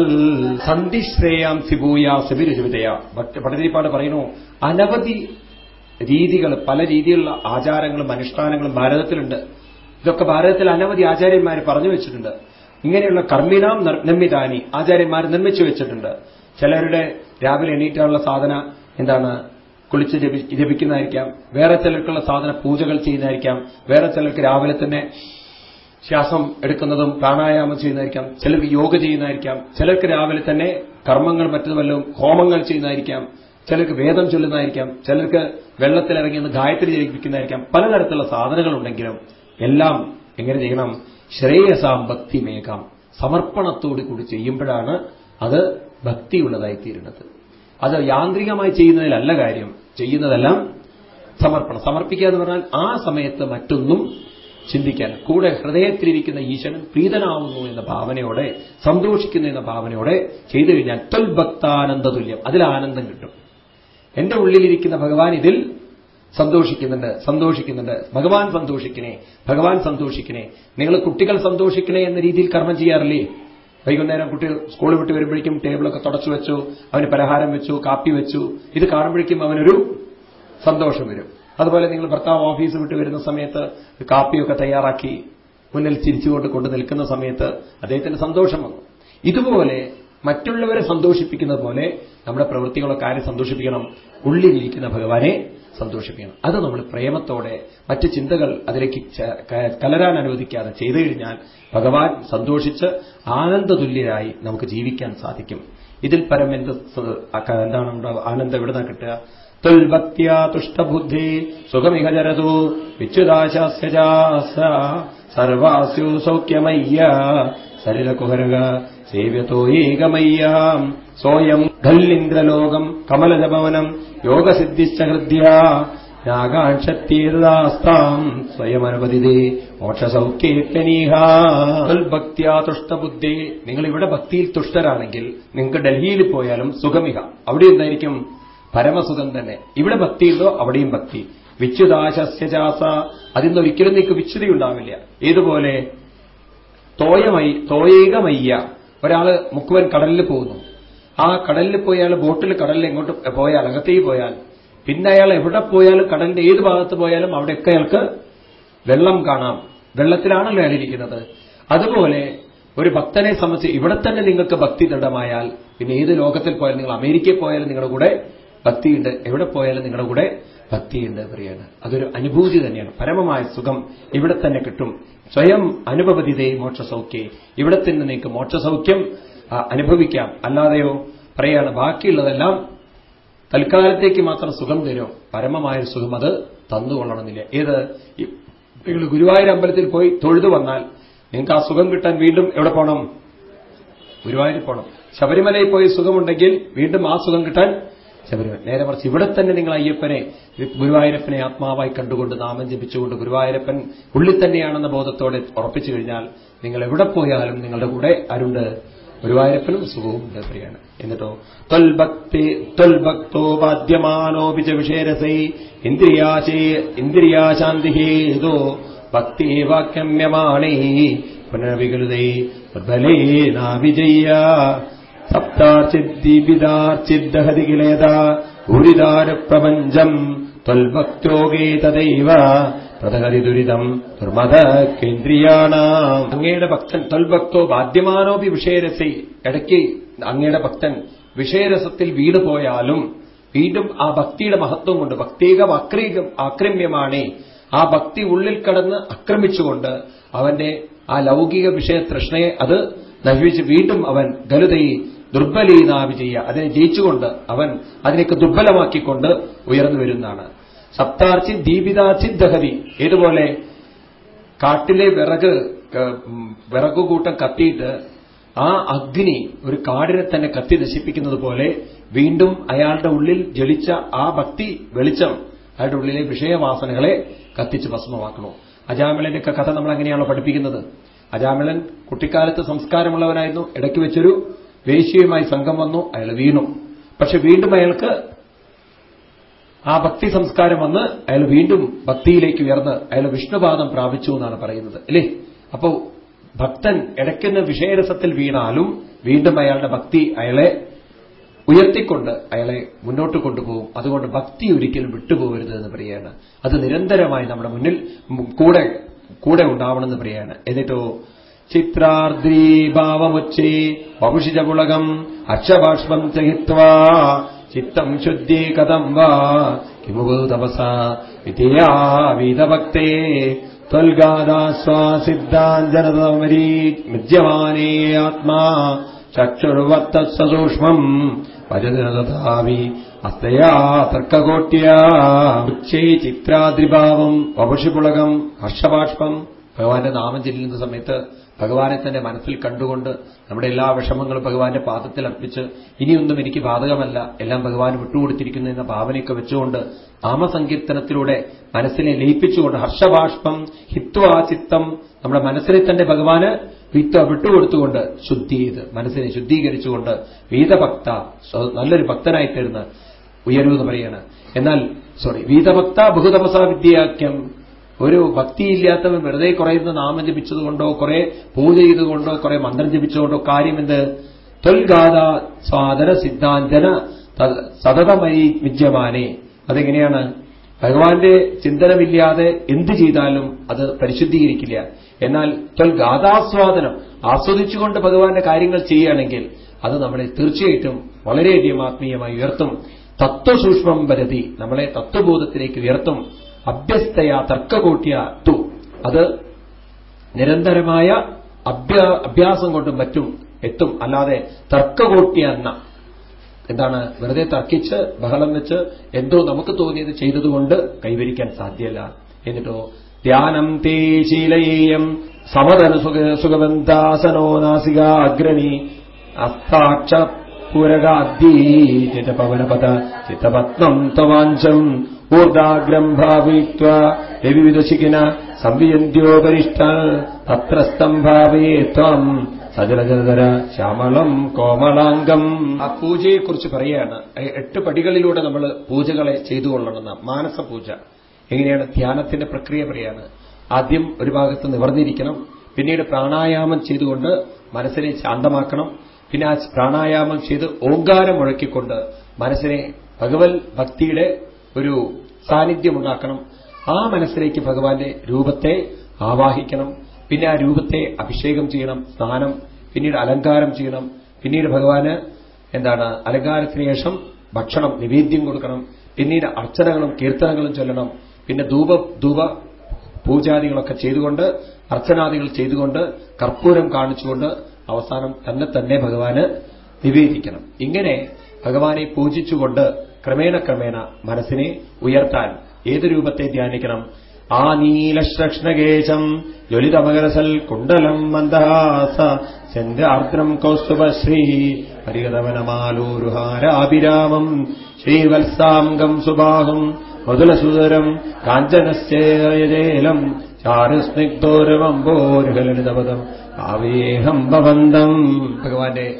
A: സന്ധിശ്രേയാം സിഭൂയ സിബിരുചിതയ പടതിരിപ്പാട് പറയുന്നു. അനവധി രീതികൾ പല രീതിയിലുള്ള ആചാരങ്ങളും അനുഷ്ഠാനങ്ങളും ഭാരതത്തിലുണ്ട്. ഇതൊക്കെ ഭാരതത്തിൽ അനവധി ആചാര്യന്മാർ പറഞ്ഞു വെച്ചിട്ടുണ്ട്. ഇങ്ങനെയുള്ള കർമ്മിനാം നിർമ്മിതാനി ആചാര്യന്മാർ നിർമ്മിച്ചു വെച്ചിട്ടുണ്ട്. ചിലരുടെ രാവിലെ എണീറ്റാനുള്ള സാധന എന്താണ്? കുളിച്ച് ജപിക്കുന്നതായിരിക്കാം. വേറെ ചിലർക്കുള്ള സാധന പൂജകൾ ചെയ്യുന്നതായിരിക്കാം. വേറെ ചിലർക്ക് രാവിലെ തന്നെ ശ്വാസം എടുക്കുന്നതും പ്രാണായാമം ചെയ്യുന്നതായിരിക്കാം. ചിലർക്ക് യോഗ ചെയ്യുന്നതായിരിക്കാം. ചിലർക്ക് രാവിലെ തന്നെ കർമ്മങ്ങൾ മറ്റു വല്ലതും ഹോമങ്ങൾ ചെയ്യുന്നതായിരിക്കാം. ചിലർക്ക് വേദം ചൊല്ലുന്നതായിരിക്കാം. ചിലർക്ക് വെള്ളത്തിലിറങ്ങി നിന്ന് ഗായത്രി ജയിപ്പിക്കുന്നതായിരിക്കാം പലതരത്തിലുള്ള സാധനങ്ങളുണ്ടെങ്കിലും എല്ലാം എങ്ങനെ ചെയ്യണം? ശ്രേയസാം ഭക്തിമേകം സമർപ്പണത്തോടു കൂടി ചെയ്യുമ്പോഴാണ് അത് ഭക്തിയുള്ളതായി തീരുന്നത്. അത് യാന്ത്രികമായി ചെയ്യുന്നതിലല്ല കാര്യം. ചെയ്യുന്നതെല്ലാം സമർപ്പണം. സമർപ്പിക്കുക എന്ന് പറഞ്ഞാൽ ആ സമയത്ത് മറ്റൊന്നും ചിന്തിക്കാൻ കൂടെ ഹൃദയത്തിലിരിക്കുന്ന ഈശ്വരൻ പ്രീതനാവുന്നു എന്ന ഭാവനയോടെ സന്തോഷിക്കുന്നു എന്ന ഭാവനയോടെ ചെയ്തു കഴിഞ്ഞാൽ ത്വൽഭക്താനന്ദ തുല്യം. അതിൽ ആനന്ദം കിട്ടും. എന്റെ ഉള്ളിലിരിക്കുന്ന ഭഗവാൻ ഇതിൽ സന്തോഷിക്കുന്നുണ്ട് സന്തോഷിക്കുന്നുണ്ട്. ഭഗവാൻ സന്തോഷിക്കണേ ഭഗവാൻ സന്തോഷിക്കണേ. നിങ്ങൾ കുട്ടികൾ സന്തോഷിക്കണേ എന്ന രീതിയിൽ കർമ്മം ചെയ്യാറില്ലേ? വൈകുന്നേരം കുട്ടികൾ സ്കൂളിൽ വിട്ട് വരുമ്പോഴേക്കും ടേബിളൊക്കെ തുടച്ചു വെച്ചു അവന് പലഹാരം വെച്ചു കാപ്പി വെച്ചു. ഇത് കാണുമ്പോഴേക്കും അവനൊരു സന്തോഷം വരും. അതുപോലെ നിങ്ങൾ ഭർത്താവ് ഓഫീസ് വിട്ട് വരുന്ന സമയത്ത് കാപ്പിയൊക്കെ തയ്യാറാക്കി മുന്നിൽ ചിരിച്ചുകൊണ്ട് കൊണ്ടു നിൽക്കുന്ന സമയത്ത് അദ്ദേഹത്തിന് സന്തോഷം വന്നു. ഇതുപോലെ മറ്റുള്ളവരെ സന്തോഷിപ്പിക്കുന്നത് പോലെ നമ്മുടെ പ്രവൃത്തികളൊക്കെ ആരെ സന്തോഷിപ്പിക്കണം. ഉള്ളിലിരിക്കുന്ന ഭഗവാനെ സന്തോഷിപ്പിക്കണം. അത് നമ്മൾ പ്രേമത്തോടെ മറ്റ് ചിന്തകൾ അതിലേക്ക് കലരാൻ അനുവദിക്കാതെ ചെയ്തു കഴിഞ്ഞാൽ ഭഗവാൻ സന്തോഷിച്ച് ആനന്ദതുല്യരായി നമുക്ക് ജീവിക്കാൻ സാധിക്കും. ഇതിൽ പരം എന്ത് എന്താണ് ആനന്ദം നിന്നാണ് കിട്ടുക? തുൽഭക്തിയാ തുഷ്ടബുദ്ധി സുഖമിഹ ജരതു സർവാസ്യു സൗഖ്യമയ്യ. സരിലകുഹരക സേവ്യതോ ഏകമയ്യാം. സോയം ഖല്ലിന്ദ്രലോകം കമലജപവനം യോഗസിദ്ധിശ്ച ഹൃദ്യ നാഗാക്ഷത്തീർദാസ്താം സ്വയമനുപതിതേ മോക്ഷസൗഖ്യേത്തനീഹാൽഭക്തിയാ തുഷ്ടബുദ്ധി. നിങ്ങൾ ഇവിടെ ഭക്തിയിൽ തുഷ്ടരാണെങ്കിൽ നിങ്ങൾക്ക് ഡൽഹിയിൽ പോയാലും സുഖമിക അവിടെ എന്തായിരിക്കും? പരമസുഖം തന്നെ. ഇവിടെ ഭക്തിയുണ്ടോ? അവിടെയും ഭക്തി. വിച്യുദാശസ്യജാസ അതിന്നൊരിക്കലും നിങ്ങൾക്ക് വിച്യുതി ഉണ്ടാവില്ല ഏതുപോലെ? തോയമൈ തോയേകമയ്യ. ഒരാൾ മുക്കുവൻ കടലിൽ പോകുന്നു. ആ കടലിൽ പോയാൽ ബോട്ടിൽ കടലിൽ എങ്ങോട്ട് പോയാൽ അകത്തേക്ക് പോയാൽ പിന്നെ അയാൾ എവിടെ പോയാലും കടലിന്റെ ഏത് ഭാഗത്ത് പോയാലും അവിടെയൊക്കെ അയാൾക്ക് വെള്ളം കാണാം. വെള്ളത്തിലാണല്ലോ അയാളിരിക്കുന്നത്. അതുപോലെ ഒരു ഭക്തനെ സംബന്ധിച്ച് ഇവിടെ തന്നെ നിങ്ങൾക്ക് ഭക്തി ദൃഢമായാൽ പിന്നെ ഏത് ലോകത്തിൽ പോയാലും നിങ്ങൾ അമേരിക്കയിൽ പോയാലും നിങ്ങളുടെ കൂടെ ഭക്തിയുണ്ട്. എവിടെ പോയാലും നിങ്ങളുടെ കൂടെ ഭക്തിയുണ്ട് പറയാണ് അതൊരു അനുഭൂതി തന്നെയാണ്. പരമമായ സുഖം ഇവിടെ തന്നെ കിട്ടും. സ്വയം അനുഭവതിതേ മോക്ഷസൗഖ്യേ. ഇവിടെ തന്നെ നിങ്ങൾക്ക് മോക്ഷസൗഖ്യം അനുഭവിക്കാം. അല്ലാതെയോ പറയാണ് ബാക്കിയുള്ളതെല്ലാം തൽക്കാലത്തേക്ക് മാത്രം സുഖം തരും പരമമായ സുഖം അത് തന്നുകൊള്ളണമെന്നില്ല. ഏത്? നിങ്ങൾ ഗുരുവായൂർ അമ്പലത്തിൽ പോയി തൊഴുതു വന്നാൽ നിങ്ങൾക്ക് ആ സുഖം കിട്ടാൻ വീണ്ടും എവിടെ പോകണം ഗുരുവായൂർ പോകണം ശബരിമലയിൽ പോയി സുഖമുണ്ടെങ്കിൽ വീണ്ടും ആ സുഖം കിട്ടാൻ ശബരിമല. നേരെ മറിച്ച് ഇവിടെ തന്നെ നിങ്ങൾ അയ്യപ്പനെ ഗുരുവായൂരപ്പനെ ആത്മാവായി കണ്ടുകൊണ്ട് നാമം ജപിച്ചുകൊണ്ട് ഗുരുവായൂരപ്പൻ ഉള്ളിൽ തന്നെയാണെന്ന ബോധത്തോടെ ഉറപ്പിച്ചു കഴിഞ്ഞാൽ നിങ്ങൾ എവിടെ പോയാലും നിങ്ങളുടെ കൂടെ ആരുണ്ട് ഗുരുവായൂരപ്പനും സുഖവും ഉണ്ട് പ്രിയാണ് എന്നിട്ടോ ത്വൽഭക്തി ത്വൽഭക്തോ ബാധ്യമാനോപിച്ച വിഷയരസൈ ഇന്ദ്രിയാശേ ഇന്ദ്രിയാശാന്തിഹേതോ ഭക്തി വാക്യമ്യമാണേ. പുനർവികൃതൈ ദുർബലേനാവിജയ്യ സപ്താർച്ചിദ്ദീപിതാർച്ചിദ്ദഹതി കിലേത ഭൂരിതാര പ്രപഞ്ചം ത്വൽഭക്തോകേ തദൈവ പ്രതഹരി ദുരിതം ദുർമത കേന്ദ്രിയാണ് അങ്ങയുടെ ഭക്തൻ ത്വൽഭക്തോ ബാധ്യമാനോപി വിഷയരസി. ഇടയ്ക്ക് അങ്ങയുടെ ഭക്തൻ വിഷയരസത്തിൽ വീട് പോയാലും വീണ്ടും ആ ഭക്തിയുടെ മഹത്വം കൊണ്ട് ഭക്തിക അക്രീകം ആക്രമ്യമാണ്. ആ ഭക്തി ഉള്ളിൽ കടന്ന് ആക്രമിച്ചുകൊണ്ട് അവന്റെ ആ ലൗകിക വിഷയ തൃഷ്ണയെ അത് നശിപ്പിച്ച് വീണ്ടും അവൻ ഗലുതയി ദുർബലീനാ വിജയ അതിനെ ജയിച്ചുകൊണ്ട് അവൻ അതിനെയൊക്കെ ദുർബലമാക്കിക്കൊണ്ട് ഉയർന്നു വരുന്നതാണ്. സപ്താർച്ചി ദീപിതാർച്ചി ദഹതി ഏതുപോലെ കാട്ടിലെ വിറക് വിറകുകൂട്ടം കത്തിയിട്ട് ആ അഗ്നി ഒരു കാടിനെ തന്നെ കത്തി നശിപ്പിക്കുന്നത് പോലെ വീണ്ടും അയാളുടെ ഉള്ളിൽ ജലിച്ച ആ ഭക്തി വെളിച്ചം അയാളുടെ ഉള്ളിലെ വിഷയവാസനകളെ കത്തിച്ച് ഭസ്മമാക്കണം അജാമിളന്റെ കഥ നമ്മൾ എങ്ങനെയാണോ പഠിപ്പിക്കുന്നത്? അജാമിളൻ കുട്ടിക്കാലത്ത് സംസ്കാരമുള്ളവനായിരുന്നു. ഇടയ്ക്ക് വെച്ചൊരു വേശ്യയുമായി സംഘം വന്നു അയാൾ വീണു. പക്ഷെ വീണ്ടും അയാൾക്ക് ആ ഭക്തി സംസ്കാരം വന്ന് അയാൾ വീണ്ടും ഭക്തിയിലേക്ക് ഉയർന്ന് അയാൾ വിഷ്ണുപാദം പ്രാപിച്ചു എന്നാണ് പറയുന്നത് അല്ലേ? അപ്പോ ഭക്തൻ ഇടയ്ക്കുന്ന വിഷയരസത്തിൽ വീണാലും വീണ്ടും അയാളുടെ ഭക്തി അയാളെ ഉയർത്തിക്കൊണ്ട് അയാളെ മുന്നോട്ട് കൊണ്ടുപോകും. അതുകൊണ്ട് ഭക്തി ഒരിക്കലും വിട്ടുപോകരുത് എന്ന് പറയാണ് അത് നിരന്തരമായി നമ്മുടെ മുന്നിൽ കൂടെ കൂടെ ഉണ്ടാവണമെന്ന് പറയാണ് എന്നിട്ടോ ചിത്രാർദ്രീഭാവമുച്ചേ വപുഷിജപുളകം അക്ഷബാഷ്പം ചഹിത്വാ ചിത്തം ശുദ്ധി കഥം വാ കിമുഭൂ തപസ ത്വൽഗാദാസ്വാസിദ്ധാഞ്ജനതമരീ മിജ്യമാനേ ആത്മാ ചക്ഷുർവത്തസൂക്ഷ്മം ഭജതഥാവി അസ്തയാ തർക്കകോട്ട്യ ഉച്ചേ ചിത്രാദ്രിഭാവം വപുഷിപുളകം ഹർഷബാഷ്പം ഭഗവാന്റെ നാമം ചെല്ലുന്ന സമയത്ത് ഭഗവാനെ തന്റെ മനസ്സിൽ കണ്ടുകൊണ്ട് നമ്മുടെ എല്ലാ വിഷമങ്ങളും ഭഗവാന്റെ പാദത്തിൽ അർപ്പിച്ച് ഇനിയൊന്നും എനിക്ക് ബാധകമല്ല എല്ലാം ഭഗവാൻ വിട്ടുകൊടുത്തിരിക്കുന്നു എന്ന ഭാവനയൊക്കെ വെച്ചുകൊണ്ട് നാമസങ്കീർത്തനത്തിലൂടെ മനസ്സിനെ ലയിപ്പിച്ചുകൊണ്ട് ഹർഷബാഷ്പം ഹിത്വാചിത്തം നമ്മുടെ മനസ്സിനെ തന്നെ ഭഗവാന് വിത്ത് വിട്ടുകൊടുത്തുകൊണ്ട് ശുദ്ധി ചെയ്ത് മനസ്സിനെ ശുദ്ധീകരിച്ചുകൊണ്ട് വീതഭക്ത നല്ലൊരു ഭക്തനായി തീർന്ന് എന്ന് പറയാണ്. എന്നാൽ സോറി വീതഭക്ത ബഹുതപസാ വിദ്യാഖ്യം ഒരു ഭക്തിയില്ലാത്തവൻ വെറുതെ കുറെ നാമം ജപിച്ചതുകൊണ്ടോ കുറെ പൂജ ചെയ്തുകൊണ്ടോ കുറെ മന്ത്രം ജപിച്ചുകൊണ്ടോ കാര്യമെന്ത്? തൊൽഗാഥ സ്വാദന സിദ്ധാന്തന സതതമയി വിദ്യമാനെ. അതെങ്ങനെയാണ്? ഭഗവാന്റെ ചിന്തനമില്ലാതെ എന്ത് ചെയ്താലും അത് പരിശുദ്ധീകരിക്കില്ല. എന്നാൽ ത്വൽഗാഥാസ്വാദനം ആസ്വദിച്ചുകൊണ്ട് ഭഗവാന്റെ കാര്യങ്ങൾ ചെയ്യുകയാണെങ്കിൽ അത് നമ്മളെ തീർച്ചയായിട്ടും വളരെയധികം ആത്മീയമായി ഉയർത്തും. തത്വസൂക്ഷ്മം വരതി നമ്മളെ തത്വബോധത്തിലേക്ക് ഉയർത്തും. അഭ്യസ്തയ തർക്കകൂട്ടിയ തു. അത് നിരന്തരമായ അഭ്യാസം കൊണ്ടും മറ്റും എത്തും. അല്ലാതെ തർക്കകൂട്ടിയ എന്ന എന്താണ്? വെറുതെ തർക്കിച്ച് ബഹളം വെച്ച് എന്തോ നമുക്ക് തോന്നിയത് ചെയ്തതുകൊണ്ട് കൈവരിക്കാൻ സാധ്യല്ല. എന്നിട്ടോ ധ്യാനം തേ ശീലയേയം സമതന സുഖവന്താസനോ നാസിക അഗ്രണി അസ്താക്ഷ പുരകാദ്യീ പവനപത ചിത്തപത്നം ത്വവാഞ്ചം ഊർദാഗ്രം ഭാവയിത്വ രവിവിദശികിന സംവിയന്ത്യോപരിഷ്ട തത്രസ്ഥം സ്തംഭാവേ ത്വം. സജലജലധര ശ്യാമളം കോമളാംഗം. ആ പൂജയെക്കുറിച്ച് പറയുകയാണ്. എട്ട് പടികളിലൂടെ നമ്മൾ പൂജകളെ ചെയ്തുകൊള്ളണമെന്ന് മാനസ പൂജ എങ്ങനെയാണ്? ധ്യാനത്തിന്റെ പ്രക്രിയ പറയാണ് ആദ്യം ഒരു ഭാഗത്ത് നിവർന്നിരിക്കണം. പിന്നീട് പ്രാണായാമം ചെയ്തുകൊണ്ട് മനസ്സിനെ ശാന്തമാക്കണം. പിന്നെ ആ പ്രാണായാമം ചെയ്ത് ഓങ്കാരം മുഴക്കിക്കൊണ്ട് മനസ്സിനെ ഭഗവത് ഭക്തിയുടെ ഒരു സാന്നിധ്യമുണ്ടാക്കണം. ആ മനസ്സിലേക്ക് ഭഗവാന്റെ രൂപത്തെ ആവാഹിക്കണം. പിന്നെ ആ രൂപത്തെ അഭിഷേകം ചെയ്യണം സ്നാനം പിന്നീട് അലങ്കാരം ചെയ്യണം. പിന്നീട് ഭഗവാന് എന്താണ് അലങ്കാരത്തിന് ശേഷം ഭക്ഷണം നിവേദ്യം കൊടുക്കണം. പിന്നീട് അർച്ചനകളും കീർത്തനങ്ങളും ചൊല്ലണം. പിന്നെ ധൂപ ധൂപ പൂജാദികളൊക്കെ ചെയ്തുകൊണ്ട് അർച്ചനാദികൾ ചെയ്തുകൊണ്ട് കർപ്പൂരം കാണിച്ചുകൊണ്ട് അവസാനം തന്നെ തന്നെ ഭഗവാന് നിവേദിക്കണം. ഇങ്ങനെ ഭഗവാനെ പൂജിച്ചുകൊണ്ട് ക്രമേണ ക്രമേണ മനസ്സിനെ ഉയർത്താൻ ഏത് രൂപത്തെ ധ്യാനിക്കണം? ആ നീലശ്രക്ഷ്ണകേശം ജ്വലിതമകരസൽ കുണ്ടലം മന്ദഹാസ സെന്റാർദ്രം കൗസ്തുഭശ്രീ പരിഗതവനമാലൂരുഹാരാഭിരാമം ശ്രീവത്സാംഗം സുബാഹം മധുലസുതരം കാഞ്ചനശ്ചേയജേലം ചാരുസ്നിഗ്ധോരവംബോരുഹലളിതപദം ആവേഹം ഭവന്തം. ഭഗവാന്റെ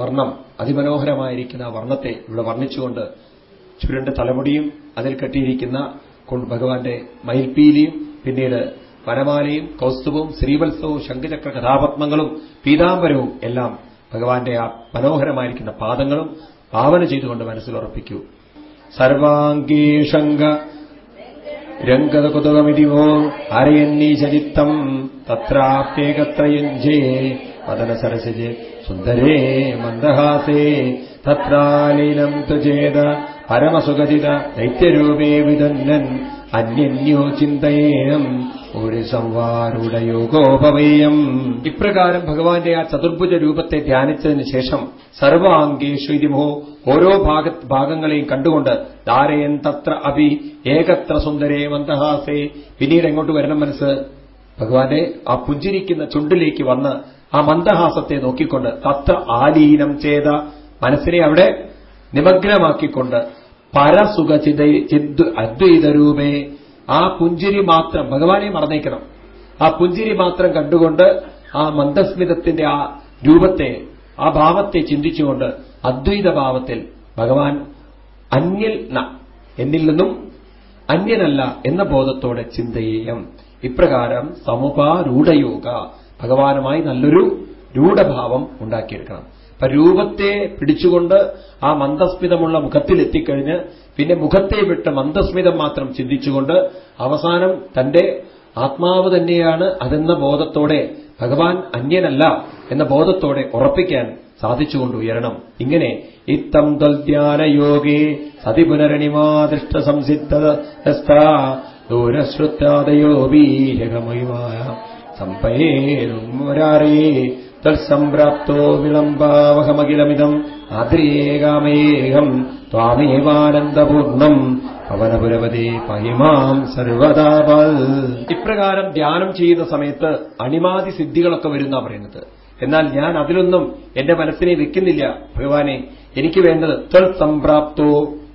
A: ശ്യാമവർണം അതിമനോഹരമായിരിക്കുന്ന ആ വർണത്തെ ഇവിടെ വർണിച്ചുകൊണ്ട് ചുരുണ്ട തലമുടിയും അതിൽ കെട്ടിയിരിക്കുന്ന ഭഗവാന്റെ മയിൽപ്പീലിയും പിന്നീട് വനമാലയും കൌസ്തുവും ശ്രീവത്സവും ശംഖചക്ര കഥാപത്മങ്ങളും പീതാംബരവും എല്ലാം ഭഗവാന്റെ ആ മനോഹരമായിരിക്കുന്ന പാദങ്ങളും ഭാവന ചെയ്തുകൊണ്ട് മനസ്സിലുറപ്പിക്കൂ സർവാംഗീഷംഗ രംഗതകുതുകമിതിവോ അരയന്നീശരിത്തം തത്രാപ്യേകത്രയുഞ്ജേ വദന സരസജേ സുന്ദരേ മന്ദഹാസേ തത്രാലീനം തുചേത പരമസുഖചിത ദൈത്യരൂപേ വിദന്നൻ അന്യന്യോ ചിന്തയേനം ഒരു സംവാരുടയോഗോപവേയം ഇപ്രകാരം ഭഗവാന്റെ ആ ചതുർഭുജ രൂപത്തെ ധ്യാനിച്ചതിന് ശേഷം സർവാംഗേഷു ഇതിമോ ഓരോ ഭാഗ ഭാഗങ്ങളെയും കണ്ടുകൊണ്ട് ധാരയൻ തത്ര അഭി ഏകത്ര സുന്ദരേ മന്ദഹാസേ. പിന്നീട് എങ്ങോട്ട് വരണം മനസ്സ്? ഭഗവാന്റെ ആ പുഞ്ചിരിക്കുന്ന ചുണ്ടിലേക്ക് വന്ന് ആ മന്ദഹാസത്തെ നോക്കിക്കൊണ്ട് തത്ര ആലീനം ചെയ്ത മനസ്സിനെ അവിടെ നിമഗ്നമാക്കിക്കൊണ്ട് പരസുഖചിത അദ്വൈതരൂപേ. ആ പുഞ്ചിരി മാത്രം ഭഗവാനെ മറന്നേക്കണം. ആ പുഞ്ചിരി മാത്രം കണ്ടുകൊണ്ട് ആ മന്ദസ്മിതത്തിന്റെ ആ രൂപത്തെ ആ ഭാവത്തെ ചിന്തിച്ചുകൊണ്ട് അദ്വൈത ഭാവത്തിൽ ഭഗവാൻ അന്യൽ എന്നിൽ നിന്നും അന്യനല്ല എന്ന ബോധത്തോടെ ചിന്തയേയം. ഇപ്രകാരം സമുപാരൂഢയോഗ. ഭഗവാനുമായി നല്ലൊരു രൂഢഭാവം ഉണ്ടാക്കിയെടുക്കണം. അപ്പൊ രൂപത്തെ പിടിച്ചുകൊണ്ട് ആ മന്ദസ്മിതമുള്ള മുഖത്തിലെത്തിക്കഴിഞ്ഞ് പിന്നെ മുഖത്തെ വിട്ട് മന്ദസ്മിതം മാത്രം ചിന്തിച്ചുകൊണ്ട് അവസാനം തന്റെ ആത്മാവ് തന്നെയാണ് അതെന്ന ബോധത്തോടെ ഭഗവാൻ അന്യനല്ല എന്ന ബോധത്തോടെ ഉറപ്പിക്കാൻ സാധിച്ചുകൊണ്ട് ഉയരണം. ഇങ്ങനെ ഇത്തം ത്വൽധ്യാനയോഗേ സതി പുനരണിമാദൃഷ്ട സംസിദ്ധ ദൂരശ്രുത്താദയോ സംപയേരുമുരാരേ തത്സംപ്രാപ്തോ വിളംബാവഹമഖിലമിതം ആദ്രിയേകാമേകം ത്വാമേവാനന്ദപൂർണം പവനപുരവതി പഹിമാം സർവതാപൽ ഇപ്രകാരം ധ്യാനം ചെയ്യുന്ന സമയത്ത് അണിമാതി സിദ്ധികളൊക്കെ വരുന്ന പറയുന്നത്. എന്നാൽ ഞാൻ അതിലൊന്നും എന്റെ മനസ്സിനെ വെക്കുന്നില്ല. ഭഗവാനെ എനിക്ക് വേണ്ടത് ത്വൽ സംപ്രാപ്തോ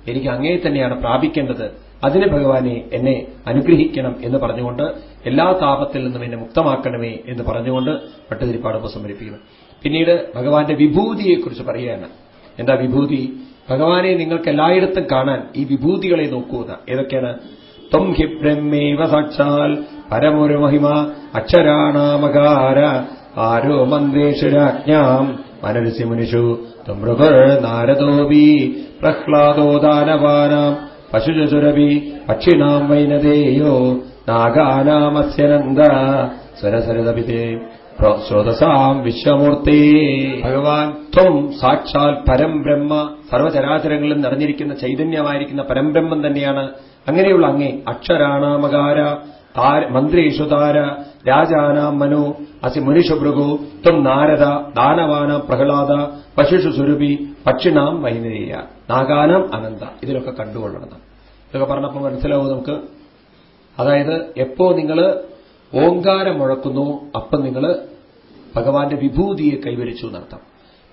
A: എനിക്ക് അങ്ങേ തന്നെയാണ് പ്രാപിക്കേണ്ടത്. അതിന് ഭഗവാനെ എന്നെ അനുഗ്രഹിക്കണം എന്ന് പറഞ്ഞുകൊണ്ട് എല്ലാ താപത്തിൽ നിന്നും എന്നെ മുക്തമാക്കണമേ എന്ന് പറഞ്ഞുകൊണ്ട് പട്ടുതിരിപ്പാട് ഉപസംഹരിപ്പിക്കുന്നു പിന്നീട് ഭഗവാന്റെ വിഭൂതിയെക്കുറിച്ച് പറയുകയാണ്. എന്താ വിഭൂതി? ഭഗവാനെ നിങ്ങൾക്ക് എല്ലായിടത്തും കാണാൻ ഈ വിഭൂതികളെ നോക്കുക ഏതൊക്കെയാണ്? ത്വം ഹി ബ്രഹ്മേവ സാക്ഷാൽ പരമൊരു മഹിമ അക്ഷരാണാമകാര ആരോ മന്ദേശ്വരാജ്ഞാം മനരസി മുനിഷു നാരദോപി പ്രഹ്ലാദോ ദാനവാനാം പശുചുരഭി പക്ഷിണാം വൈനദേയോ നാഗാനാമസ്യനന്ദ സ്വരസരതപിതേ സ്രോതസാം വിശ്വമൂർത്തേ. ഭഗവാൻ ത്വം സാക്ഷാൽ പരം ബ്രഹ്മ. സർവചരാചരങ്ങളിലും നിറഞ്ഞിരിക്കുന്ന ചൈതന്യമായിരിക്കുന്ന പരംബ്രഹ്മം തന്നെയാണ്. അങ്ങനെയുള്ള അങ്ങേ അക്ഷരാണാമകാര. മന്ത്രേഷു താര. രാജാനാം മനു. അസി മുനിഷഭൃഗു. ത്വം നാരദ. ദാനവാനാം പ്രഹ്ലാദ. പശുഷു സുരഭി പക്ഷിണാം വൈനേയ. നാഗാനാം അനന്ത. ഇതിലൊക്കെ കണ്ടുകൊള്ളണം ഇതൊക്കെ പറഞ്ഞപ്പോൾ മനസ്സിലാവും നമുക്ക്. അതായത് എപ്പോ നിങ്ങൾ ഓങ്കാരം മുഴക്കുന്നു അപ്പം നിങ്ങൾ ഭഗവാന്റെ വിഭൂതിയെ കൈവരിച്ചു എന്നർത്ഥം.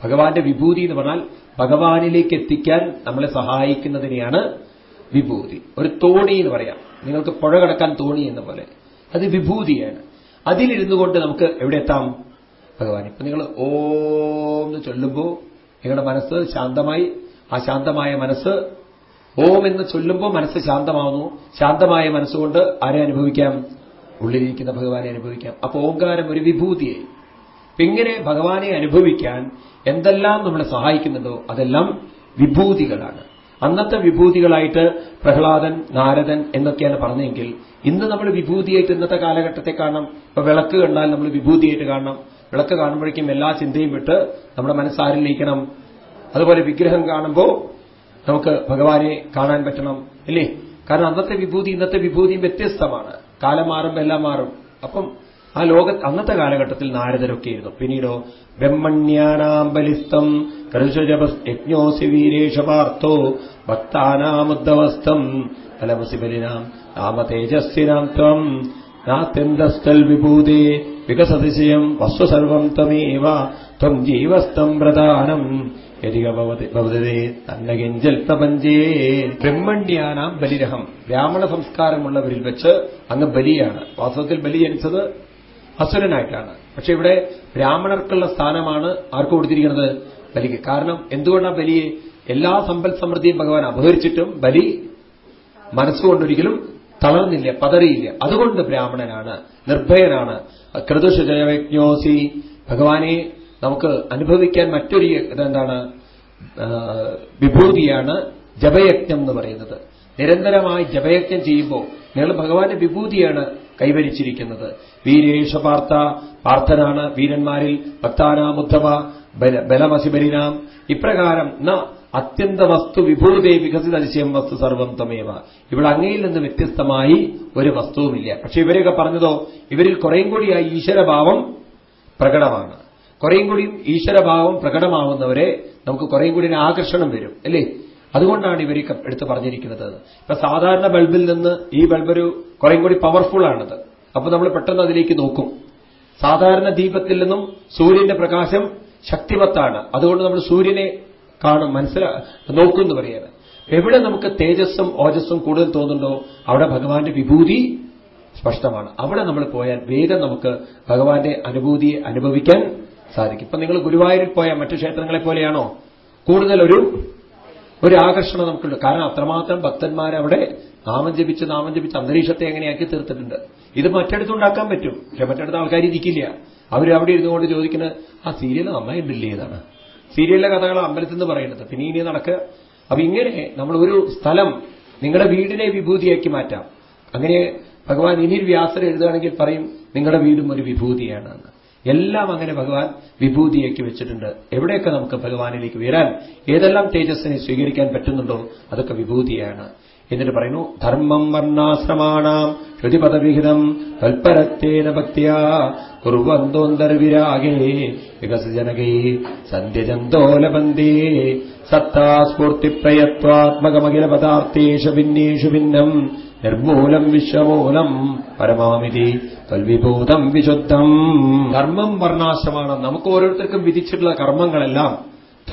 A: ഭഗവാന്റെ വിഭൂതി എന്ന് പറഞ്ഞാൽ ഭഗവാനിലേക്ക് എത്തിക്കാൻ നമ്മളെ സഹായിക്കുന്നതിനെയാണ് വിഭൂതി. ഒരു തോണി എന്ന് പറയാം. നിങ്ങൾക്ക് പുഴ കടക്കാൻ തോണി എന്ന പോലെ. അത് വിഭൂതിയാണ്. അതിലിരുന്നു കൊണ്ട് നമുക്ക് എവിടെ എത്താം? ഭഗവാൻ ഇപ്പൊ നിങ്ങൾ ഓം എന്ന് ചൊല്ലുമ്പോൾ നിങ്ങളുടെ മനസ്സ് ശാന്തമായി ആ ശാന്തമായ മനസ്സ് ഓം എന്ന് ചൊല്ലുമ്പോൾ മനസ്സ് ശാന്തമാവുന്നു. ശാന്തമായ മനസ്സുകൊണ്ട് ആരെ അനുഭവിക്കാം? ഉള്ളിലിരിക്കുന്ന ഭഗവാനെ അനുഭവിക്കാം. അപ്പൊ ഓംകാരം ഒരു വിഭൂതിയായി ഇങ്ങനെ ഭഗവാനെ അനുഭവിക്കാൻ എന്തെല്ലാം നമ്മളെ സഹായിക്കുന്നുണ്ടോ അതെല്ലാം വിഭൂതികളാണ്. അന്നത്തെ വിഭൂതികളായിട്ട് പ്രഹ്ലാദൻ നാരദൻ എന്നൊക്കെയാണ് പറഞ്ഞെങ്കിൽ ഇന്ന് നമ്മൾ വിഭൂതിയായിട്ട് ഇന്നത്തെ കാലഘട്ടത്തെ കാണണം. ഇപ്പൊ വിളക്ക് കണ്ടാൽ നമ്മൾ വിഭൂതിയായിട്ട് കാണണം. വിളക്ക് കാണുമ്പോഴേക്കും എല്ലാ ചിന്തയും വിട്ട് നമ്മുടെ മനസ്സാരിലേക്കണം അതുപോലെ വിഗ്രഹം കാണുമ്പോൾ നമുക്ക് ഭഗവാനെ കാണാൻ പറ്റണം അല്ലേ കാരണം അന്നത്തെ വിഭൂതി ഇന്നത്തെ വിഭൂതിയും വ്യത്യസ്തമാണ്. കാലം മാറുമ്പോൾ എല്ലാം മാറും. അപ്പം ആ ലോക അന്നത്തെ കാലഘട്ടത്തിൽ നാരദരൊക്കെ ആയിരുന്നു. പിന്നീടോ ബ്രഹ്മണ്യാനാംബലിസ്തം യജ്ഞോസി വീരേഷ പാർത്ഥോ ഭക്താനാമുദ്ധവസ്ഥം ഫലമസി ബലിനാം ത്വം നാത്യന്തസ്ഥൽ വിഭൂതേ വികസതിശയം വസ്തുസർവം തമേവ ത്വം ജീവസ്തം പ്രധാനം ഭവതേ തന്നകിഞ്ചൽ പ്രപഞ്ചേ. ബ്രഹ്മണ്യാനാം ബലിരഹം. ബ്രാഹ്മണ സംസ്കാരമുള്ളവരിൽ വെച്ച് അങ്ങ് ബലിയാണ്. വാസ്തവത്തിൽ ബലി ജനിച്ചത് അസുരനായിട്ടാണ്. പക്ഷെ ഇവിടെ ബ്രാഹ്മണർക്കുള്ള സ്ഥാനമാണ് ആർക്ക് കൊടുത്തിരിക്കുന്നത്? ബലിക്ക്. കാരണം എന്തുകൊണ്ടാണ് ബലിയെ എല്ലാ സമ്പൽ സമൃദ്ധിയും ഭഗവാൻ അപഹരിച്ചിട്ടും ബലി മനസ്സുകൊണ്ടൊരിക്കലും തളർന്നില്ല പതറിയില്ല. അതുകൊണ്ട് ബ്രാഹ്മണനാണ് നിർഭയനാണ്. കൃതുഷജയജ്ഞോസി ഭഗവാനെ നമുക്ക് അനുഭവിക്കാൻ മറ്റൊരു ഇതെന്താണ്? വിഭൂതിയാണ് ജപയജ്ഞം എന്ന് പറയുന്നത്. നിരന്തരമായി ജപയജ്ഞം ചെയ്യുമ്പോൾ നിങ്ങൾ ഭഗവാന്റെ വിഭൂതിയാണ് കൈവരിച്ചിരിക്കുന്നത്. വീരേഷ പാർത്ഥ പാർത്ഥനാണ് വീരന്മാരിൽ ഭക്താനാമുദ്ധവ ബലമസിബലിനാം. ഇപ്രകാരം ന അത്യന്ത വസ്തു വിഭൂതേ വികസിത അതിശയം വസ്തു സർവം തമേവ ഇവിടെ അങ്ങയിൽ നിന്ന് വ്യത്യസ്തമായി ഒരു വസ്തുവുമില്ല. പക്ഷെ ഇവരെയൊക്കെ പറഞ്ഞതോ ഇവരിൽ കുറേയും കൂടിയായി ഈശ്വരഭാവം പ്രകടമാണ്. കുറേയും കൂടിയും ഈശ്വരഭാവം പ്രകടമാവുന്നവരെ നമുക്ക് കുറേയും കൂടി ആകർഷണം വരും അല്ലേ? അതുകൊണ്ടാണ് ഇവരൊക്കെ എടുത്ത് പറഞ്ഞിരിക്കുന്നത്. ഇപ്പൊ സാധാരണ ബൾബിൽ നിന്ന് ഈ ബൾബൊരു കുറേയും കൂടി പവർഫുൾ ആണത്. അപ്പൊ നമ്മൾ പെട്ടെന്ന് അതിലേക്ക് നോക്കും. സാധാരണ ദീപത്തിൽ നിന്നും സൂര്യന്റെ പ്രകാശം ശക്തിവത്താണ് അതുകൊണ്ട് നമ്മൾ സൂര്യനെ കാണും മനസ്സിലാ നോക്കും എന്ന് പറയാണ് എവിടെ നമുക്ക് തേജസ്സും ഓജസ്സും കൂടുതൽ തോന്നുന്നുണ്ടോ? അവിടെ ഭഗവാന്റെ വിഭൂതി സ്പഷ്ടമാണ്. അവിടെ നമ്മൾ പോയാൽ വേഗം നമുക്ക് ഭഗവാന്റെ അനുഭൂതിയെ അനുഭവിക്കാൻ സാധിക്കും. ഇപ്പൊ നിങ്ങൾ ഗുരുവായൂരിൽ പോയ മറ്റു ക്ഷേത്രങ്ങളെ പോലെയാണോ? കൂടുതൽ ഒരു ഒരു ആകർഷണം നമുക്കുണ്ട്. കാരണം അത്രമാത്രം ഭക്തന്മാരവിടെ നാമം ജപിച്ച് നാമം ജപിച്ച് അന്തരീക്ഷത്തെ എങ്ങനെയാക്കി തീർത്തിട്ടുണ്ട്. ഇത് മറ്റടുത്തുണ്ടാക്കാൻ പറ്റും. പക്ഷെ മറ്റടുത്ത ആൾക്കാർ ഇരിക്കില്ല അവർ അവിടെ ഇരുന്നുകൊണ്ട് ചോദിക്കുന്നത് ആ സീരിയൽ നന്നായിട്ടുണ്ടല്ലേ എന്നാണ് സീരിയലിലെ കഥകൾ അമ്പലത്തിൽ നിന്ന് പറയുന്നത്. പിന്നെ ഇനി നടക്കുക അപ്പൊ ഇങ്ങനെ നമ്മൾ ഒരു സ്ഥലം നിങ്ങളുടെ വീടിനെ വിഭൂതിയാക്കി മാറ്റാം. അങ്ങനെ ഭഗവാൻ ഇനി വ്യാസർ എഴുതുകയാണെങ്കിൽ പറയും നിങ്ങളുടെ വീടും ഒരു വിഭൂതിയാണ് എല്ലാം അങ്ങനെ ഭഗവാൻ വിഭൂതിയാക്കി വെച്ചിട്ടുണ്ട്. എവിടെയൊക്കെ നമുക്ക് ഭഗവാനിലേക്ക് വരാൻ ഏതെല്ലാം തേജസ്സിനെ സ്വീകരിക്കാൻ പറ്റുന്നുണ്ടോ അതൊക്കെ വിഭൂതിയാണ്. എന്നിട്ട് പറയുന്നു ധർമ്മം വർണാശ്രമാണാം ശ്രുതിപദവിഹിതം തൽപരത്തേന ഭക്തിയാ കുർവന്തോന്തർവിരാഗേ വികസജനകേ സന്ധ്യജന്തോലബന്ധേ സത്താസ്ഫൂർത്തിപ്രയത്വാത്മകമഖില പദാർത്ഥേഷു ഭിന്നേഷു ഭിന്നം നിർമൂലം വിശ്വമൂലം പരമാമിതി തൽവിഭൂതം വിശുദ്ധം. ധർമ്മം വർണാശ്രമാണ്. നമുക്ക് ഓരോരുത്തർക്കും വിധിച്ചിട്ടുള്ള കർമ്മങ്ങളെല്ലാം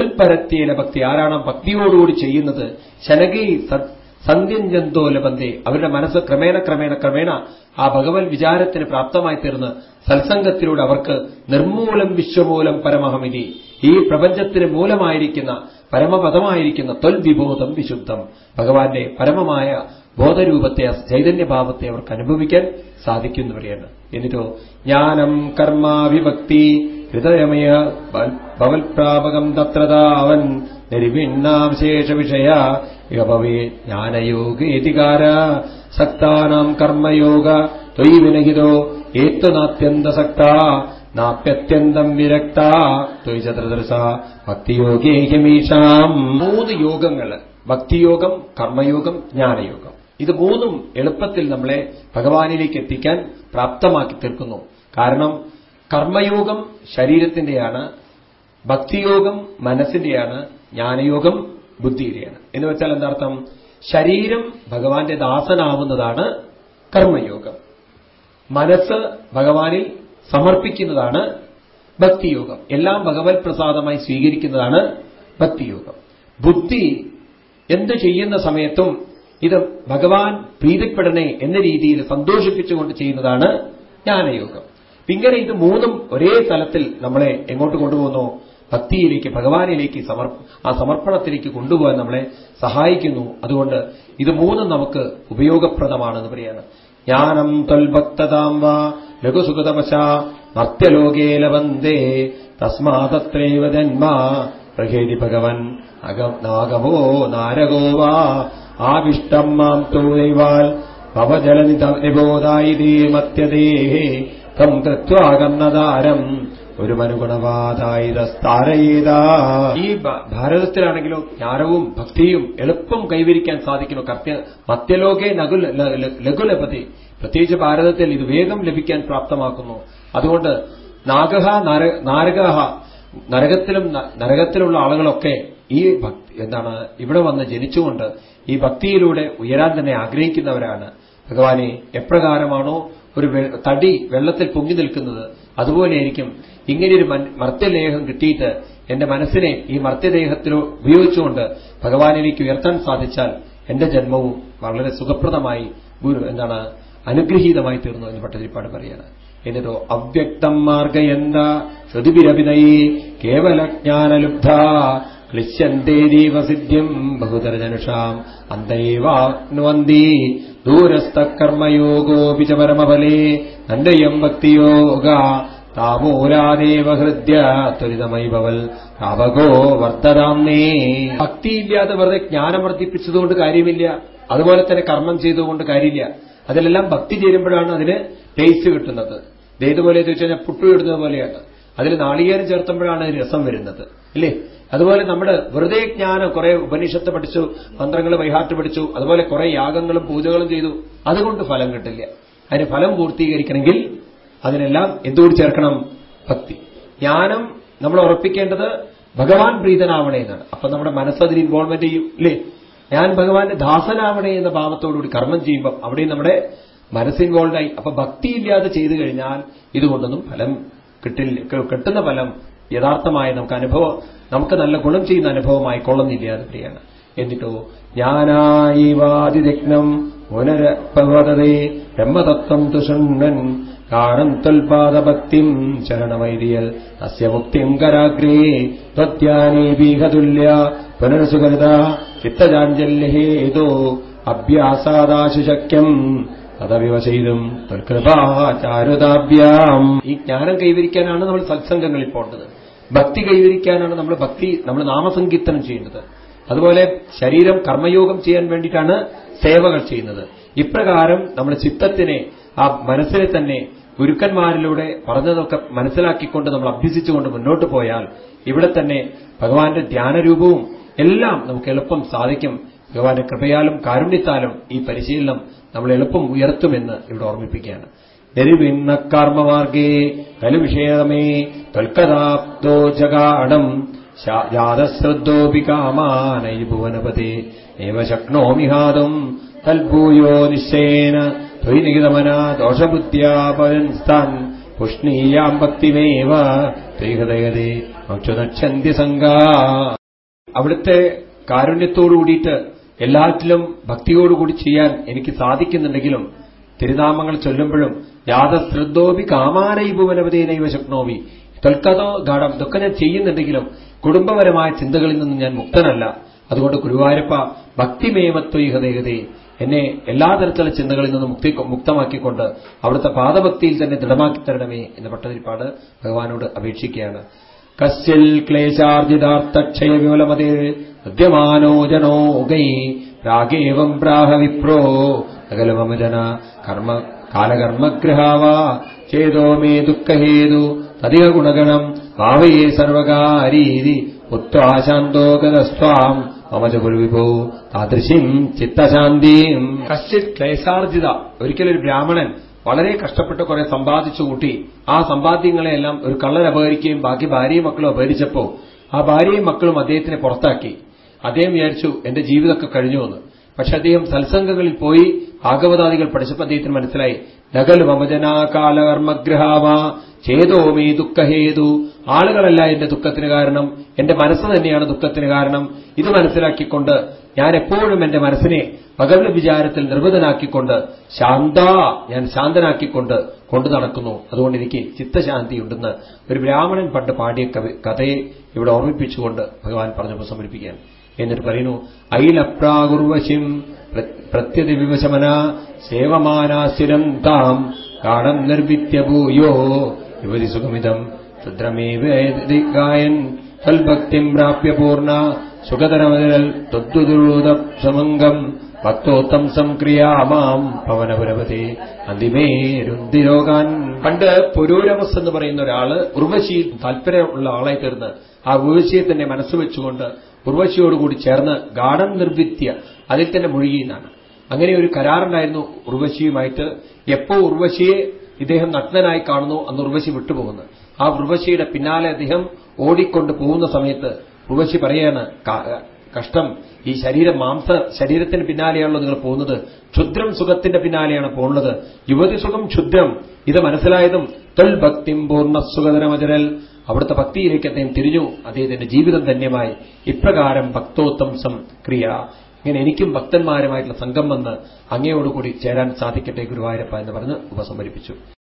A: തൽപരത്തേന ഭക്തി. ആരാണ് ഭക്തിയോടുകൂടി ചെയ്യുന്നത്? ശനകൈ സന്ധ്യൻ ജന്തോ ലബന്ധേ. അവരുടെ മനസ്സ് ക്രമേണ ക്രമേണ ക്രമേണ ആ ഭഗവത് വിചാരത്തിന് പ്രാപ്തമായി തീർന്ന് സത്സംഗത്തിലൂടെ അവർക്ക് നിർമൂലം വിശ്വമൂലം പരമഹമിതി. ഈ പ്രപഞ്ചത്തിന് മൂലമായിരിക്കുന്ന പരമപദമായിരിക്കുന്ന തൊൽവിബോധം വിശുദ്ധം. ഭഗവാന്റെ പരമമായ ബോധരൂപത്തെ ചൈതന്യഭാവത്തെ അവർക്ക് അനുഭവിക്കാൻ സാധിക്കുന്നവരെയാണ്. എന്നിട്ടോ ജ്ഞാനം കർമാവിഭക്തി ഹൃദയമയ ഭവൽപ്രാപകം തത്രതാവൻ ശേഷ വിഷയ ഇഹഭവേ ജ്ഞാനയോഗേതികാര സക്താനാം കർമ്മയോഗ. ത്വയി വിനഹിതോ. ഏത്വനാത്യന്തസക്ത. നാപ്യത്യന്തം വിരക്ത. ത്വയി ചതുർദർശ. ഭക്തിയോഗേഹ്യമീഷാം മൂന്ന് യോഗങ്ങൾ ഭക്തിയോഗം കർമ്മയോഗം ജ്ഞാനയോഗം. ഇത് മൂന്നും എളുപ്പത്തിൽ നമ്മളെ ഭഗവാനിലേക്ക് എത്തിക്കാൻ പ്രാപ്തമാക്കി തീർക്കുന്നു. കാരണം കർമ്മയോഗം ശരീരത്തിന്റെയാണ് ഭക്തിയോഗം മനസ്സിന്റെയാണ് ജ്ഞാനയോഗം ബുദ്ധിയുടെയാണ് എന്ന് വെച്ചാൽ എന്താർത്ഥം? ശരീരം ഭഗവാന്റെ ദാസനാവുന്നതാണ് കർമ്മയോഗം. മനസ്സ് ഭഗവാനിൽ സമർപ്പിക്കുന്നതാണ് ഭക്തിയോഗം. എല്ലാം ഭഗവത് പ്രസാദമായി സ്വീകരിക്കുന്നതാണ് ഭക്തിയോഗം. ബുദ്ധി എന്ത് ചെയ്യുന്ന സമയത്തും ഇത് ഭഗവാൻ പ്രീതിപ്പെടണേ എന്ന രീതിയിൽ സന്തോഷിപ്പിച്ചുകൊണ്ട് ചെയ്യുന്നതാണ് ജ്ഞാനയോഗം. ഇങ്ങനെ ഇത് മൂന്നും ഒരേ തലത്തിൽ നമ്മളെ എങ്ങോട്ട് കൊണ്ടുപോകുന്നു? ഭക്തിയിലേക്ക് ഭഗവാനിലേക്ക് സമർപ്പ ആ സമർപ്പണത്തിലേക്ക് കൊണ്ടുപോകാൻ നമ്മളെ സഹായിക്കുന്നു. അതുകൊണ്ട് ഇത് മൂന്നും നമുക്ക് ഉപയോഗപ്രദമാണെന്ന് പറയാണ്. ജ്ഞാനം തൊൽഭക്തതാം വാ ലഘുസുഖതമശ മർത്യലോകേ ലവന്തേ തസ്മാതത്രൈവ ജന്മ പ്രഹേതി ഭഗവൻ നാഗമോ നാരകോ വാ ആവിഷ്ടം മാം തോ ദൈവാൽ ഭവജലനിബോധായി മത്യദേഹേ തം കൃത്വാകർണതാരം ഒരു മനുഗുണവാദായിരസ്താരയേതാ ഈ ഭാരതത്തിലാണെങ്കിലും ജ്ഞാനവും ഭക്തിയും എളുപ്പം കൈവരിക്കാൻ സാധിക്കുന്നു. കർത്യ മത്യലോകെ നകുല ലഘുലപതി. പ്രത്യേകിച്ച് ഭാരതത്തിൽ ഇത് വേഗം ലഭിക്കാൻ പ്രാപ്തമാക്കുന്നു. അതുകൊണ്ട് നാഗഹ നാരകഹ നരകത്തിലും നരകത്തിലുള്ള ആളുകളൊക്കെ ഈ ഭക്തി എന്താണ് ഇവിടെ വന്ന് ജനിച്ചുകൊണ്ട് ഈ ഭക്തിയിലൂടെ ഉയരാൻ തന്നെ ആഗ്രഹിക്കുന്നവരാണ്. ഭഗവാനെ എപ്രകാരമാണോ ഒരു തടി വെള്ളത്തിൽ പൊങ്ങി നിൽക്കുന്നത്? അതുപോലെയായിരിക്കും ഇങ്ങനെയൊരു മർത്യദേഹം കിട്ടിയിട്ട് എന്റെ മനസ്സിനെ ഈ മർത്യദേഹത്തിൽ ഉപയോഗിച്ചുകൊണ്ട് ഭഗവാനിലേക്ക് ഉയർത്താൻ സാധിച്ചാൽ എന്റെ ജന്മവും വളരെ സുഖപ്രദമായി ഗുരു എന്താണ് അനുഗ്രഹീതമായി തീർന്നു എന്ന് പട്ടതിരിപ്പാട് പറയാണ് എന്നിട്ടോ അവ്യക്തം മാർഗയന്ത ശ്രുതിവിരപിതയേ കേവലജ്ഞാനലുബ്ധ ക്ലിശ്യന്തേരീവസിദ്ധ്യം ബഹുതരജനുഷാം അന്തൈവാനുവന്തി ദൂരസ്ഥ കർമ്മയോഗോപി ച പരമഫലേ നന്ദയം ഭക്തിയോഗ താമൂരാദേവ ഹൃദ്യ ത്വരിതമൈഭവൽ താപകോ വർത്തരാംനേ ഭക്തിയില്ലാതെ വെറുതെ ജ്ഞാനം വർദ്ധിപ്പിച്ചതുകൊണ്ട് കാര്യമില്ല. അതുപോലെ തന്നെ കർമ്മം ചെയ്തുകൊണ്ട് കാര്യമില്ല. അതിലെല്ലാം ഭക്തി ചേരുമ്പോഴാണ് അതിന് ടേസ്റ്റ് കിട്ടുന്നത്. ഇതേതുപോലെ ചോദിച്ചു കഴിഞ്ഞാൽ പുട്ടുവിടുന്നത് പോലെയാണ്. അതിൽ നാളികേരം ചേർത്തുമ്പോഴാണ് രസം വരുന്നത്. അല്ലേ അതുപോലെ നമ്മുടെ വെറുതെ ജ്ഞാനം കുറെ ഉപനിഷത്ത് പഠിച്ചു മന്ത്രങ്ങൾ വൈഹാട്ട് പഠിച്ചു അതുപോലെ കുറെ യാഗങ്ങളും പൂജകളും ചെയ്തു. അതുകൊണ്ട് ഫലം കിട്ടില്ല. അതിന് ഫലം പൂർത്തീകരിക്കണമെങ്കിൽ അതിനെല്ലാം എന്തുകൂടി ചേർക്കണം? ഭക്തി. ജ്ഞാനം നമ്മൾ ഉറപ്പിക്കേണ്ടത് ഭഗവാൻ പ്രീതനാവണേ എന്നാണ് അപ്പൊ നമ്മുടെ മനസ്സതിന് ഇൻവോൾവ്മെന്റ് ചെയ്യും ഇല്ലേ? ഞാൻ ഭഗവാന്റെ ദാസനാവണേ എന്ന ഭാവത്തോടുകൂടി കർമ്മം ചെയ്യുമ്പോൾ അവിടെ നമ്മുടെ മനസ്സ് ഇൻവോൾവ് ആയി. അപ്പൊ ഭക്തിയില്ലാതെ ചെയ്തു കഴിഞ്ഞാൽ ഇതുകൊണ്ടൊന്നും ഫലം കിട്ടില്ല കിട്ടുന്ന ഫലം യഥാർത്ഥമായ നമുക്ക് അനുഭവം നമുക്ക് നല്ല ഗുണം ചെയ്യുന്ന അനുഭവമായി കൊള്ളുന്നില്ല അത് പ്രിയാണ് എന്നിട്ടോ ജ്ഞാനായിവാതിദഗ്നം പുനരപവതേ ബ്രഹ്മതത്വം തുഷണ്ണൻ കാരം ത്വൽപാദഭക്തിം ശരണമൈരിയൽ അസ്യ മുക്തിം കരാഗ്രേ ത്വദ്ധ്യാനീപീഹതുല്യ പുനരസുകൃത ചിത്തജാഞ്ജല്യഹേതോ അഭ്യാസാദാശുശക്യം ശക്യം തൽകൃപാചാരുതാഭ്യാം ഈ ജ്ഞാനം കൈവരിക്കാനാണ് നമ്മൾ സത്സംഗങ്ങളിൽ പോകേണ്ടത്. ഭക്തി കൈവരിക്കാനാണ് നമ്മൾ ഭക്തി നമ്മൾ നാമസങ്കീർത്തനം ചെയ്യേണ്ടത്. അതുപോലെ ശരീരം കർമ്മയോഗം ചെയ്യാൻ വേണ്ടിയിട്ടാണ് സേവകൾ ചെയ്യുന്നത്. ഇപ്രകാരം നമ്മുടെ ചിത്തത്തിനെ ആ മനസ്സിനെ തന്നെ ഗുരുക്കന്മാരിലൂടെ പറഞ്ഞതൊക്കെ മനസ്സിലാക്കിക്കൊണ്ട് നമ്മൾ അഭ്യസിച്ചുകൊണ്ട് മുന്നോട്ട് പോയാൽ ഇവിടെ തന്നെ ഭഗവാന്റെ ധ്യാനരൂപവും എല്ലാം നമുക്ക് എളുപ്പം സാധിക്കും. ഭഗവാന്റെ കൃപയാലും കാരുണ്യത്താലും ഈ പരിശീലനം നമ്മൾ എളുപ്പം ഉയർത്തുമെന്ന് ഇവിടെ ഓർമ്മിപ്പിക്കുകയാണ്. നെരുവിന്ന കർമ്മമാർഗേ കലുവിഷേതമേ തൽക്കഥാപ്തോ ജഗാടം ജാതശ്രദ്ധോപി കാമാനൈ ഭുവനപതേ ഏവ തൽഭൂയോ നിശ്ചയേന ത്വൈനികിതമന ദോഷബുദ്ധ്യാപരൻസ്ഥാൻ പുഷ്ണീയാം ഭക്തിമേവ ത്വൈഹൃദയതേ സംഘാ. അവിടുത്തെ കാരുണ്യത്തോടു കൂടിയിട്ട് എല്ലാറ്റിലും ഭക്തിയോടുകൂടി ചെയ്യാൻ എനിക്ക് സാധിക്കുന്നുണ്ടെങ്കിലും തിരുനാമങ്ങൾ ചൊല്ലുമ്പോഴും യാതശ്രദ്ധോപി കാമാനൈ ഭുവനപതേനൈവ ശക്നോവി തൊൽക്കതോ ഗാഠം ഇതൊക്കെ ഞാൻ ചെയ്യുന്നുണ്ടെങ്കിലും കുടുംബപരമായ ചിന്തകളിൽ നിന്നും ഞാൻ മുക്തനല്ല. അതുകൊണ്ട് ഗുരുവായൂരപ്പ ഭക്തിമേവത്വൈഹതേഹതേ എന്നെ എല്ലാ തരത്തിലുള്ള ചിന്തകളിൽ നിന്നും മുക്തി മുക്തമാക്കിക്കൊണ്ട് അവിടുത്തെ പാദഭക്തിയിൽ തന്നെ ദൃഢമാക്കി തരണമേ എന്ന പട്ടതിരിപ്പാട് ഭഗവാനോട് അപേക്ഷിക്കുകയാണ്. കസ്യൽ ക്ലേശാർജിതാർത്ഥക്ഷയ വിമലമതേ ഹൃദ്യമാനോ ജനോ ഉഗൈ രാഗേവം പ്രാഹ വിപ്രോ കർമ്മ കാലകർമ്മഗ്രഹാവാ ചേതോ മേ ദുഃഖഹേതു തതിക ഗുണഗണം ഭാവയേ സർവകാരീതി ഉത്വാശാന്തോ മമജഗുരുവിഭോ താദൃശിം ചിത്തശാന്തിയും കശ്ചിത് ക്ലേശാർജിത. ഒരിക്കലൊരു ബ്രാഹ്മണൻ വളരെ കഷ്ടപ്പെട്ട് കുറെ സമ്പാദിച്ചു കൂട്ടി ആ സമ്പാദ്യങ്ങളെയെല്ലാം ഒരു കള്ളൻ അപഹരിക്കുകയും ബാക്കി ഭാര്യയും മക്കളും അപഹരിച്ചപ്പോ ആ ഭാര്യയും മക്കളും അദ്ദേഹത്തിനെ പുറത്താക്കി. അദ്ദേഹം വിചാരിച്ചു എന്റെ ജീവിതമൊക്കെ കഴിഞ്ഞു എന്ന് പക്ഷെ അദ്ദേഹം സത്സംഗങ്ങളിൽ പോയി ഭാഗവതാദികൾ പഠിച്ചപ്പോൾ അദ്ദേഹത്തിന് മനസ്സിലായി നഗൽ മമജനാകാലകർമ്മഗ്രഹാവ ചേതോ മീ ദുഃഖഹേതു ആളുകളല്ല എന്റെ ദുഃഖത്തിന് കാരണം. എന്റെ മനസ്സ് തന്നെയാണ് ദുഃഖത്തിന് കാരണം. ഇത് മനസ്സിലാക്കിക്കൊണ്ട് ഞാൻ എപ്പോഴും എന്റെ മനസ്സിനെ പകലിന്റെ വിചാരത്തിൽ നിർവൃതനാക്കിക്കൊണ്ട് ശാന്ത ഞാൻ ശാന്തനാക്കിക്കൊണ്ട് കൊണ്ടു നടക്കുന്നു. അതുകൊണ്ട് എനിക്ക് ചിത്തശാന്തി ഉണ്ടെന്ന് ഒരു ബ്രാഹ്മണൻ പണ്ട് പാടിയ കഥയെ ഇവിടെ ഓർമ്മിപ്പിച്ചുകൊണ്ട് ഭഗവാൻ പറഞ്ഞപ്പോൾ സമർപ്പിക്കാൻ എന്നിട്ട് പറയുന്നു ഐലപ്രാകുർവശിം പ്രത്യതി വിവശമന സേവമാനാസ്ഥിരം താം കാണം നിർവിത്യ ഭൂയോ യുവതി സുഖമിതം. ക്ഷുദ്രമേവ തൽഭക്തിം പ്രാപ്യ പൂർണ. സുഖതരമതിരൽ ത്വദ്ദുദൂത സമംഗം. ഭക്തോത്തം സംക്രിയാമാം പവനപുരപതി അന്തിമേരുന്തിരോഗാൻ പണ്ട് പുരൂരമസ് എന്ന് പറയുന്ന ഒരാൾ ഉർവശി താല്പര്യമുള്ള ആളായി തീർന്ന് ആ ഉർവശിയെ തന്നെ മനസ്സ് വെച്ചുകൊണ്ട് ഉർവശിയോടുകൂടി ചേർന്ന് ഗാഠം നിർവിത്യ അതിൽ തന്നെ മുഴുകിയെന്നാണ് അങ്ങനെ ഒരു കരാറുണ്ടായിരുന്നു ഉർവശിയുമായിട്ട്. എപ്പോ ഉർവശിയെ ഇദ്ദേഹം നഗ്നനായി കാണുന്നു അന്ന് ഉർവശി വിട്ടുപോകുന്നു. ആ ഉർവശിയുടെ പിന്നാലെ അദ്ദേഹം ഓടിക്കൊണ്ട് പോകുന്ന സമയത്ത് ഉർവശി പറയാണ് കഷ്ടം. ഈ ശരീരം മാംസ ശരീരത്തിന് പിന്നാലെയാണല്ലോ നിങ്ങൾ പോകുന്നത്. ക്ഷുദ്രം സുഖത്തിന്റെ പിന്നാലെയാണ് പോകുന്നത്. യുവതി സുഖം ക്ഷുദ്രം. ഇത് മനസ്സിലായതും തൊൽ ഭക്തിം പൂർണ സുഖതരമചരൽ അവിടുത്തെ ഭക്തിയിലേക്ക് അദ്ദേഹം തിരിഞ്ഞു. അദ്ദേഹത്തിന്റെ ജീവിതം ധന്യമായി. ഇപ്രകാരം ഭക്തോത്തംസം ക്രിയ. ഇങ്ങനെ എനിക്കും ഭക്തന്മാരുമായിട്ടുള്ള സംഘം വന്ന് അങ്ങയോടുകൂടി ചേരാൻ സാധിക്കട്ടെ ഗുരുവായൂരപ്പ എന്ന് പറഞ്ഞ് ഉപസംഹരിപ്പിച്ചു